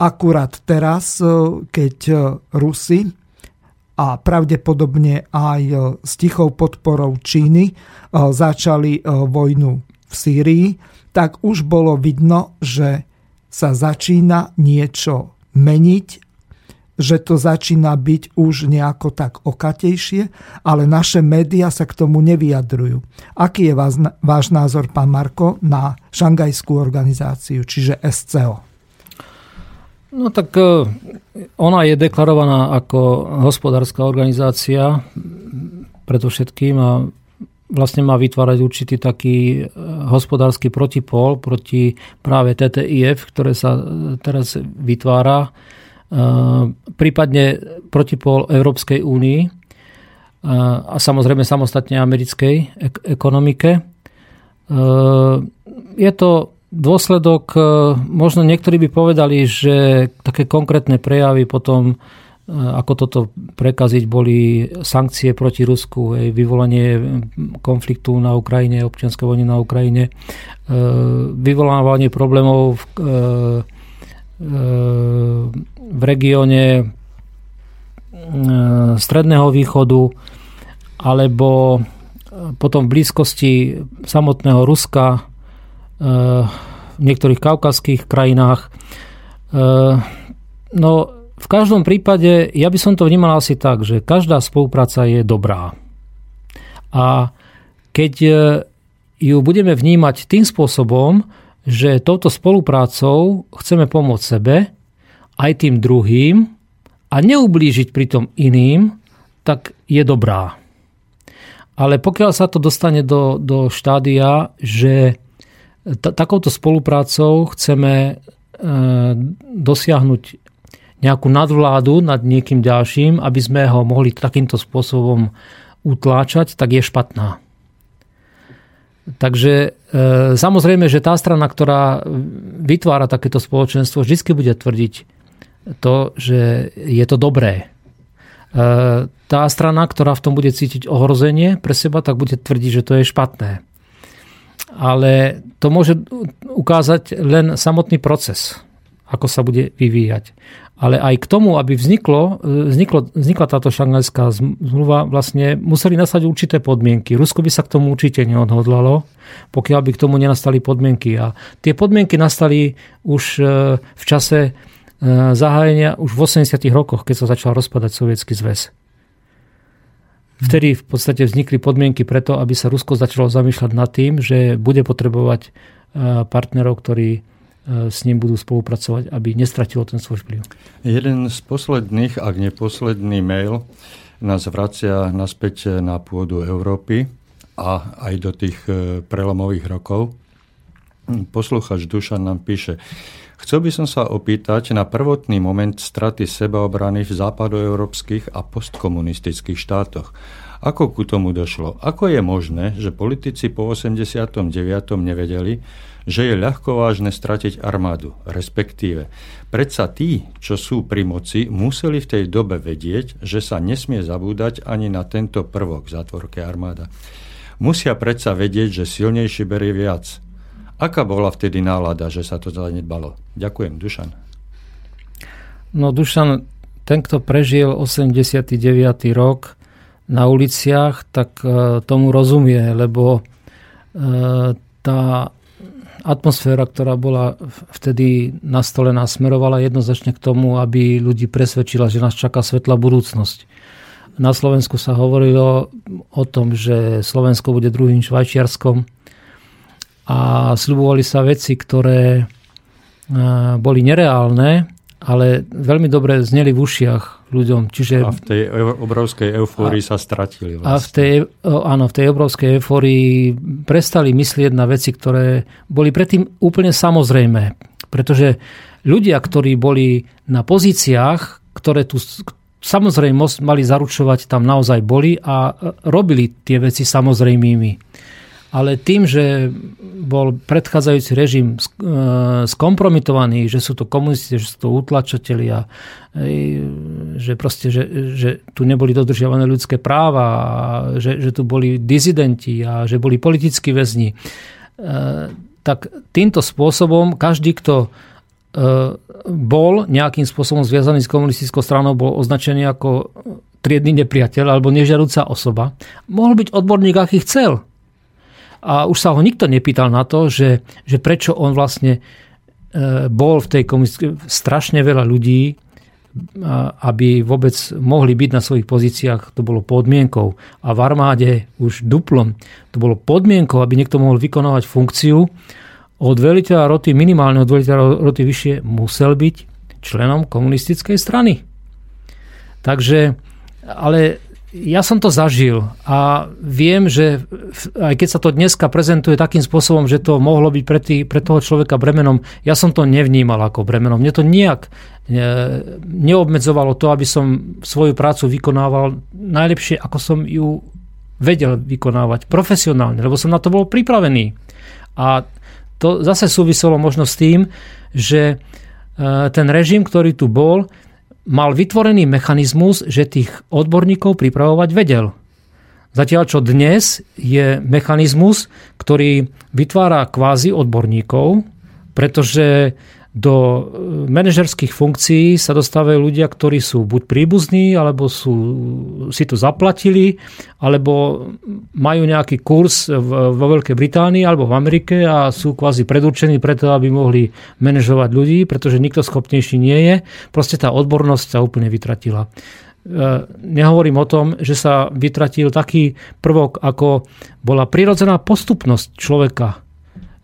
Akurát teraz, e, keď e, Rusi a pravdepodobne aj e, s tichou podporou Číny začali vojnu v Sýrii, tak už bolo vidno, že sa začína niečo meniť že to začína byť už nejako tak okatejšie, ale naše médiá sa k tomu nevyjadrujú. Aký je váš, váš názor, pán Marko, na šangajskú organizáciu, čiže SCO? No tak e, ona je deklarovaná ako hospodárska organizácia predovšetkým a vlastne má vytvárať určitý taký e, hospodársky protipol proti práve TTIF, ktoré sa teraz vytvára prípadne protipol Európskej únii a samozrejme samostatne americkej ekonomike. Je to dôsledok, možno niektorí by povedali, že také konkrétne prejavy potom ako toto prekaziť, boli sankcie proti Rusku, vyvolanie konfliktu na Ukrajine, občianskej vojny na Ukrajine, vyvolávanie problémov v v regióne e, Stredného východu alebo e, potom v blízkosti samotného Ruska e, v niektorých kaukazských krajinách. No, v každom prípade, ja by som to vnímal asi tak, že každá spolupráca je dobrá. A keď ju budeme vnímať tým spôsobom, že touto spoluprácou chceme pomôcť sebe, aj tým druhým a neublížiť pritom iným, tak je dobrá. Ale pokiaľ sa to dostane do, do štádia, že t- takouto spoluprácou chceme e, dosiahnuť nejakú nadvládu nad niekým ďalším, aby sme ho mohli takýmto spôsobom utláčať, tak je špatná. Takže e, samozrejme, že tá strana, ktorá vytvára takéto spoločenstvo, vždy bude tvrdiť, to, že je to dobré. E, tá strana, ktorá v tom bude cítiť ohrozenie pre seba, tak bude tvrdiť, že to je špatné. Ale to môže ukázať len samotný proces, ako sa bude vyvíjať. Ale aj k tomu, aby vzniklo, vzniklo, vznikla táto šangajská zmluva, vlastne museli nastať určité podmienky. Rusko by sa k tomu určite neodhodlalo, pokiaľ by k tomu nenastali podmienky. A tie podmienky nastali už e, v čase E, zahájenia už v 80. rokoch, keď sa začal rozpadať Sovietský zväz. Vtedy v podstate vznikli podmienky preto, aby sa Rusko začalo zamýšľať nad tým, že bude potrebovať e, partnerov, ktorí e, s ním budú spolupracovať, aby nestratilo ten svoj vplyv. Jeden z posledných, ak neposledný mail, nás vracia naspäť na pôdu Európy a aj do tých prelomových rokov. Posluchač Dušan nám píše, Chcel by som sa opýtať na prvotný moment straty sebaobrany v západoeurópskych a postkomunistických štátoch. Ako ku tomu došlo? Ako je možné, že politici po 89. nevedeli, že je ľahko vážne stratiť armádu, respektíve predsa tí, čo sú pri moci, museli v tej dobe vedieť, že sa nesmie zabúdať ani na tento prvok zátvorke armáda. Musia predsa vedieť, že silnejší berie viac. Aká bola vtedy nálada, že sa to zanedbalo? Ďakujem, Dušan. No Dušan, ten, kto prežil 89. rok na uliciach, tak e, tomu rozumie, lebo e, tá atmosféra, ktorá bola vtedy nastolená, smerovala jednoznačne k tomu, aby ľudí presvedčila, že nás čaká svetla budúcnosť. Na Slovensku sa hovorilo o tom, že Slovensko bude druhým Švajčiarskom, a slubovali sa veci, ktoré e, boli nereálne, ale veľmi dobre zneli v ušiach ľuďom. Čiže, a v tej obrovskej eufórii sa stratili. Vlastne. A v tej, áno, v tej obrovskej eufórii prestali myslieť na veci, ktoré boli predtým úplne samozrejme. Pretože ľudia, ktorí boli na pozíciách, ktoré tu samozrejme mali zaručovať, tam naozaj boli a robili tie veci samozrejmými ale tým, že bol predchádzajúci režim e, skompromitovaný, že sú to komunisti, že sú to utlačatelia, že, proste, že, že tu neboli dodržiavané ľudské práva, že, že tu boli dizidenti a že boli politickí väzni, e, tak týmto spôsobom každý, kto e, bol nejakým spôsobom zviazaný s komunistickou stranou, bol označený ako triedny nepriateľ alebo nežiaduca osoba. Mohol byť odborník, aký chcel a už sa ho nikto nepýtal na to, že, že prečo on vlastne e, bol v tej komisii strašne veľa ľudí aby vôbec mohli byť na svojich pozíciách, to bolo podmienkou. A v armáde už duplom to bolo podmienkou, aby niekto mohol vykonávať funkciu. Od veliteľa roty, minimálne od veliteľa roty vyššie, musel byť členom komunistickej strany. Takže, ale ja som to zažil a viem, že aj keď sa to dneska prezentuje takým spôsobom, že to mohlo byť pre, tý, pre toho človeka bremenom, ja som to nevnímal ako bremenom. Mne to nejak e, neobmedzovalo to, aby som svoju prácu vykonával najlepšie, ako som ju vedel vykonávať profesionálne, lebo som na to bol pripravený. A to zase súviselo možno s tým, že e, ten režim, ktorý tu bol, mal vytvorený mechanizmus, že tých odborníkov pripravovať vedel. Zatiaľ, čo dnes je mechanizmus, ktorý vytvára kvázi odborníkov, pretože do e, manažerských funkcií sa dostávajú ľudia, ktorí sú buď príbuzní, alebo sú, si to zaplatili, alebo majú nejaký kurz vo Veľkej Británii alebo v Amerike a sú kvázi predurčení preto, aby mohli manažovať ľudí, pretože nikto schopnejší nie je. Proste tá odbornosť sa úplne vytratila. E, nehovorím o tom, že sa vytratil taký prvok, ako bola prirodzená postupnosť človeka,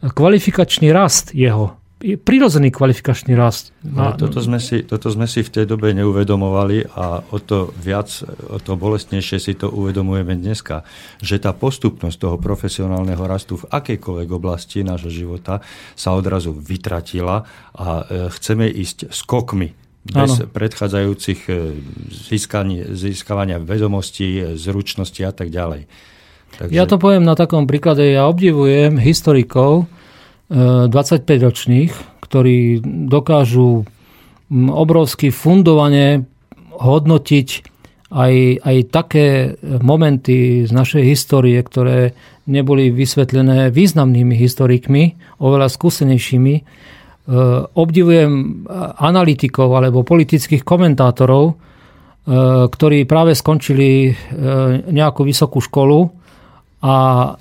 kvalifikačný rast jeho prirodzený kvalifikačný rast. No, toto, sme si, toto sme si v tej dobe neuvedomovali a o to viac, o to bolestnejšie si to uvedomujeme dneska, že tá postupnosť toho profesionálneho rastu v akejkoľvek oblasti nášho života sa odrazu vytratila a e, chceme ísť skokmi bez ano. predchádzajúcich e, získavania vedomostí, e, zručnosti a tak ďalej. Takže... Ja to poviem na takom príklade. Ja obdivujem historikov, 25-ročných, ktorí dokážu obrovsky fundovane hodnotiť aj, aj také momenty z našej histórie, ktoré neboli vysvetlené významnými historikmi, oveľa skúsenejšími. E, obdivujem analytikov alebo politických komentátorov, e, ktorí práve skončili nejakú vysokú školu a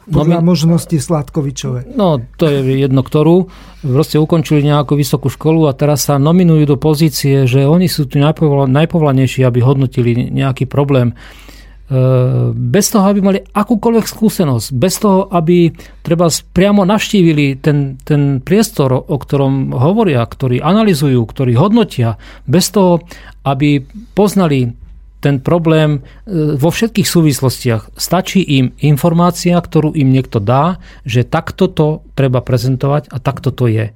Podľa nomi- možnosti Sladkovičové. No, to je jedno ktorú. Proste ukončili nejakú vysokú školu a teraz sa nominujú do pozície, že oni sú tu najpovlanejší, aby hodnotili nejaký problém. E, bez toho, aby mali akúkoľvek skúsenosť, bez toho, aby treba priamo navštívili ten, ten priestor, o ktorom hovoria, ktorý analizujú, ktorý hodnotia, bez toho, aby poznali ten problém e, vo všetkých súvislostiach. Stačí im informácia, ktorú im niekto dá, že takto to treba prezentovať a takto to je.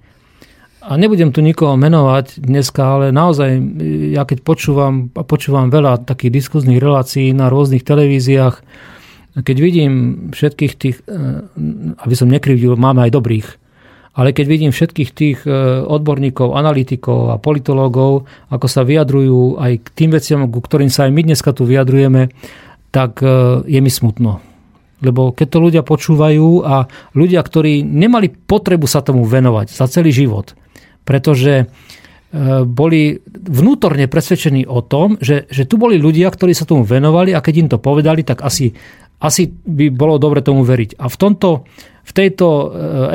A nebudem tu nikoho menovať dneska, ale naozaj, e, ja keď počúvam, počúvam veľa takých diskuzných relácií na rôznych televíziách, keď vidím všetkých tých, e, aby som nekrivdil, máme aj dobrých, ale keď vidím všetkých tých e, odborníkov, analytikov a politológov, ako sa vyjadrujú aj k tým veciam, ku ktorým sa aj my dneska tu vyjadrujeme, tak e, je mi smutno. Lebo keď to ľudia počúvajú a ľudia, ktorí nemali potrebu sa tomu venovať za celý život, pretože e, boli vnútorne presvedčení o tom, že, že tu boli ľudia, ktorí sa tomu venovali a keď im to povedali, tak asi, asi by bolo dobre tomu veriť. A v tomto v tejto e,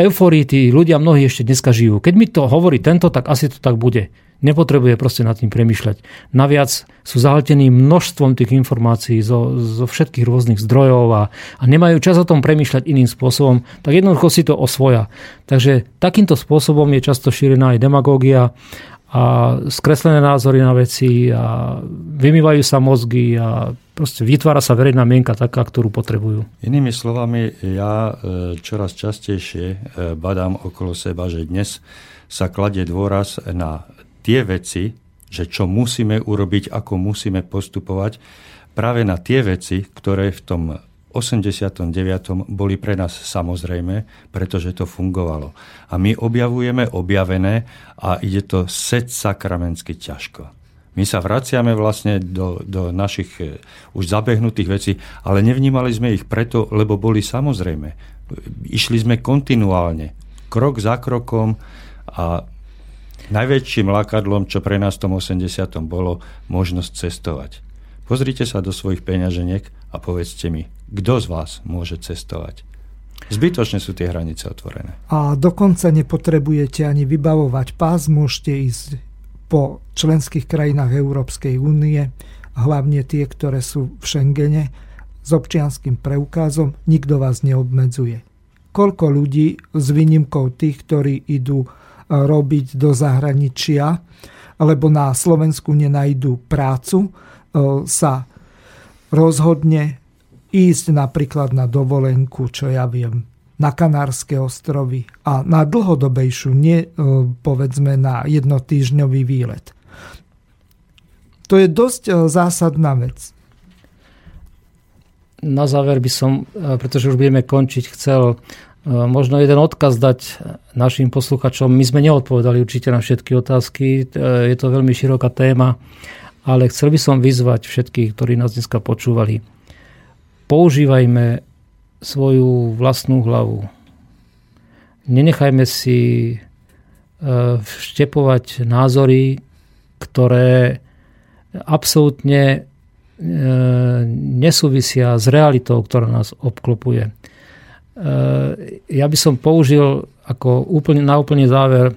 euforii tí ľudia mnohí ešte dneska žijú. Keď mi to hovorí tento, tak asi to tak bude. Nepotrebuje proste nad tým premyšľať. Naviac sú zahltení množstvom tých informácií zo, zo všetkých rôznych zdrojov a, a nemajú čas o tom premyšľať iným spôsobom, tak jednoducho si to osvoja. Takže takýmto spôsobom je často šírená aj demagógia a skreslené názory na veci a vymývajú sa mozgy a proste vytvára sa verejná mienka taká, ktorú potrebujú. Inými slovami, ja e, čoraz častejšie e, badám okolo seba, že dnes sa kladie dôraz na tie veci, že čo musíme urobiť, ako musíme postupovať, práve na tie veci, ktoré v tom 89. boli pre nás samozrejme, pretože to fungovalo. A my objavujeme objavené a ide to set sakramensky ťažko. My sa vraciame vlastne do, do našich e, už zabehnutých vecí, ale nevnímali sme ich preto, lebo boli samozrejme. Išli sme kontinuálne, krok za krokom a najväčším lákadlom, čo pre nás v tom 80. bolo, možnosť cestovať. Pozrite sa do svojich peňaženiek a povedzte mi, kto z vás môže cestovať? Zbytočne sú tie hranice otvorené. A dokonca nepotrebujete ani vybavovať pás, môžete ísť po členských krajinách Európskej únie, hlavne tie, ktoré sú v Schengene, s občianským preukázom, nikto vás neobmedzuje. Koľko ľudí s výnimkou tých, ktorí idú robiť do zahraničia, alebo na Slovensku nenajdú prácu, sa rozhodne ísť napríklad na dovolenku, čo ja viem, na Kanárske ostrovy a na dlhodobejšiu, nie e, povedzme na jednotýždňový výlet. To je dosť e, zásadná vec. Na záver by som, e, pretože už budeme končiť, chcel možno jeden odkaz dať našim posluchačom. My sme neodpovedali určite na všetky otázky, je to veľmi široká téma, ale chcel by som vyzvať všetkých, ktorí nás dneska počúvali. Používajme svoju vlastnú hlavu. Nenechajme si e, vštepovať názory, ktoré absolútne e, nesúvisia s realitou, ktorá nás obklopuje. E, ja by som použil ako úplne, na úplný záver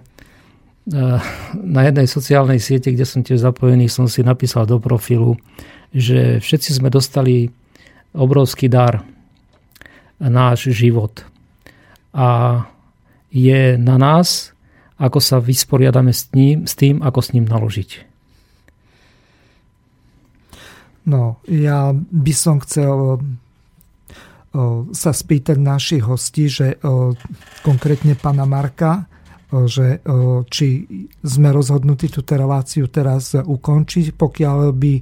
na jednej sociálnej siete, kde som tiež zapojený, som si napísal do profilu, že všetci sme dostali obrovský dar náš život. A je na nás, ako sa vysporiadame s, ním, s tým, ako s ním naložiť. No, ja by som chcel sa spýtať našich hostí, že konkrétne pána Marka, že či sme rozhodnutí túto reláciu teraz ukončiť. Pokiaľ by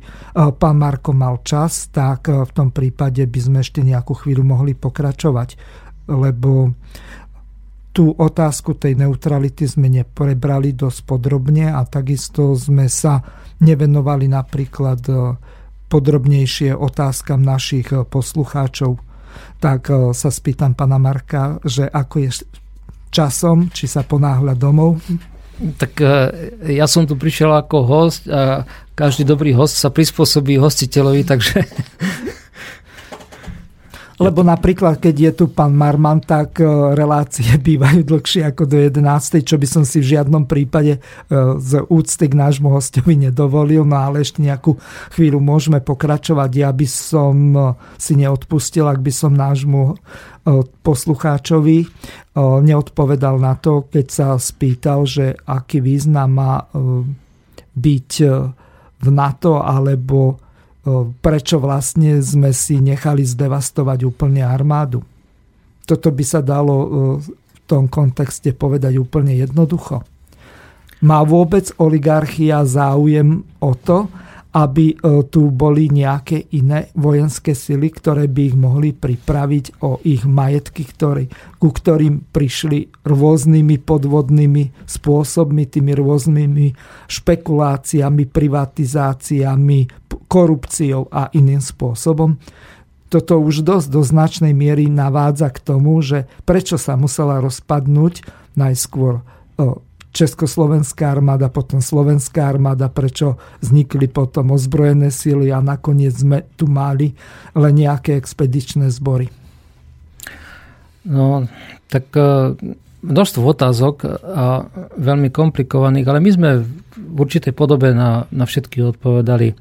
pán Marko mal čas, tak v tom prípade by sme ešte nejakú chvíľu mohli pokračovať, lebo tú otázku tej neutrality sme neprebrali dosť podrobne a takisto sme sa nevenovali napríklad podrobnejšie otázkam našich poslucháčov. Tak sa spýtam pana Marka, že ako je časom, či sa ponáhľa domov? Tak e, ja som tu prišiel ako host a každý dobrý host sa prispôsobí hostiteľovi, takže (laughs) lebo napríklad, keď je tu pán Marman, tak e, relácie (laughs) bývajú dlhšie ako do 11, čo by som si v žiadnom prípade e, z úcty k nášmu hostovi nedovolil, no ale ešte nejakú chvíľu môžeme pokračovať. Ja by som e, si neodpustil, ak by som nášmu poslucháčovi neodpovedal na to, keď sa spýtal, že aký význam má byť v NATO alebo prečo vlastne sme si nechali zdevastovať úplne armádu. Toto by sa dalo v tom kontexte povedať úplne jednoducho. Má vôbec oligarchia záujem o to, aby e, tu boli nejaké iné vojenské sily, ktoré by ich mohli pripraviť o ich majetky, ktorý, ku ktorým prišli rôznymi podvodnými spôsobmi, tými rôznymi špekuláciami, privatizáciami, korupciou a iným spôsobom. Toto už dosť do značnej miery navádza k tomu, že prečo sa musela rozpadnúť najskôr Československá armáda, potom Slovenská armáda, prečo vznikli potom ozbrojené síly a nakoniec sme tu mali len nejaké expedičné zbory. No, tak e, množstvo otázok a veľmi komplikovaných, ale my sme v určitej podobe na, na všetky odpovedali. E,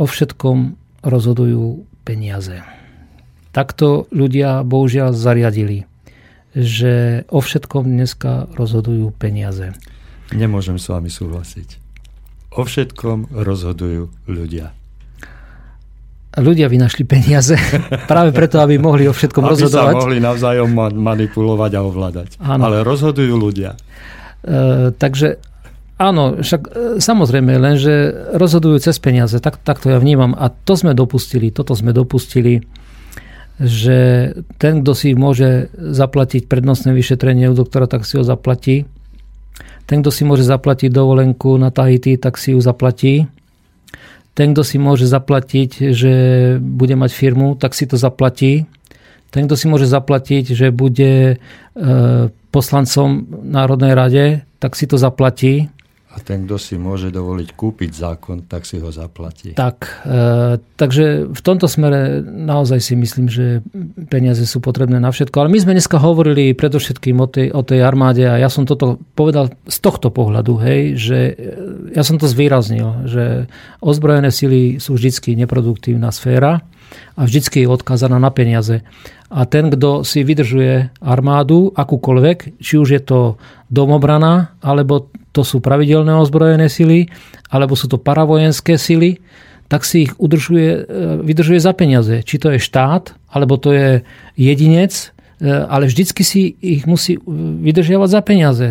o všetkom rozhodujú peniaze. Takto ľudia bohužiaľ zariadili že o všetkom dneska rozhodujú peniaze. Nemôžem s vami súhlasiť. O všetkom rozhodujú ľudia. Ľudia vynašli peniaze (laughs) práve preto, aby mohli o všetkom aby rozhodovať. Aby sa mohli navzájom manipulovať a ovládať. Áno. Ale rozhodujú ľudia. E, takže áno, však e, samozrejme, lenže rozhodujú cez peniaze. Tak, tak to ja vnímam. A to sme dopustili. Toto sme dopustili že ten, kto si môže zaplatiť prednostné vyšetrenie u doktora, tak si ho zaplatí. Ten, kto si môže zaplatiť dovolenku na Tahiti, tak si ju zaplatí. Ten, kto si môže zaplatiť, že bude mať firmu, tak si to zaplatí. Ten, kto si môže zaplatiť, že bude e, poslancom Národnej rade, tak si to zaplatí. A ten, kto si môže dovoliť kúpiť zákon, tak si ho zaplatí. Tak, e, takže v tomto smere naozaj si myslím, že peniaze sú potrebné na všetko. Ale my sme dneska hovorili predovšetkým o tej, o tej armáde a ja som toto povedal z tohto pohľadu, hej, že e, ja som to zvýraznil, že ozbrojené sily sú vždy neproduktívna sféra a vždy je odkázaná na peniaze. A ten, kto si vydržuje armádu, akúkoľvek, či už je to domobrana, alebo to sú pravidelné ozbrojené sily, alebo sú to paravojenské sily, tak si ich udržuje, e, vydržuje za peniaze. Či to je štát, alebo to je jedinec, e, ale vždycky si ich musí vydržiavať za peniaze.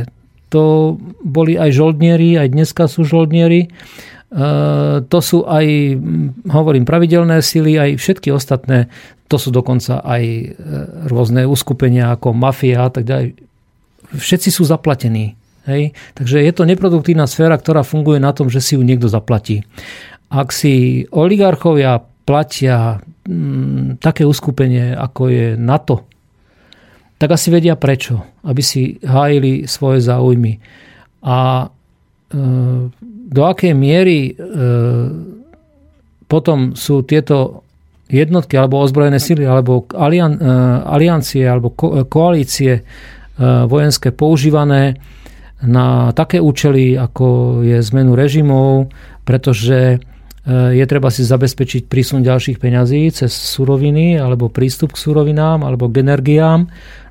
To boli aj žoldnieri, aj dneska sú žoldnieri. Eh, to sú aj, hm, hovorím, pravidelné sily, aj všetky ostatné, to sú dokonca aj eh, rôzne uskupenia ako mafia a tak ďalej. Všetci sú zaplatení. Hej? Takže je to neproduktívna sféra, ktorá funguje na tom, že si ju niekto zaplatí. Ak si oligarchovia platia hm, také uskupenie, ako je NATO, tak asi vedia prečo. Aby si hájili svoje záujmy. A e, do akej miery e, potom sú tieto jednotky alebo ozbrojené sily alebo alian, e, aliancie alebo ko, koalície e, vojenské používané na také účely, ako je zmenu režimov, pretože je treba si zabezpečiť prísun ďalších peňazí cez suroviny alebo prístup k surovinám alebo k energiám,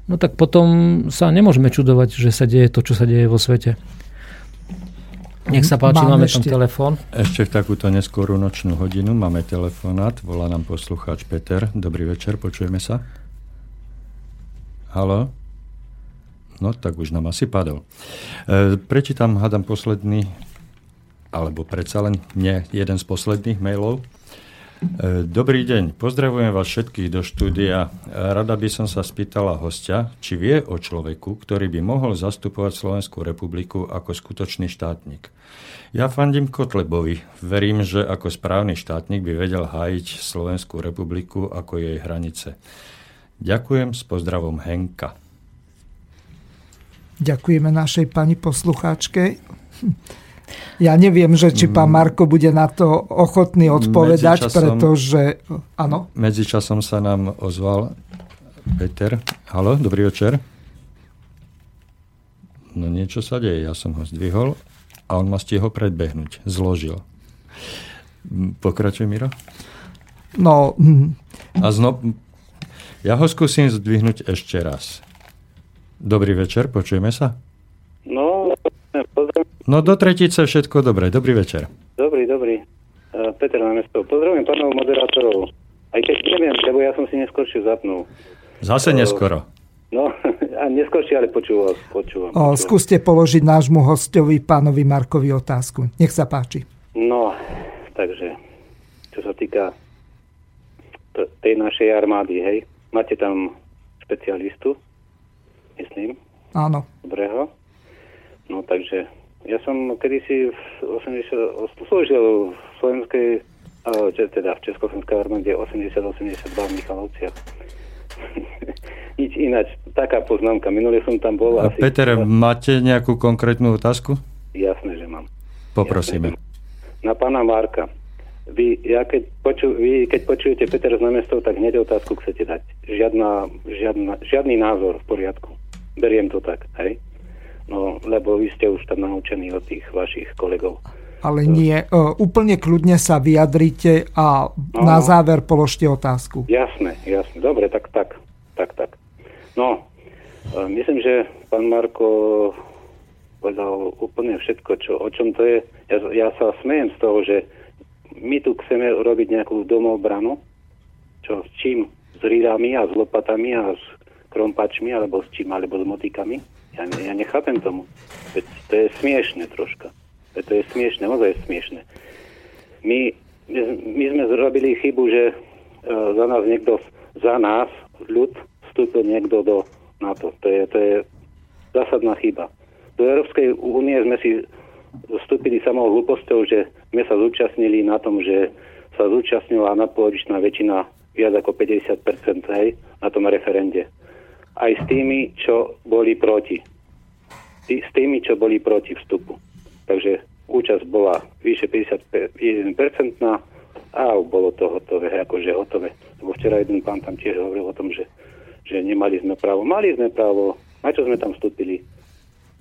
no tak potom sa nemôžeme čudovať, že sa deje to, čo sa deje vo svete. Nech sa páči, máme, máme tam telefón. Ešte v takúto neskorú nočnú hodinu máme telefonát. Volá nám poslucháč Peter. Dobrý večer, počujeme sa. Halo? No, tak už nám asi padol. E, prečítam, hádam, posledný, alebo predsa len nie, jeden z posledných mailov. E, dobrý deň, pozdravujem vás všetkých do štúdia. Rada by som sa spýtala hostia, či vie o človeku, ktorý by mohol zastupovať Slovenskú republiku ako skutočný štátnik. Ja fandím Kotlebovi. Verím, že ako správny štátnik by vedel hájiť Slovenskú republiku ako jej hranice. Ďakujem s pozdravom Henka. Ďakujeme našej pani poslucháčke. Ja neviem, že či pán mm. Marko bude na to ochotný odpovedať, medzičasom, pretože... Áno? Medzičasom sa nám ozval Peter. Halo, dobrý večer. No niečo sa deje, ja som ho zdvihol a on ma stihol predbehnúť. Zložil. Pokračuj, Miro. No... Hm. A znovu... Ja ho skúsim zdvihnúť ešte raz. Dobrý večer, počujeme sa? No, No do tretice všetko dobré. Dobrý večer. Dobrý, dobrý. Uh, Peter na mesto. Pozdravujem pánov moderátorov. Aj keď neviem, lebo ja som si neskôršie zapnul. Zase neskoro. No, (laughs) a neskôršie, ale počúvam. počúvam, počúvam. O, skúste položiť nášmu hostovi, pánovi Markovi, otázku. Nech sa páči. No, takže, čo sa týka t- tej našej armády, hej, máte tam špecialistu, myslím. Áno. Dobrého. No, takže ja som kedysi v 80, slúžil v slovenskej, teda v Československej armáde 80-82 v Michalovciach. (laughs) Nič ináč. Taká poznámka. Minulý som tam bol. A asi... Peter, máte nejakú konkrétnu otázku? Jasné, že mám. Poprosíme. Jasné. Na pána Marka. Vy, ja keď, poču, vy, keď počujete Peter z námestov, tak hneď otázku chcete dať. Žiadna, žiadna, žiadny názor v poriadku. Beriem to tak, hej? No, lebo vy ste už tam naučení od tých vašich kolegov. Ale nie, uh, úplne kľudne sa vyjadrite a no, na záver položte otázku. Jasné, jasné. Dobre, tak, tak, tak, tak. No, uh, myslím, že pán Marko povedal úplne všetko, čo, o čom to je. Ja, ja sa smejem z toho, že my tu chceme urobiť nejakú domobranu, čo s čím? S rýrami a s lopatami a s krompačmi, alebo s čím, alebo s motikami ja, ja nechápem tomu. Veď to je smiešne troška. Veď to je smiešne, ozaj je smiešne. My, my sme zrobili chybu, že uh, za nás niekto, za nás, ľud, vstúpil niekto do NATO. To je, to je zásadná chyba. Do Európskej únie sme si vstúpili samou hlúposťou, že sme sa zúčastnili na tom, že sa zúčastnila nadpolovičná väčšina viac ako 50% hej, na tom referende aj s tými, čo boli proti. S tými, čo boli proti vstupu. takže účasť bola vyše 51% a bolo to hotové, akože hotové. Lebo včera jeden pán tam tiež hovoril o tom, že, že nemali sme právo. Mali sme právo, na čo sme tam vstúpili.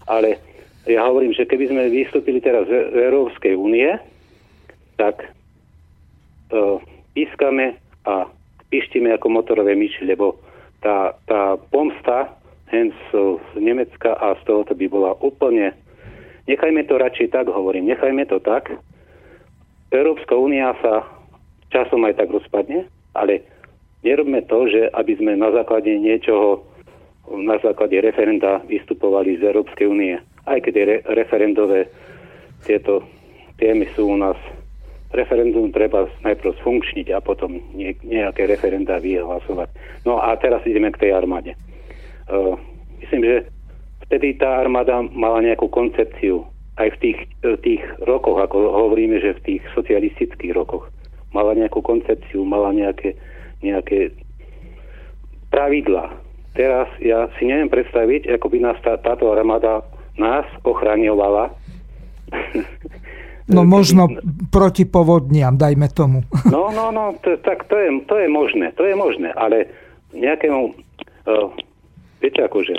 Ale ja hovorím, že keby sme vystúpili teraz z Európskej únie, tak uh, pískame a pištíme ako motorové myši, lebo tá, tá pomsta hen z, z Nemecka a z toho to by bola úplne... Nechajme to radšej tak, hovorím, nechajme to tak. Európska únia sa časom aj tak rozpadne, ale nerobme to, že aby sme na základe niečoho, na základe referenda vystupovali z Európskej únie. Aj keď re, referendové tieto témy sú u nás referendum treba najprv sfunkčniť a potom nejaké referenda vyhlasovať. No a teraz ideme k tej armáde. Uh, myslím, že vtedy tá armáda mala nejakú koncepciu aj v tých, e, tých rokoch, ako hovoríme, že v tých socialistických rokoch. Mala nejakú koncepciu, mala nejaké, nejaké pravidla. Teraz ja si neviem predstaviť, ako by nás tá, táto armáda nás ochraňovala (laughs) No možno proti povodniam, dajme tomu. (laughs) No, no, no, to, tak to je, to je možné, to je možné, ale nejakému, uh, viete akože,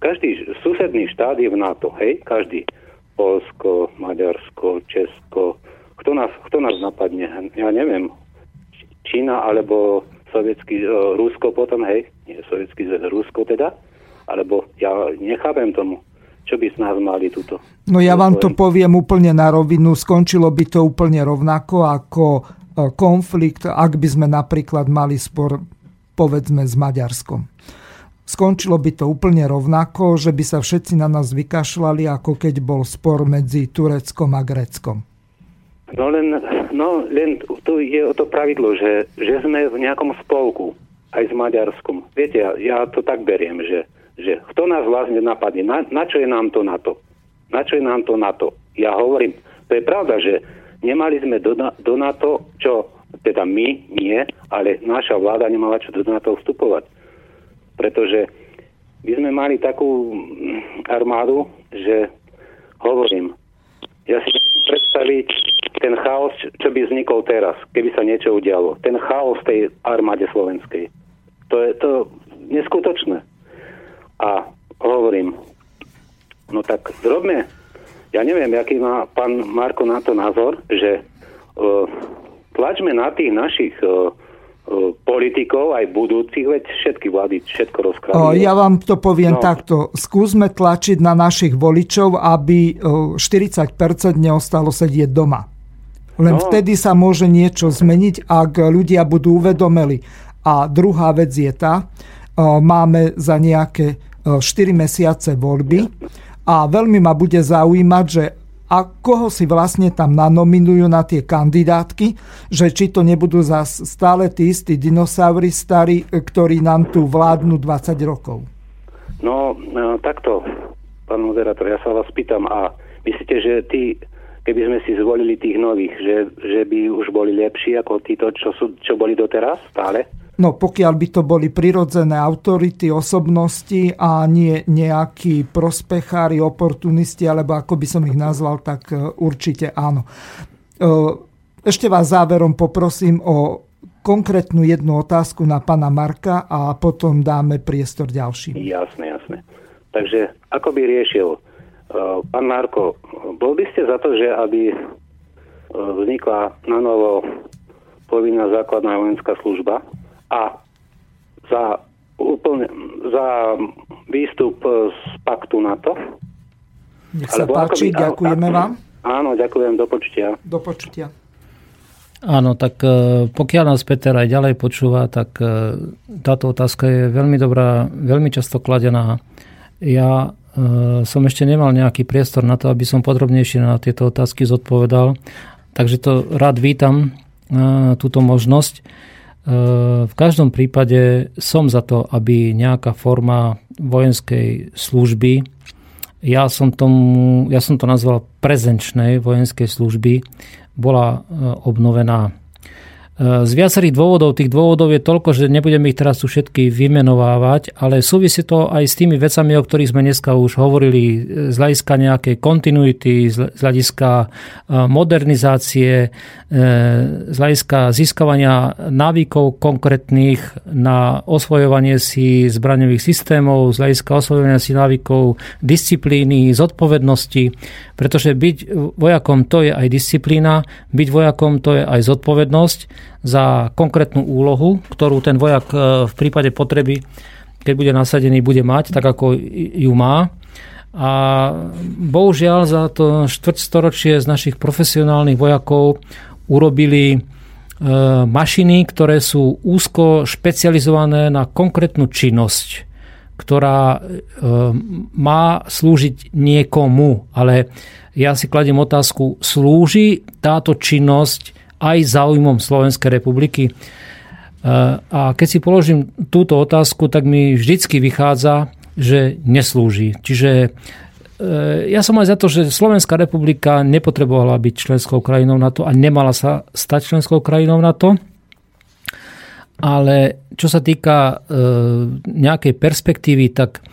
každý susedný štát je v NATO, hej, každý. Polsko, Maďarsko, Česko, kto nás, kto nás napadne, ja neviem, Čína alebo sovietský, uh, Rusko potom, hej, nie sovietský zväz, Rusko teda, alebo ja nechápem tomu čo by z nás mali túto. No ja vám to poviem úplne na rovinu. Skončilo by to úplne rovnako ako e, konflikt, ak by sme napríklad mali spor povedzme s Maďarskom. Skončilo by to úplne rovnako, že by sa všetci na nás vykašľali, ako keď bol spor medzi Tureckom a Greckom. No len, no len tu je o to pravidlo, že, že sme v nejakom spolku aj s Maďarskom. Viete, ja, ja to tak beriem, že že kto nás vlastne napadne, na, na čo je nám to na to? Na čo je nám to na to? Ja hovorím, to je pravda, že nemali sme do, do NATO, čo teda my nie, ale naša vláda nemala čo do NATO vstupovať. Pretože by sme mali takú armádu, že hovorím, ja si predstaviť ten chaos, čo by vznikol teraz, keby sa niečo udialo. Ten chaos tej armáde slovenskej. To je to neskutočné. A hovorím, no tak zrobme, ja neviem, aký má pán Marko na to názor, že uh, tlačme na tých našich uh, politikov, aj budúcich, veď všetky vlády všetko rozkradli. Ja vám to poviem no. takto. Skúsme tlačiť na našich voličov, aby 40% neostalo sedieť doma. Len no. vtedy sa môže niečo zmeniť, ak ľudia budú uvedomeli. A druhá vec je tá, máme za nejaké 4 mesiace voľby a veľmi ma bude zaujímať, že a koho si vlastne tam nanominujú na tie kandidátky, že či to nebudú zase stále tí istí dinosaury starí, ktorí nám tu vládnu 20 rokov. No, no takto, pán moderátor, ja sa vás pýtam, a myslíte, že tí, keby sme si zvolili tých nových, že, že by už boli lepší ako títo, čo, sú, čo boli doteraz stále? No pokiaľ by to boli prirodzené autority, osobnosti a nie nejakí prospechári, oportunisti, alebo ako by som ich nazval, tak e, určite áno. E, ešte vás záverom poprosím o konkrétnu jednu otázku na pana Marka a potom dáme priestor ďalším. Jasné, jasné. Takže ako by riešil e, pán Marko, bol by ste za to, že aby vznikla na novo povinná základná vojenská služba, a za, úplne, za výstup z paktu NATO. Nech sa Alebo páči, by, ďakujeme vám. Áno, ďakujem, do počutia. Do počutia. Áno, tak e, pokiaľ nás Peter aj ďalej počúva, tak e, táto otázka je veľmi dobrá, veľmi často kladená. Ja e, som ešte nemal nejaký priestor na to, aby som podrobnejšie na tieto otázky zodpovedal, takže to rád vítam, túto možnosť. V každom prípade som za to, aby nejaká forma vojenskej služby, ja som, tomu, ja som to nazval prezenčnej vojenskej služby, bola e, obnovená. Z viacerých dôvodov, tých dôvodov je toľko, že nebudem ich teraz tu všetky vymenovávať, ale súvisí to aj s tými vecami, o ktorých sme dneska už hovorili, z hľadiska nejakej kontinuity, z hľadiska e, modernizácie, e, z hľadiska získavania návykov konkrétnych na osvojovanie si zbraňových systémov, z hľadiska osvojovania si návykov disciplíny, zodpovednosti, pretože byť vojakom to je aj disciplína, byť vojakom to je aj zodpovednosť za konkrétnu úlohu, ktorú ten vojak e, v prípade potreby, keď bude nasadený, bude mať, tak ako ju má. A bohužiaľ za to štvrtstoročie z našich profesionálnych vojakov urobili e, mašiny, ktoré sú úzko špecializované na konkrétnu činnosť, ktorá e, má slúžiť niekomu. Ale ja si kladiem otázku, slúži táto činnosť aj záujmom Slovenskej republiky. E, a keď si položím túto otázku, tak mi vždycky vychádza, že neslúži. Čiže e, ja som aj za to, že Slovenská republika nepotrebovala byť členskou krajinou na to a nemala sa stať členskou krajinou na to. Ale čo sa týka e, nejakej perspektívy, tak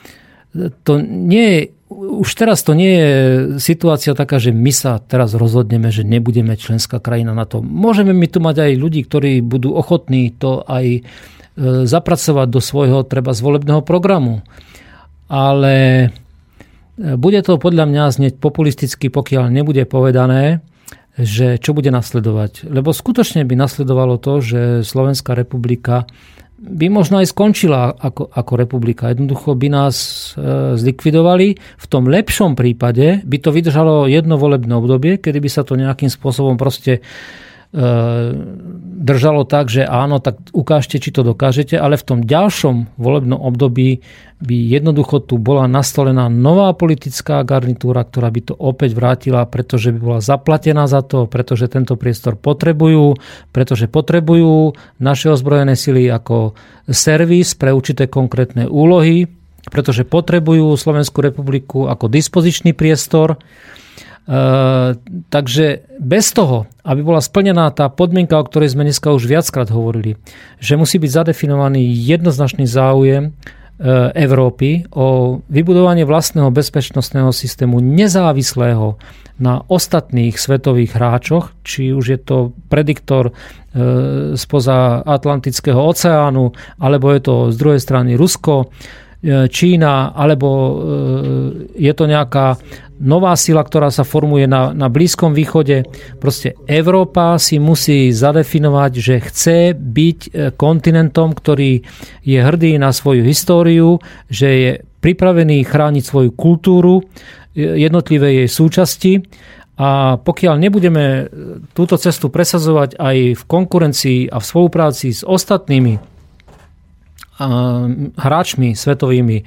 to nie je už teraz to nie je situácia taká, že my sa teraz rozhodneme, že nebudeme členská krajina na to. Môžeme my tu mať aj ľudí, ktorí budú ochotní to aj e, zapracovať do svojho treba zvolebného programu. Ale e, bude to podľa mňa znieť populisticky, pokiaľ nebude povedané, že čo bude nasledovať. Lebo skutočne by nasledovalo to, že Slovenská republika by možno aj skončila ako, ako republika. Jednoducho by nás e, zlikvidovali. V tom lepšom prípade by to vydržalo jedno volebné obdobie, kedy by sa to nejakým spôsobom proste držalo tak, že áno, tak ukážte, či to dokážete, ale v tom ďalšom volebnom období by jednoducho tu bola nastolená nová politická garnitúra, ktorá by to opäť vrátila, pretože by bola zaplatená za to, pretože tento priestor potrebujú, pretože potrebujú naše ozbrojené sily ako servis pre určité konkrétne úlohy, pretože potrebujú Slovenskú republiku ako dispozičný priestor, takže bez toho, aby bola splnená tá podmienka, o ktorej sme dneska už viackrát hovorili, že musí byť zadefinovaný jednoznačný záujem uh, Európy o vybudovanie vlastného bezpečnostného systému nezávislého na ostatných svetových hráčoch, či už je to prediktor uh, spoza Atlantického oceánu, alebo je to z druhej strany Rusko, Čína, alebo je to nejaká nová sila, ktorá sa formuje na, na Blízkom východe. Proste Európa si musí zadefinovať, že chce byť e, kontinentom, ktorý je hrdý na svoju históriu, že je pripravený chrániť svoju kultúru, e, jednotlivé jej súčasti a pokiaľ nebudeme e, túto cestu presazovať aj v konkurencii a v spolupráci s ostatnými hráčmi svetovými,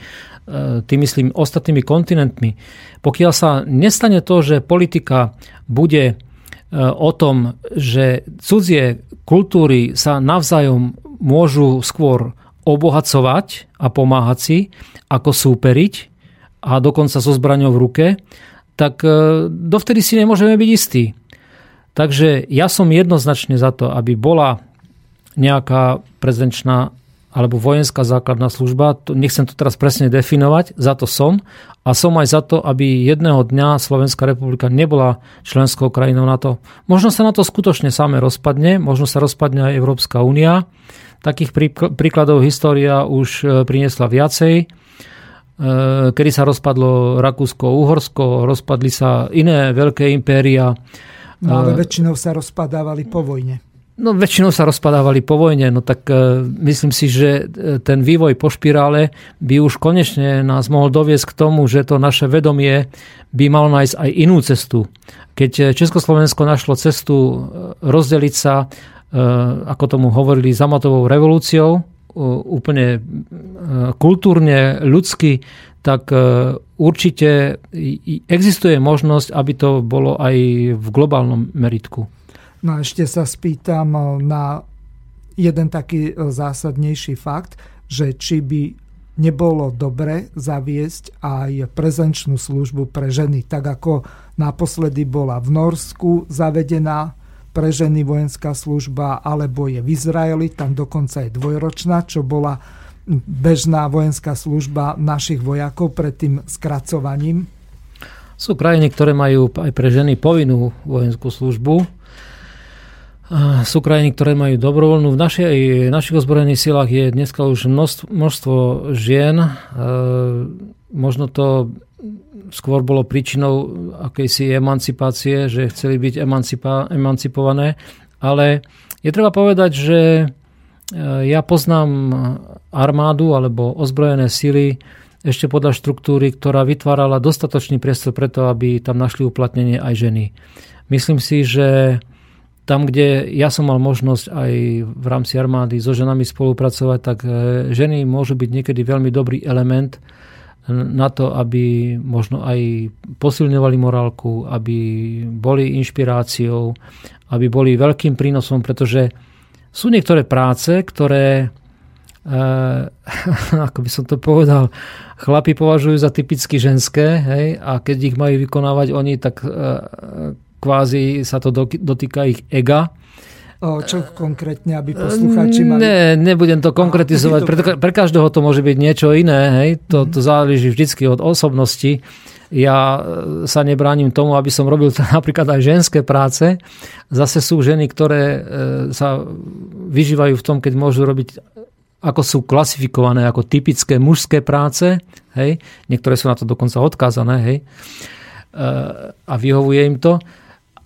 tým myslím ostatnými kontinentmi, pokiaľ sa nestane to, že politika bude e, o tom, že cudzie kultúry sa navzájom môžu skôr obohacovať a pomáhať si, ako súperiť a dokonca so zbraňou v ruke, tak e, dovtedy si nemôžeme byť istí. Takže ja som jednoznačne za to, aby bola nejaká prezenčná alebo vojenská základná služba, to, nechcem to teraz presne definovať, za to som. A som aj za to, aby jedného dňa Slovenská republika nebola členskou krajinou NATO. Možno sa na to skutočne samé rozpadne, možno sa rozpadne aj Európska únia. Takých príkladov história už e, priniesla viacej e, kedy sa rozpadlo Rakúsko-Uhorsko, rozpadli sa iné veľké impéria. No ale e, väčšinou sa rozpadávali po vojne. No väčšinou sa rozpadávali po vojne, no tak e, myslím si, že e, ten vývoj po špirále by už konečne nás mohol doviesť k tomu, že to naše vedomie by malo nájsť aj inú cestu. Keď e, Československo našlo cestu rozdeliť sa, ako tomu hovorili, zamatovou revolúciou, úplne kultúrne, ľudsky, tak určite existuje možnosť, aby to bolo aj v globálnom meritku. No a ešte sa spýtam eh, na jeden taký eh, zásadnejší fakt, že či by nebolo dobre zaviesť aj prezenčnú službu pre ženy, tak ako naposledy bola v Norsku zavedená pre ženy vojenská služba, alebo je v Izraeli, tam dokonca je dvojročná, čo bola bežná vojenská služba našich vojakov pred tým skracovaním? Sú krajiny, ktoré majú aj pre ženy povinnú vojenskú službu. Sú krajiny, ktoré majú dobrovoľnú. V našich, našich ozbrojených silách je dneska už množstvo, množstvo žien. E, možno to skôr bolo príčinou akejsi emancipácie, že chceli byť emancipa, emancipované. Ale je treba povedať, že e, ja poznám armádu alebo ozbrojené sily ešte podľa štruktúry, ktorá vytvárala dostatočný priestor preto, aby tam našli uplatnenie aj ženy. Myslím si, že tam, kde ja som mal možnosť aj v rámci armády so ženami spolupracovať, tak e, ženy môžu byť niekedy veľmi dobrý element na to, aby možno aj posilňovali morálku, aby boli inšpiráciou, aby boli veľkým prínosom, pretože sú niektoré práce, ktoré, e, (laughs) ako by som to povedal, chlapi považujú za typicky ženské hej, a keď ich majú vykonávať oni, tak e, kvázi sa to dotýka ich ega. O čo konkrétne, aby poslucháči mali... Ne, nebudem to konkretizovať. (laughs) Pre, pre každého to môže byť niečo iné. Hej? To, to záleží vždy od osobnosti. Ja e, sa nebránim tomu, aby som robil (laughs) napríklad aj ženské práce. Zase sú ženy, ktoré e, sa vyžívajú v tom, keď môžu robiť ako sú klasifikované ako typické mužské práce. Hej? Niektoré sú na to dokonca odkázané. Hej? E, a vyhovuje im to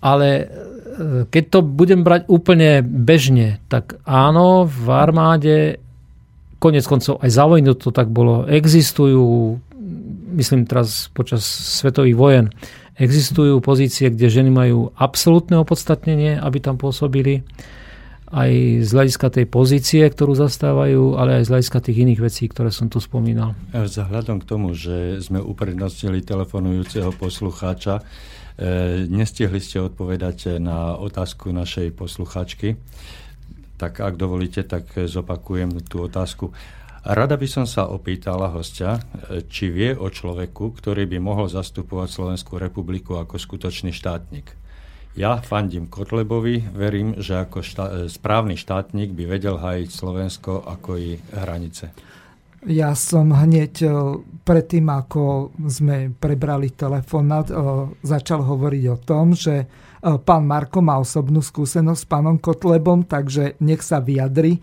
ale e, keď to budem brať úplne bežne, tak áno, v armáde, konec koncov aj za vojnu to tak bolo, existujú, myslím teraz počas svetových vojen, existujú pozície, kde ženy majú absolútne opodstatnenie, aby tam pôsobili aj z hľadiska tej pozície, ktorú zastávajú, ale aj z hľadiska tých iných vecí, ktoré som tu spomínal. Vzhľadom k tomu, že sme uprednostnili telefonujúceho poslucháča, nestihli ste odpovedať na otázku našej posluchačky. Tak ak dovolíte, tak zopakujem tú otázku. Rada by som sa opýtala hostia, e, či vie o človeku, ktorý by mohol zastupovať Slovenskú republiku ako skutočný štátnik. Ja fandím Kotlebovi, verím, že ako štá- správny štátnik by vedel hájiť Slovensko ako i hranice. Ja som hneď e, predtým, ako sme prebrali telefónat, e, začal hovoriť o tom, že e, pán Marko má osobnú skúsenosť s pánom Kotlebom, takže nech sa vyjadri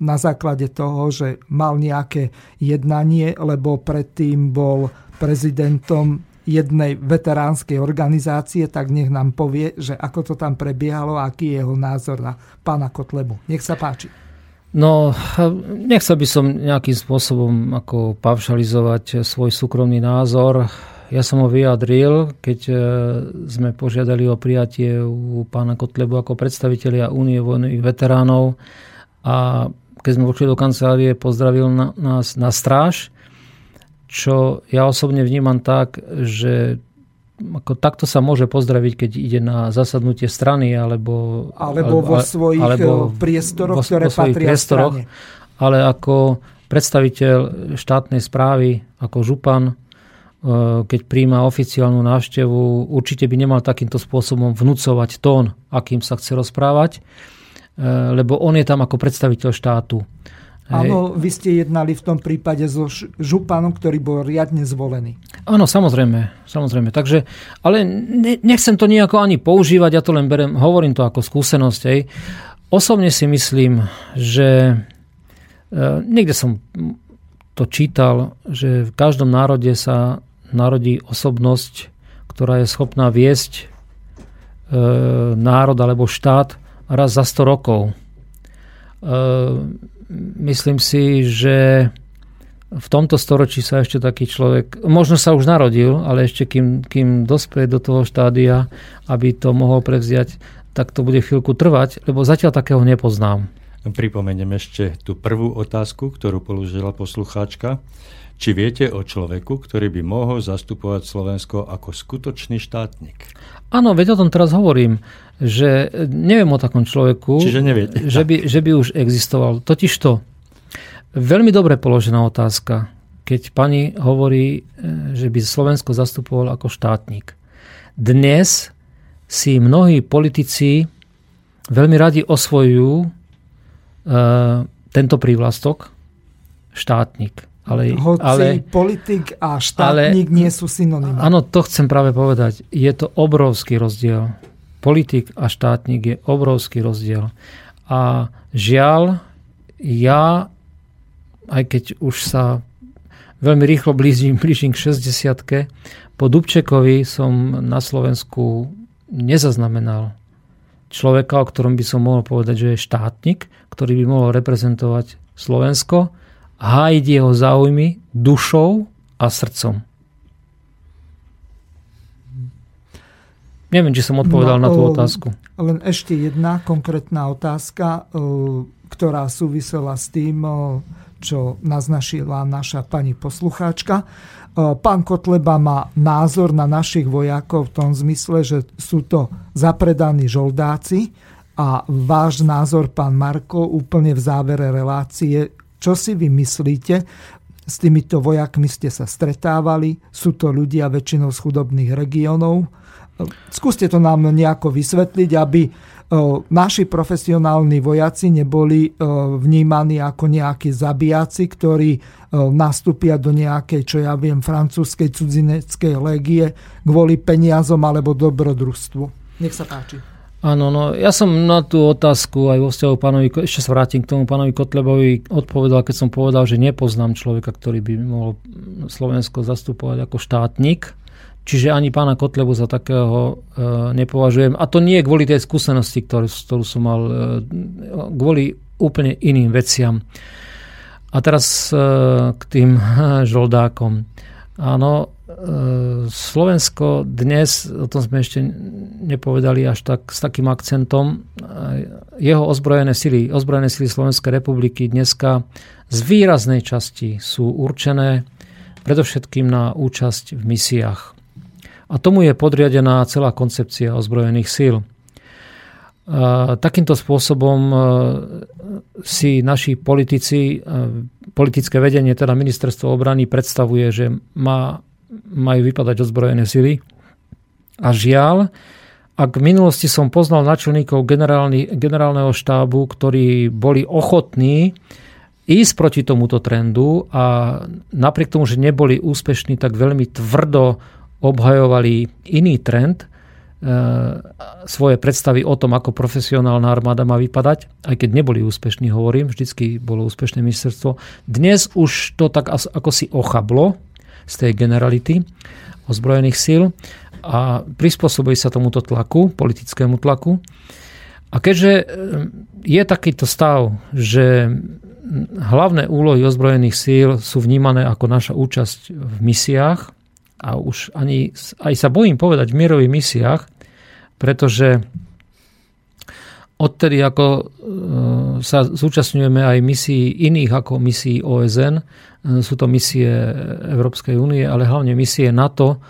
na základe toho, že mal nejaké jednanie, lebo predtým bol prezidentom jednej veteránskej organizácie, tak nech nám povie, že ako to tam prebiehalo a aký je jeho názor na pána Kotlebu. Nech sa páči. No, nechcel by som nejakým spôsobom ako pavšalizovať svoj súkromný názor. Ja som ho vyjadril, keď e, sme požiadali o prijatie u pána Kotlebu ako predstavitelia Únie vojnových veteránov a keď sme vošli do kancelárie, pozdravil nás na stráž, čo ja osobne vnímam tak, že ako takto sa môže pozdraviť, keď ide na zasadnutie strany alebo, alebo vo svojich alebo eh, priestoroch, vo, ktoré vo patria priestoroch, strane. Ale ako predstaviteľ štátnej správy, ako župan, eh, keď príjma oficiálnu návštevu, určite by nemal takýmto spôsobom vnúcovať tón, akým sa chce rozprávať, eh, lebo on je tam ako predstaviteľ štátu. Áno, vy ste jednali v tom prípade so županom, ktorý bol riadne zvolený. Áno, samozrejme. samozrejme. Takže, ale ne, nechcem to nejako ani používať, ja to len berem, hovorím to ako skúsenosť. Hej. Osobne si myslím, že e, niekde som to čítal, že v každom národe sa narodí osobnosť, ktorá je schopná viesť e, národ alebo štát raz za 100 rokov. E, myslím si, že v tomto storočí sa ešte taký človek, možno sa už narodil, ale ešte kým, kým dospeje do toho štádia, aby to mohol prevziať, tak to bude chvíľku trvať, lebo zatiaľ takého nepoznám. Pripomeniem ešte tú prvú otázku, ktorú položila poslucháčka. Či viete o človeku, ktorý by mohol zastupovať Slovensko ako skutočný štátnik? Áno, veď o tom teraz hovorím, že neviem o takom človeku, Čiže neviete. Že, by, že by už existoval. Totiž to, veľmi dobre položená otázka, keď pani hovorí, e, že by Slovensko zastupoval ako štátnik. Dnes si mnohí politici veľmi radi osvojujú e, tento prívlastok štátnik. Ale, Hoci ale, politik a štátnik ale, nie sú synonymá. Áno, to chcem práve povedať. Je to obrovský rozdiel. Politik a štátnik je obrovský rozdiel. A žiaľ, ja, aj keď už sa veľmi rýchlo blížim, blížim k 60 po Dubčekovi som na Slovensku nezaznamenal človeka, o ktorom by som mohol povedať, že je štátnik, ktorý by mohol reprezentovať Slovensko hájiť jeho záujmy dušou a srdcom. Neviem, či som odpovedal no, na tú otázku. Len ešte jedna konkrétna otázka, ktorá súvisela s tým, čo naznačila naša pani poslucháčka. Pán Kotleba má názor na našich vojakov v tom zmysle, že sú to zapredaní žoldáci a váš názor, pán Marko, úplne v závere relácie čo si vy myslíte? S týmito vojakmi ste sa stretávali, sú to ľudia väčšinou z chudobných regiónov. Skúste to nám nejako vysvetliť, aby naši profesionálni vojaci neboli vnímaní ako nejakí zabijaci, ktorí nastúpia do nejakej, čo ja viem, francúzskej cudzineckej légie kvôli peniazom alebo dobrodružstvu. Nech sa páči. Áno, no ja som na tú otázku aj vo vzťahu pánovi, ešte sa vrátim k tomu pánovi Kotlebovi, odpovedal, keď som povedal, že nepoznám človeka, ktorý by mohol Slovensko zastupovať ako štátnik. Čiže ani pána Kotlebu za takého e, nepovažujem. A to nie je kvôli tej skúsenosti, ktorú, ktorú som mal, e, kvôli úplne iným veciam. A teraz e, k tým (laughs) žoldákom. Áno, Slovensko dnes, o tom sme ešte nepovedali až tak s takým akcentom, e, jeho ozbrojené sily, ozbrojené sily Slovenskej republiky dneska z výraznej časti sú určené predovšetkým na účasť v misiách. A tomu je podriadená celá koncepcia ozbrojených síl. E, takýmto spôsobom si naši politici, politické vedenie, teda ministerstvo obrany predstavuje, že má majú vypadať ozbrojené sily. A žiaľ, ak v minulosti som poznal načelníkov generálneho štábu, ktorí boli ochotní ísť proti tomuto trendu a napriek tomu, že neboli úspešní, tak veľmi tvrdo obhajovali iný trend, e, svoje predstavy o tom, ako profesionálna armáda má vypadať, aj keď neboli úspešní, hovorím, vždycky bolo úspešné ministerstvo. Dnes už to tak ako si ochablo, z tej generality ozbrojených síl a prispôsobuje sa tomuto tlaku, politickému tlaku. A keďže e, je takýto stav, že hlavné úlohy ozbrojených síl sú vnímané ako naša účasť v misiách a už ani, aj sa bojím povedať v mierových misiách, pretože odtedy ako e, sa zúčastňujeme aj misií iných ako misií OSN, e, sú to misie Európskej únie, ale hlavne misie NATO,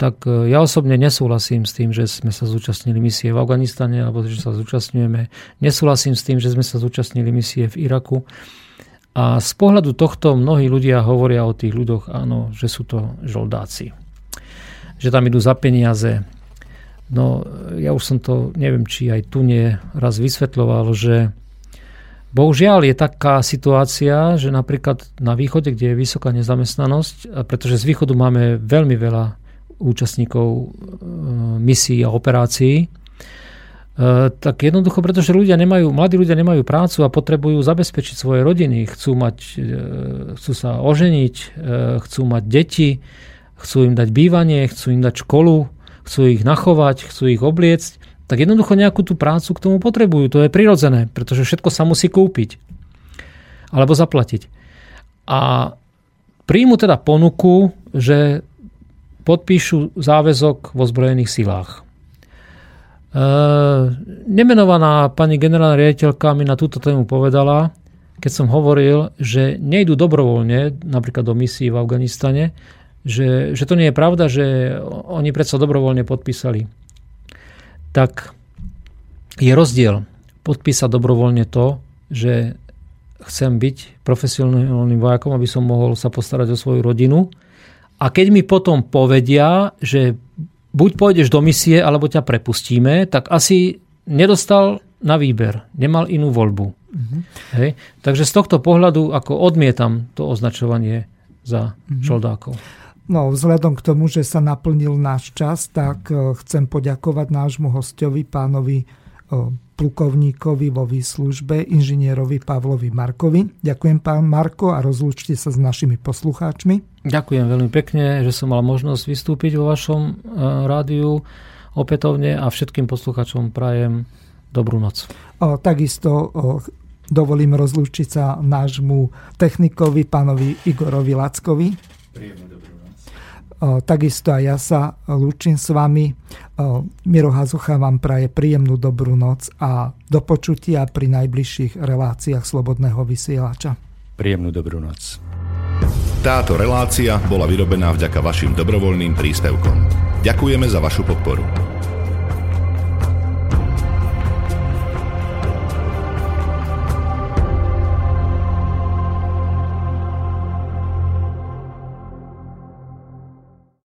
tak e, ja osobne nesúhlasím s tým, že sme sa zúčastnili misie v Afganistane alebo že sa zúčastňujeme. Nesúhlasím s tým, že sme sa zúčastnili misie v Iraku. A z pohľadu tohto mnohí ľudia hovoria o tých ľuďoch, áno, že sú to žoldáci. Že tam idú za peniaze, No ja už som to, neviem, či aj tu nie raz vysvetľoval, že bohužiaľ je taká situácia, že napríklad na východe, kde je vysoká nezamestnanosť, pretože z východu máme veľmi veľa účastníkov e, misií a operácií, e, tak jednoducho, pretože ľudia nemajú, mladí ľudia nemajú prácu a potrebujú zabezpečiť svoje rodiny, chcú, mať, e, chcú sa oženiť, chcú mať deti, chcú im dať bývanie, chcú im dať školu, chcú ich nachovať, chcú ich obliecť, tak jednoducho nejakú tú prácu k tomu potrebujú. To je prirodzené, pretože všetko sa musí kúpiť alebo zaplatiť. A príjmu teda ponuku, že podpíšu záväzok vo zbrojených silách. E, nemenovaná pani generálna riaditeľka mi na túto tému povedala, keď som hovoril, že nejdu dobrovoľne napríklad do misií v Afganistane, že, že to nie je pravda, že oni predsa dobrovoľne podpísali. Tak je rozdiel podpísať dobrovoľne to, že chcem byť profesionálnym vojakom, aby som mohol sa postarať o svoju rodinu. A keď mi potom povedia, že buď pôjdeš do misie, alebo ťa prepustíme, tak asi nedostal na výber, nemal inú voľbu. Mm-hmm. Hej? Takže z tohto pohľadu ako odmietam to označovanie za mm-hmm. žoldákov. No, vzhľadom k tomu, že sa naplnil náš čas, tak e, chcem poďakovať nášmu hostovi, pánovi e, plukovníkovi vo výslužbe, inžinierovi Pavlovi Markovi. Ďakujem pán Marko a rozlúčte sa s našimi poslucháčmi. Ďakujem veľmi pekne, že som mal možnosť vystúpiť vo vašom e, rádiu opätovne a všetkým poslucháčom prajem dobrú noc. O, takisto o, dovolím rozlúčiť sa nášmu technikovi, pánovi Igorovi Lackovi. Príjemne Takisto aj ja sa lúčim s vami. Miro Hazucha vám praje príjemnú dobrú noc a do počutia pri najbližších reláciách Slobodného vysielača. Príjemnú dobrú noc. Táto relácia bola vyrobená vďaka vašim dobrovoľným príspevkom. Ďakujeme za vašu podporu.